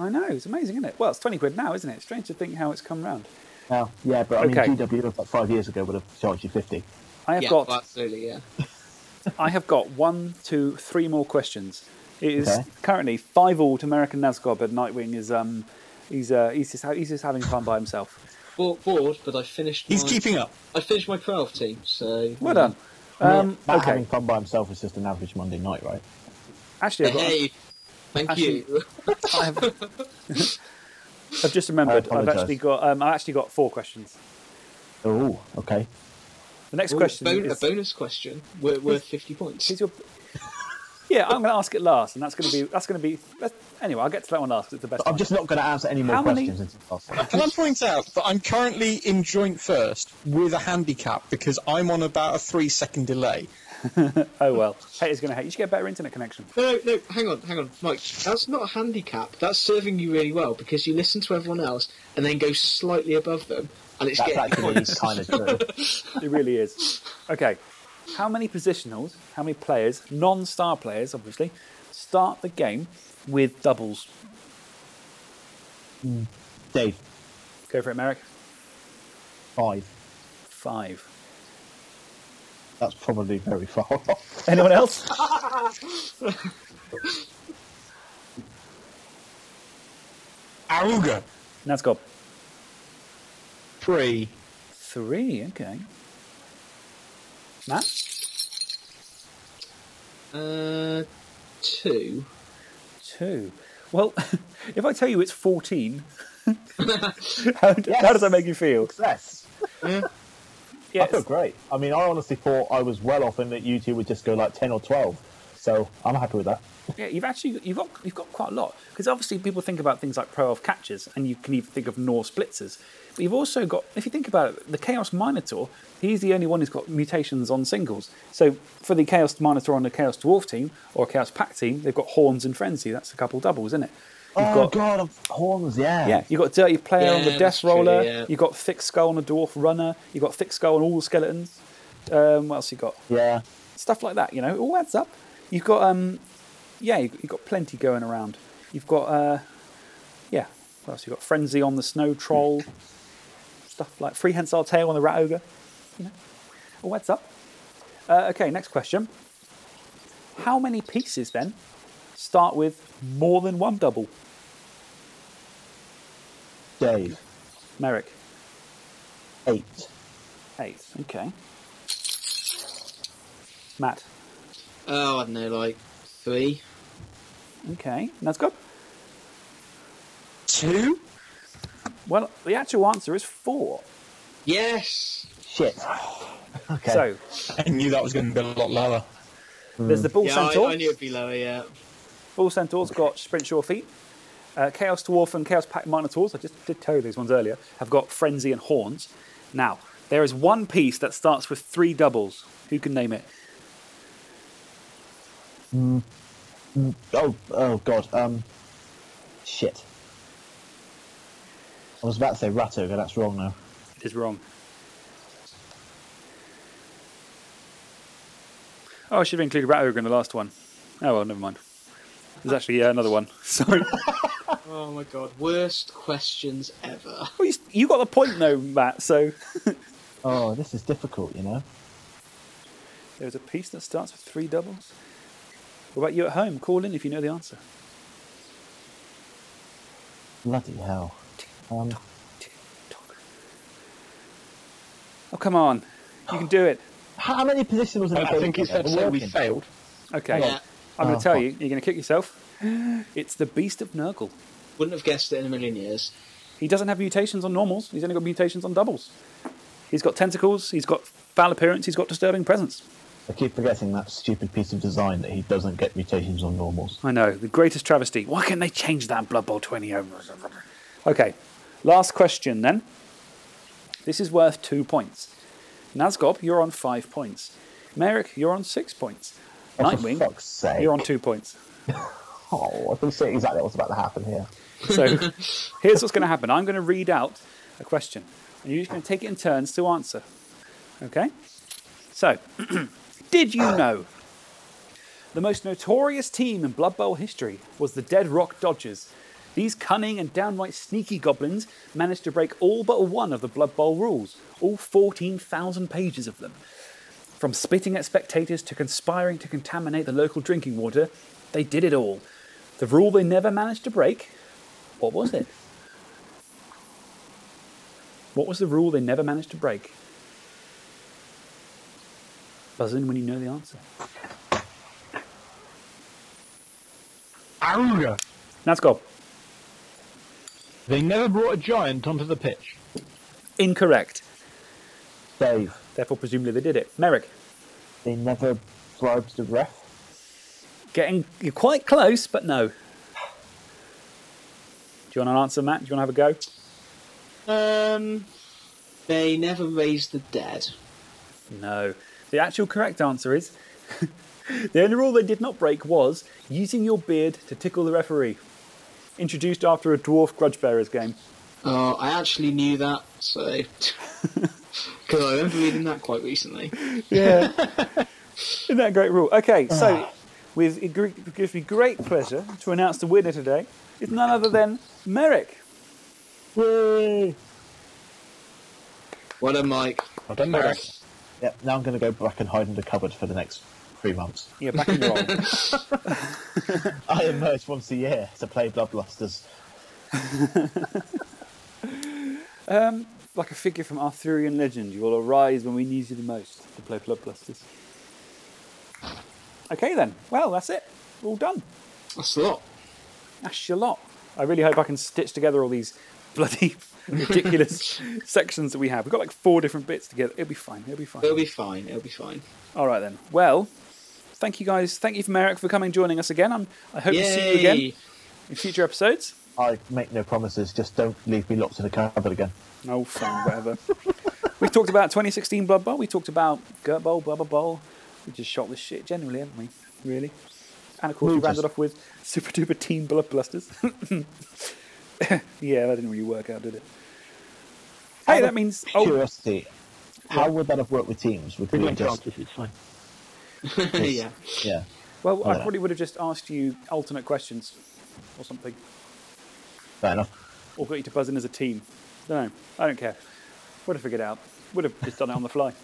I know, it's amazing, isn't it? Well, it's 20 quid now, isn't it? Strange to think how it's come round. Now, yeah, but I Okay. mean, GW about five years ago would have charged you 50. I have yeah, got well, absolutely, yeah. I have got one, two, three more questions. It is Okay. currently five all to American Nazgob, but Nightwing is um he's uh he's just ha- he's just having fun by himself. Bored, bored, but I finished. He's my, keeping up. I finished my 12 team, so. Well done. Um, Matt okay, having fun by himself is just an average Monday night, right? actually, I've, got, Hey, thank Actually- you. I have, I've just remembered. I I've actually got um, I've actually got four questions. Oh, okay. The next Ooh, question bon- is a bonus question worth, worth 50 points. is your yeah, I'm going to ask it last, and that's going to be that's going to be anyway. I'll get to that one last. 'cause It's the best. I'm one. just not going to answer any more How many- questions until last. Can I point out that I'm currently in joint first with a handicap because I'm on about a three second delay. Oh well, haters going to hate. You should get a better internet connection. No, no, hang on, hang on, Mike. That's not a handicap. That's serving you really well because you listen to everyone else and then go slightly above them, and it's That's getting actually points. kind of true. It really is. Okay. How many positionals, how many players, non star players obviously, start the game with doubles? Dave, Go for it, Merrick. five. Five. That's probably very far off. Anyone else? Auga. That's got Three. three. Okay. Matt? Uh, two. Two. Well, if I tell you it's 14, how, how does that make you feel? Success. I Yes. feel great. I mean, I honestly thought I was well off and that you two would just go like 10 or 12. So I'm happy with that. Yeah, you've actually you've got you've got quite a lot because obviously people think about things like pro elf catches, and you can even think of Norse blitzers, but you've also got if you think about it, the Chaos Minotaur. He's the only one who's got mutations on singles. So for the Chaos Minotaur on the Chaos Dwarf team or Chaos Pact team, they've got Horns and Frenzy. That's a couple doubles, isn't it? You've oh, got God, horns, yeah. yeah, you've got Dirty Player on the Yeah, Death that's true, Roller. yeah. You've got Thick Skull on the Dwarf Runner. You've got Thick Skull on all the skeletons. Um, what else you got? Yeah. stuff like that. You know, it all adds up. You've got um, yeah, you've, you've got plenty going around. You've got uh, yeah, what else? You've got frenzy on the snow troll, stuff like prehensile tail on the rat ogre. You know, all adds up. Uh, okay, next question. How many pieces then start with more than one double? Dave, Merrick, eight. eight. Okay. Matt, Oh, I don't know, like three. okay. That's good. Two. Well, the actual answer is four. Yes. Shit. Okay. So I knew that was going to be a lot lower. there's the bull Yeah, I. I knew it'd be lower. Yeah. Bull Centaurs got Sprint Sure Feet. Uh, Chaos Dwarf and Chaos Pact Minotaurs, I just did tell you these ones earlier, have got Frenzy and Horns. Now, there is one piece that starts with three doubles. Who can name it? Oh, oh God. Um, shit. I was about to say rat ogre. That's wrong now. It is wrong. Oh, I should have included Rat Ogre in the last one. Oh well, never mind. There's actually yeah, another one. Sorry. Oh my god, worst questions ever. well, you, you got the point though, Matt. So Oh, this is difficult. You know. there's a piece that starts with three doubles. What about you at home? Call in if you know the answer. Bloody hell. Um, Oh come on, you can do it. how many positions was it? I, I think it's fair to say we failed. Okay, Yeah. I'm going Oh, to tell fuck. you. You're going to kick yourself. It's the Beast of Nurgle. Wouldn't have guessed it in a million years. He doesn't have mutations on normals. He's only got mutations on doubles. He's got tentacles. He's got foul appearance. He's got disturbing presence. I keep forgetting that stupid piece of design that he doesn't get mutations on normals. I know the greatest travesty. Why can't they change that Blood Bowl 20? Okay, last question then. This is worth two points. Nazgob, you're on five points. Merrick, you're on six points. Nightwing, you're on two points. Oh, I can see exactly what's about to happen here. So here's what's going to happen. I'm going to read out a question, and you're just going to take it in turns to answer. Okay? So, did you know the most notorious team in Blood Bowl history was the Dead Rock Dodgers? These cunning and downright sneaky goblins managed to break all but one of the Blood Bowl rules, all 14,000 pages of them. From spitting at spectators to conspiring to contaminate the local drinking water, they did it all. The rule they never managed to break what was it? What was the rule they never managed to break? Buzz in when you know the answer. Aruga! Let's go. They never brought a giant onto the pitch. Incorrect. Dave, Therefore, presumably they did it. Merrick, they never bribed the ref. getting you're quite close, but no. Do you want an answer, Matt? Do you want to have a go? Um, they never raised the dead. No. The actual correct answer is the only rule they did not break was using your beard to tickle the referee. Introduced after a dwarf grudge bearers game. Oh, I actually knew that, so because I remember reading that quite recently. Yeah. Isn't that a great rule? Okay, so with it gives me great pleasure to announce the winner today is none other than Merrick. Yay! Well done, Mike. Well done, Merrick. Yep, now I'm going to go back and hide in the cupboard for the next three months. Yeah, back in your role. I emerge once a year to play Bloodbusters. Um, like a figure from Arthurian legend, you will arise when we need you the most to play Bloodbusters. Okay then. Well, that's it. All done. That's a lot. That's your lot. I really hope I can stitch together all these bloody ridiculous sections that we have. We've got like four different bits together. It'll be fine. It'll be fine. It'll be fine. It'll be fine. All right then. Well, thank you guys. Thank you for Merrick for coming joining us again. I'm, I hope to see you again in future episodes. I make no promises, just don't leave me locked in a cupboard again. Oh, fine, whatever. we talked about 2016 Blood Bowl. We talked about Gert Bowl, Blubber Bowl. We just shot this shit generally, haven't we? Really? And of course, we We rounded off with Super Duper Team Bloodbusters. yeah, that didn't really work out, did it? Hey, Out that of means. Oh, Curiosity, how would that have worked with teams? Would we just, it's fine. yeah. yeah. well, I Yeah. probably would have just asked you alternate questions or something. Fair enough. Or got you to buzz in as a team. Don't know. I don't care. Would have figured it out. Would have just done it on the fly.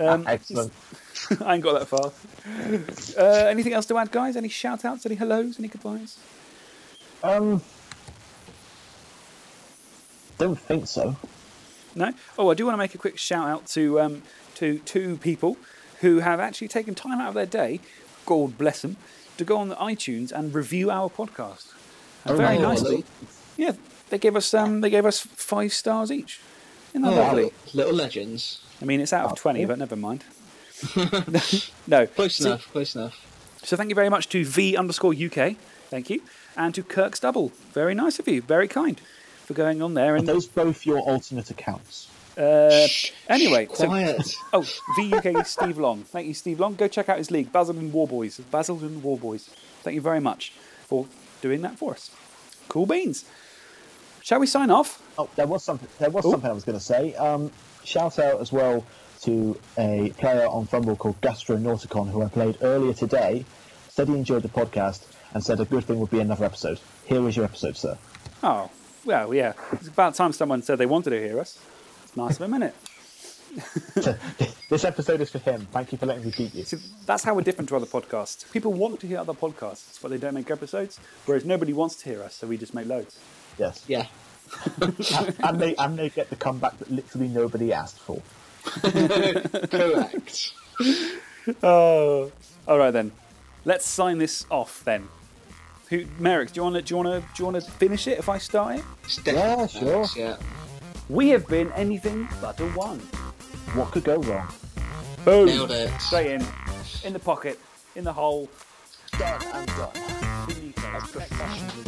Um, Excellent. I ain't got that far. Uh, anything else to add, guys? Any shout outs? Any hellos? Any goodbyes? Um, don't think so. No? Oh, I do want to make a quick shout out to, um, to two people who have actually taken time out of their day, God bless them, to go on the iTunes and review our podcast. And very Oh, nicely. Yeah, they gave us um, they gave us five stars each. Isn't that Oh, lovely? Little legends. I mean, it's out of 20, but never mind. no. Close See- enough. Close enough. So thank you very much to V underscore UK. Thank you. And to Kirk's Double. Very nice of you. Very kind for going on there. Are And those both your alternate accounts? uh, anyway, so Quiet. Oh, VUK Steve Long. Thank you, Steve Long. Go check out his league, Basil Basildon Warboys. Basildon Warboys. Thank you very much for doing that for us. Cool beans. Shall we sign off? Oh, there was something. There was Oh. something I was going to say. Um, shout out as well to a player on FUMBBL called Gastronauticon who I played earlier today. Said he enjoyed the podcast and said a good thing would be another episode. Here is your episode, sir. Oh, well, yeah. It's about time someone said they wanted to hear us. It's nice of a minute. this episode is for him. Thank you for letting me beat you. See, that's how we're different to other podcasts. People want to hear other podcasts, but they don't make episodes, whereas nobody wants to hear us, so we just make loads. Yes. Yeah. and, and they and they get the comeback that literally nobody asked for. Correct. Oh, all right then. Let's sign this off then. Who, Merrick? Do you want to? Do you want to? Do you want to finish it if I start it? Yeah, sure. facts, Yeah. We have been anything but a one. What could go wrong? Boom. Nailed it. Straight in, in the pocket, in the hole. Done and done. Finito. As professionally